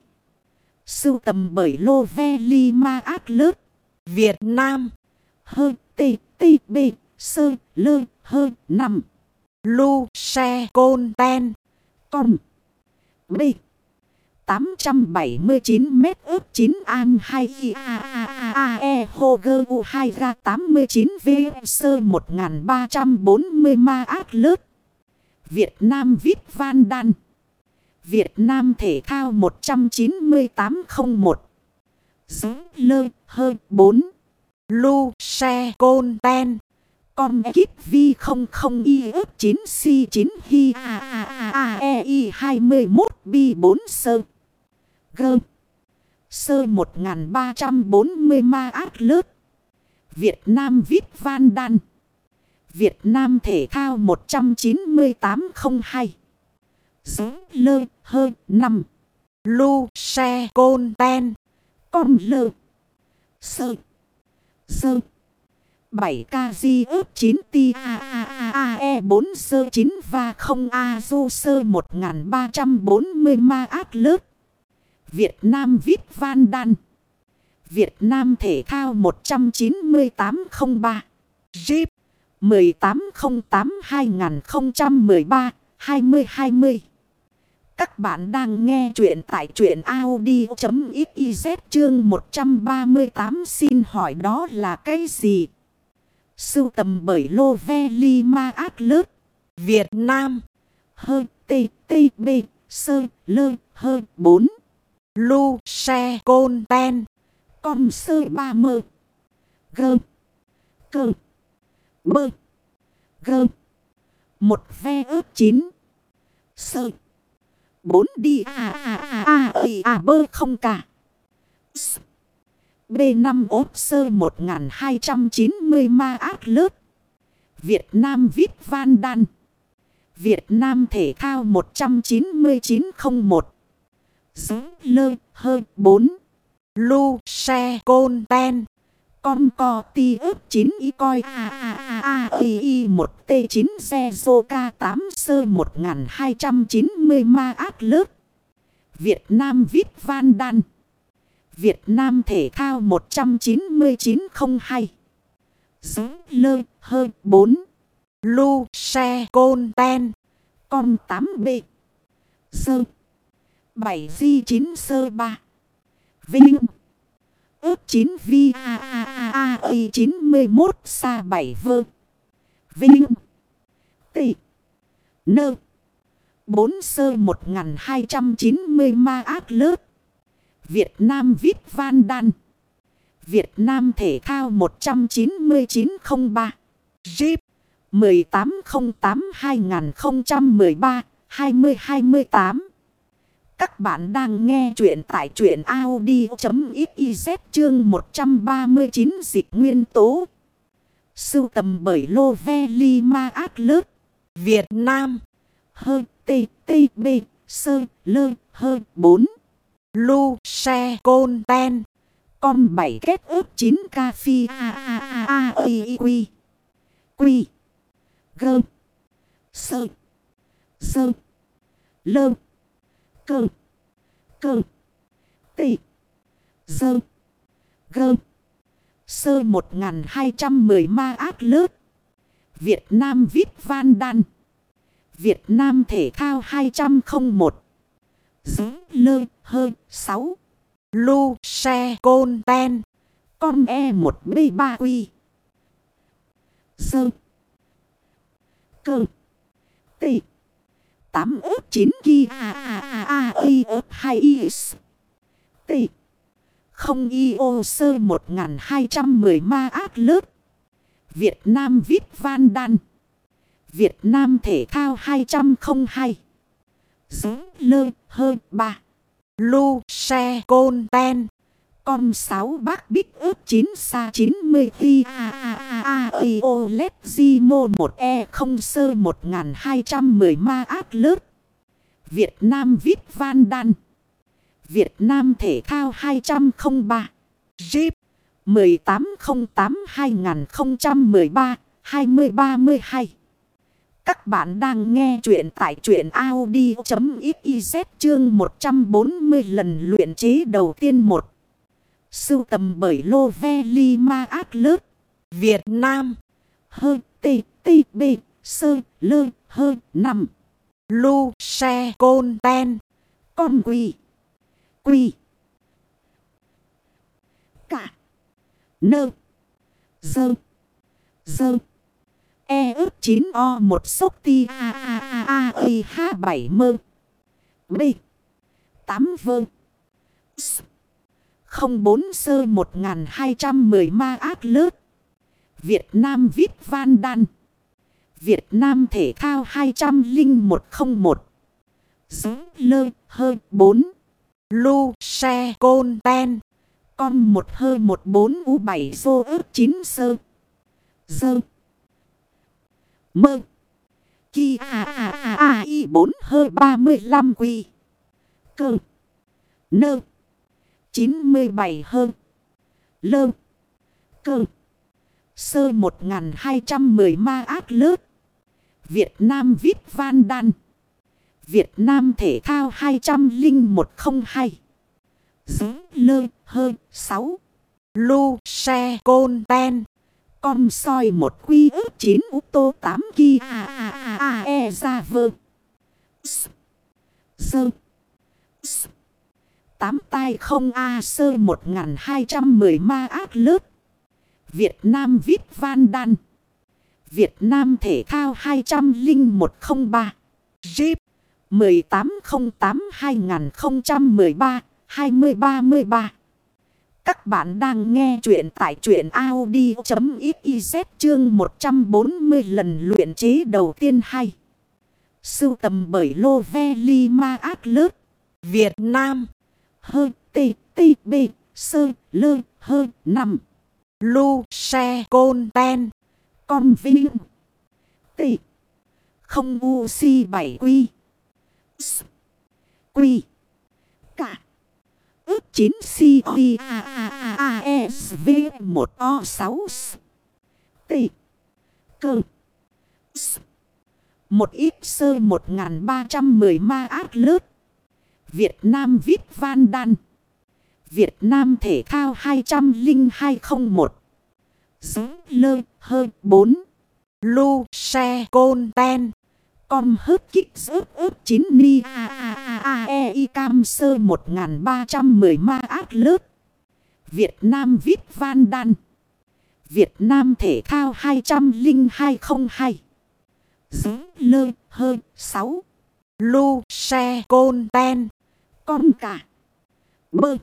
Sưu tầm bởi Lô Ve Li Ma Át Lớp, Việt Nam Hơ, Tê Tê, Bê, Sơ, Lơ, Hơ, Năm. Lu xe côn ten. Công B 879 mét ướp 9 an 2 i a a a a e hô gơ u 2 ra 89 v sơ 1340 ma ác lớp. Việt Nam Vip Van Đan. Việt Nam Thể Thao 19801. Gió lơ hơi 4. Lu xe côn ten com ekip vi không không y ớt 9 c 9 hi a a a a e y 21 bi 4 sơ gơ sơ 1340 ma át lớp. Việt Nam Vip Van Đan. Việt Nam Thể Thao 19802. Gió lơ hơi 5. Lu xe côn ten. Con lơ. Sơ. Sơ. 7 kg ướp 9 ti a a a a e 4 sơ 9 và 0 a du sơ 1340 ma ác lớp. Việt Nam viết Van Đan. Việt Nam Thể Thao 19803. Jeep 1808-2013-2020 Các bạn đang nghe chuyện tại chuyện Audi.xyz chương 138 xin hỏi đó là cái gì? Sưu tầm bởi Lô Ve Li Ma Át Lớp. Việt Nam. Hơ Tê Tê Bê Sơ Lơ Hơ 4 Lu xe côn ten. Con sơ ba mơ. Gơ. Cơ. Bơ. Gơ. Một ve ướp chín. Sơ. Bốn đi a a a a à bơ không cả. S. B5 ốp sơ 1290 ma ác lớp. Việt Nam viết Van Đan. Việt Nam Thể Thao 19901. Gió lơ hơi 4. Lu xe côn ten. Con co ti ướp 9 y coi a a a a y y 1 t 9 xe zô ca 8 sơ 1290 ma ác lớp. Việt Nam viết Van Đan. Việt Nam Thể Thao 19902. Giống lơ hơi 4. Lu xe côn, ten. Con 8B. Sơ. 7 di 9 sơ 3. Vinh. Ước 9 vi, a a a a a 91 xa 7 vơ. Vinh. Tị. Nơ. 4 sơ 1290 ma ác lớp. Việt Nam Vít Van Đan. Việt Nam Thể Thao 19903. Jeep. 1808-2013-2028. Các bạn đang nghe chuyện tại chuyện Audi.xyz chương 139 dịch nguyên tố. Sưu tầm bởi Lô Ve Li Ma Át Lớp. Việt Nam. Hơ T T B Sơ Lơ Hơ 4. Lu xe côn ten. Com 7 kết ước 9 ca phi a a a a a quy. Quy. Gơ. Sơ. Sơ. Lơ. Cơ. Cơ. Tị. Dơ. Gơ. Sơ 1210 ma ác lớp. Việt Nam Vít Van Đan. Việt Nam Thể Thao 201. Dứ lơ hơi 6. Lu xe côn, ten. Con e 1 b 3 quy. Sơ. Cơ. Tị. 8 ớt 9 ghi a a a a y ớt 2 y s. Tị. Không y ô sơ 1210 ma, ác, lớp. Việt Nam viết Van Đan. Việt Nam Thể Thao 202. Giới lơ hơi 3. Lu xe côn ten. Com 6 bác bích ướp 9 xa 90 khi a a a a a o led di mô 1 e không sơ 1210 ma ác lớp. Việt Nam Vít Van Đan. Việt Nam Thể Thao 203. Jeep. 1808-2013-2032. Các bạn đang nghe chuyện tại chuyện Audi.xyz chương 140 lần luyện chế đầu tiên một Sưu tầm bởi Lô Ve Li Ma Ác Lớp. Việt Nam. Hơ, tê tê, bê, sơ, lơ, hơ, năm. Lu xe côn, ten. Con quỳ. Quỳ. Cả. Nơ. Dơ. Dơ. E ức 9 O một sốc ti A A A A A H 7 mơ. B. 8 vơ. S. 04 sơ 1210 ma ác lớp. Việt Nam viết Van Đan. Việt Nam Thể Thao 200101. Giới lơ hơ 4. Lu, xe, côn, ten. Con 1 hơ 14 u 7 xô ức 9 sơ. Dơ. Mơ. Chi a a a a i 4 hơi 35 quy. Cơ. Nơ. 97 hơn. Lơ. Cơ. Sơ 1210 ma ác lớp. Việt Nam viết Van Đan. Việt Nam Thể Thao 200102. Giới lơ, hơi 6. Lu xe côn, ten. Con soi một quy ước 9 ú tô 8 ki a a a a e ra vơ. Sơ. Sơ. Tám tai không A sơ 1210 ma ác lớp. Việt Nam viết Van Đan. Việt Nam Thể Thao 20103. Jeep. 1808-2013-2033. Các bạn đang nghe chuyện tại chuyện Audi.xyz chương 140 lần luyện chế đầu tiên hay. Sưu tầm bởi Lô Ve Li Ma Ác Lớp. Việt Nam. Hơi tê tê, bê, sơ, lơ hơi nằm. Lu xe côn, ten. Con vinh. Tê. Không u si bảy quy. S. Quy. Cả. Ước 9 si i a a a a s v 1 o 6 s. T. Cơ. S. Một ít sơ 1310 ma ác lớp. Việt Nam Vít Van Đan. Việt Nam Thể Thao 200201. Giữ lơ hơi 4. Lu xe côn, ten. Com hớp kích rớp ớp 9 ni a a a a e y cam sơ 1310 ma ác lớp. Việt Nam viết Van Đan. Việt Nam Thể Thao 20202. Dứ lơ hơ 6. Lu xe côn ten. Con cả. Bơ.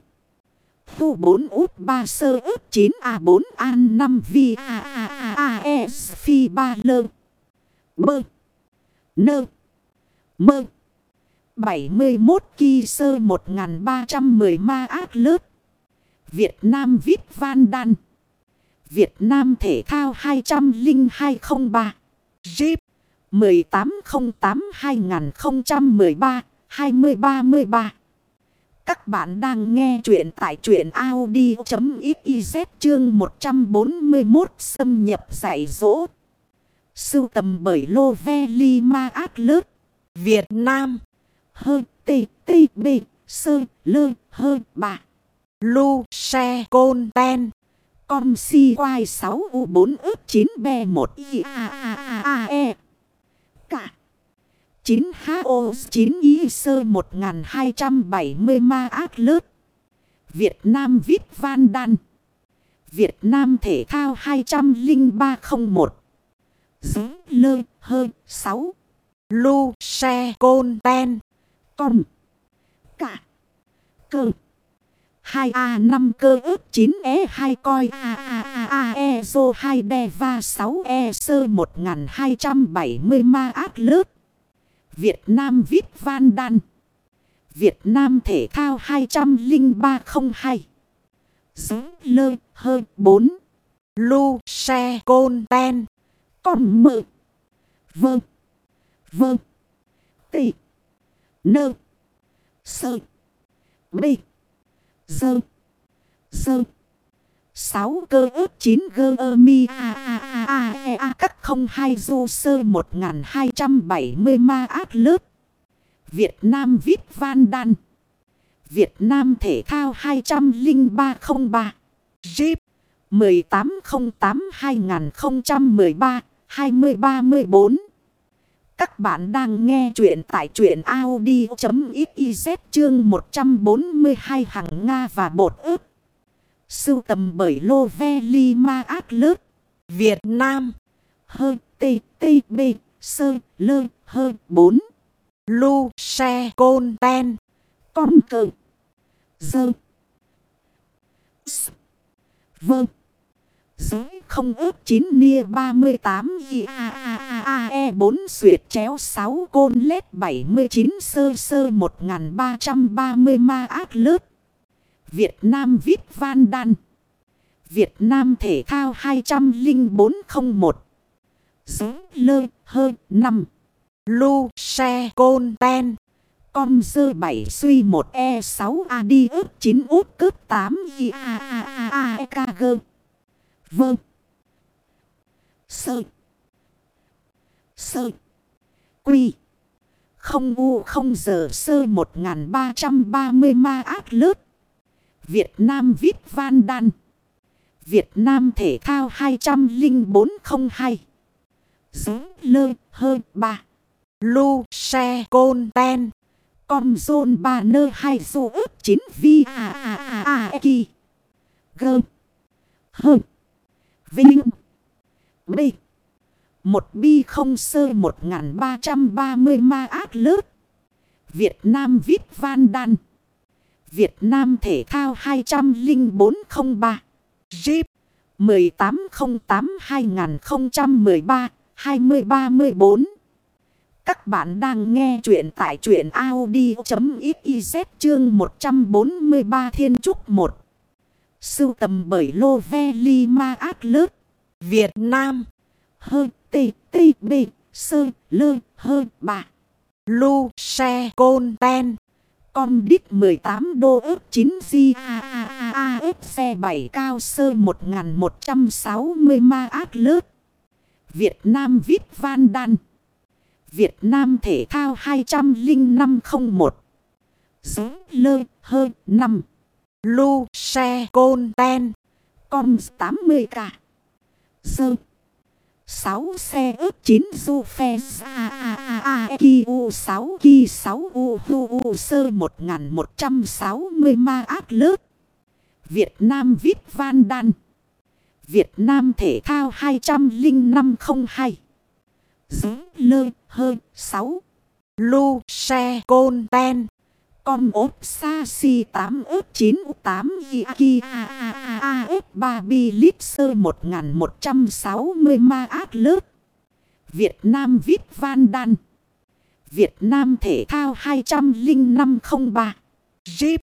Thu 4 út 3 sơ ướp 9 A4 An 5 Vi A A A A E Phi 3 lơ. Bơ. Nơ. Mơ. 71 kỳ sơ 1310 ma ác lớp. Việt Nam Vít Van Đan. Việt Nam Thể Thao 200203. Jeep 1808-2013-2033. Các bạn đang nghe chuyện tại chuyện Audi.xyz chương 141 xâm nhập dạy dỗ. Sưu tầm bởi Lô Ve Li Ma Át Lớt. Việt Nam. Hơ tê tê bê sơ lơ hơ bà. Lu xe côn ten. Com si quai 6 u 4 ướp 9 b 1 i a a a a e. Cả. 9 h o 9 Y sơ 1270 ma ác lớp. Việt Nam viết Van Đan. Việt Nam Thể Thao 20301 dứ lơ hơ sáu. Lu xe côn ten. Con. Cả. Cơ. 2A5 cơ ước 9E2 coi A A A A E dô 2 đe va 6E sơ 1270 ma ác lớp. Việt Nam Vít Van Đan. Việt Nam Thể Thao 200302. Giữ lơ hơ 4. Lu xe côn ten. Còn mự. Vâng. Vâng. tỷ Nơ. Sơ. Bì. Dơ. Dơ. sáu cơ ớt chín gơ ơ mi a a a a e a các không hai du sơ một ngàn hai trăm bảy mươi ma át lớp. Việt Nam viết van đan. Việt Nam thể thao 20303. Jeep 1808-2013. 20-34. Các bạn đang nghe chuyện tại chuyện Audi.xyz chương 142 hàng Nga và bột ướp. Sưu tầm bởi Lô Ve Li Ma Ác Lớp. Việt Nam. Hơ, tê tê, bê, sơ, lơ, Hơ 4. Lu xe côn, ten. Con cờ. Dơ. S. Vâng. Giới không ước 9 nia 38 i a a e 4 suyệt chéo 6 côn lết 79 sơ sơ 1330 ma ác lớp. Việt Nam Vít Van Đan. Việt Nam Thể Thao 20401. Giới lơ hơ 5. Lu xe côn ten. Con dơ 7 suy 1 e 6 a đi ước 9 út cướp 8 i a a a a e k g. Vâng. Sơ. Sơ. Quy. Không u không giờ sơ 1330 ma ác lớp. Việt Nam Vít Van Đan. Việt Nam Thể Thao 20402. Giữ lơ hơi 3. Lu xe côn, ten. Com, zôn 3 nơ 2 dù ức 9 vi, a a a a e ki. Gơ. Hơ. Vinh. B. Một bi không sơ 1330 ma ác lớp. Việt Nam viết Van Đan. Việt Nam Thể Thao 20403. Jeep 1808-2013-2034. Các bạn đang nghe chuyện tại chuyện Audi.xyz chương 143 Thiên Trúc 1. Sưu tầm bởi Lô Ve Li Ma Át Lớp. Việt Nam. Hơ tê tê bê sơ lơ hơ bà. Lu xe côn ten. Com đít 18 đô ước 9 di a a a a ếp xe 7 cao sơ 1160 ma ác lớp. Việt Nam Vít Van Đan. Việt Nam Thể Thao 200501. Dớ lơ hơ 5. Lu xe côn ten. Com 80 cả sơ 6 xe ớt 9 du phe a a a a ki u 6 ki 6 u hu u sơ 1160 ma ác lớp. Việt Nam Vít Van Đan. Việt Nam Thể thao 20502. Dứ lơ, hơ 6. Lu xe côn, ten. Con ốp xa si 8 ớp 9 8 Yaki A A A A F 3 bi lít sơ 1160 ma át lớp. Việt Nam Vít Van Đan. Việt Nam Thể thao 20503. Jeep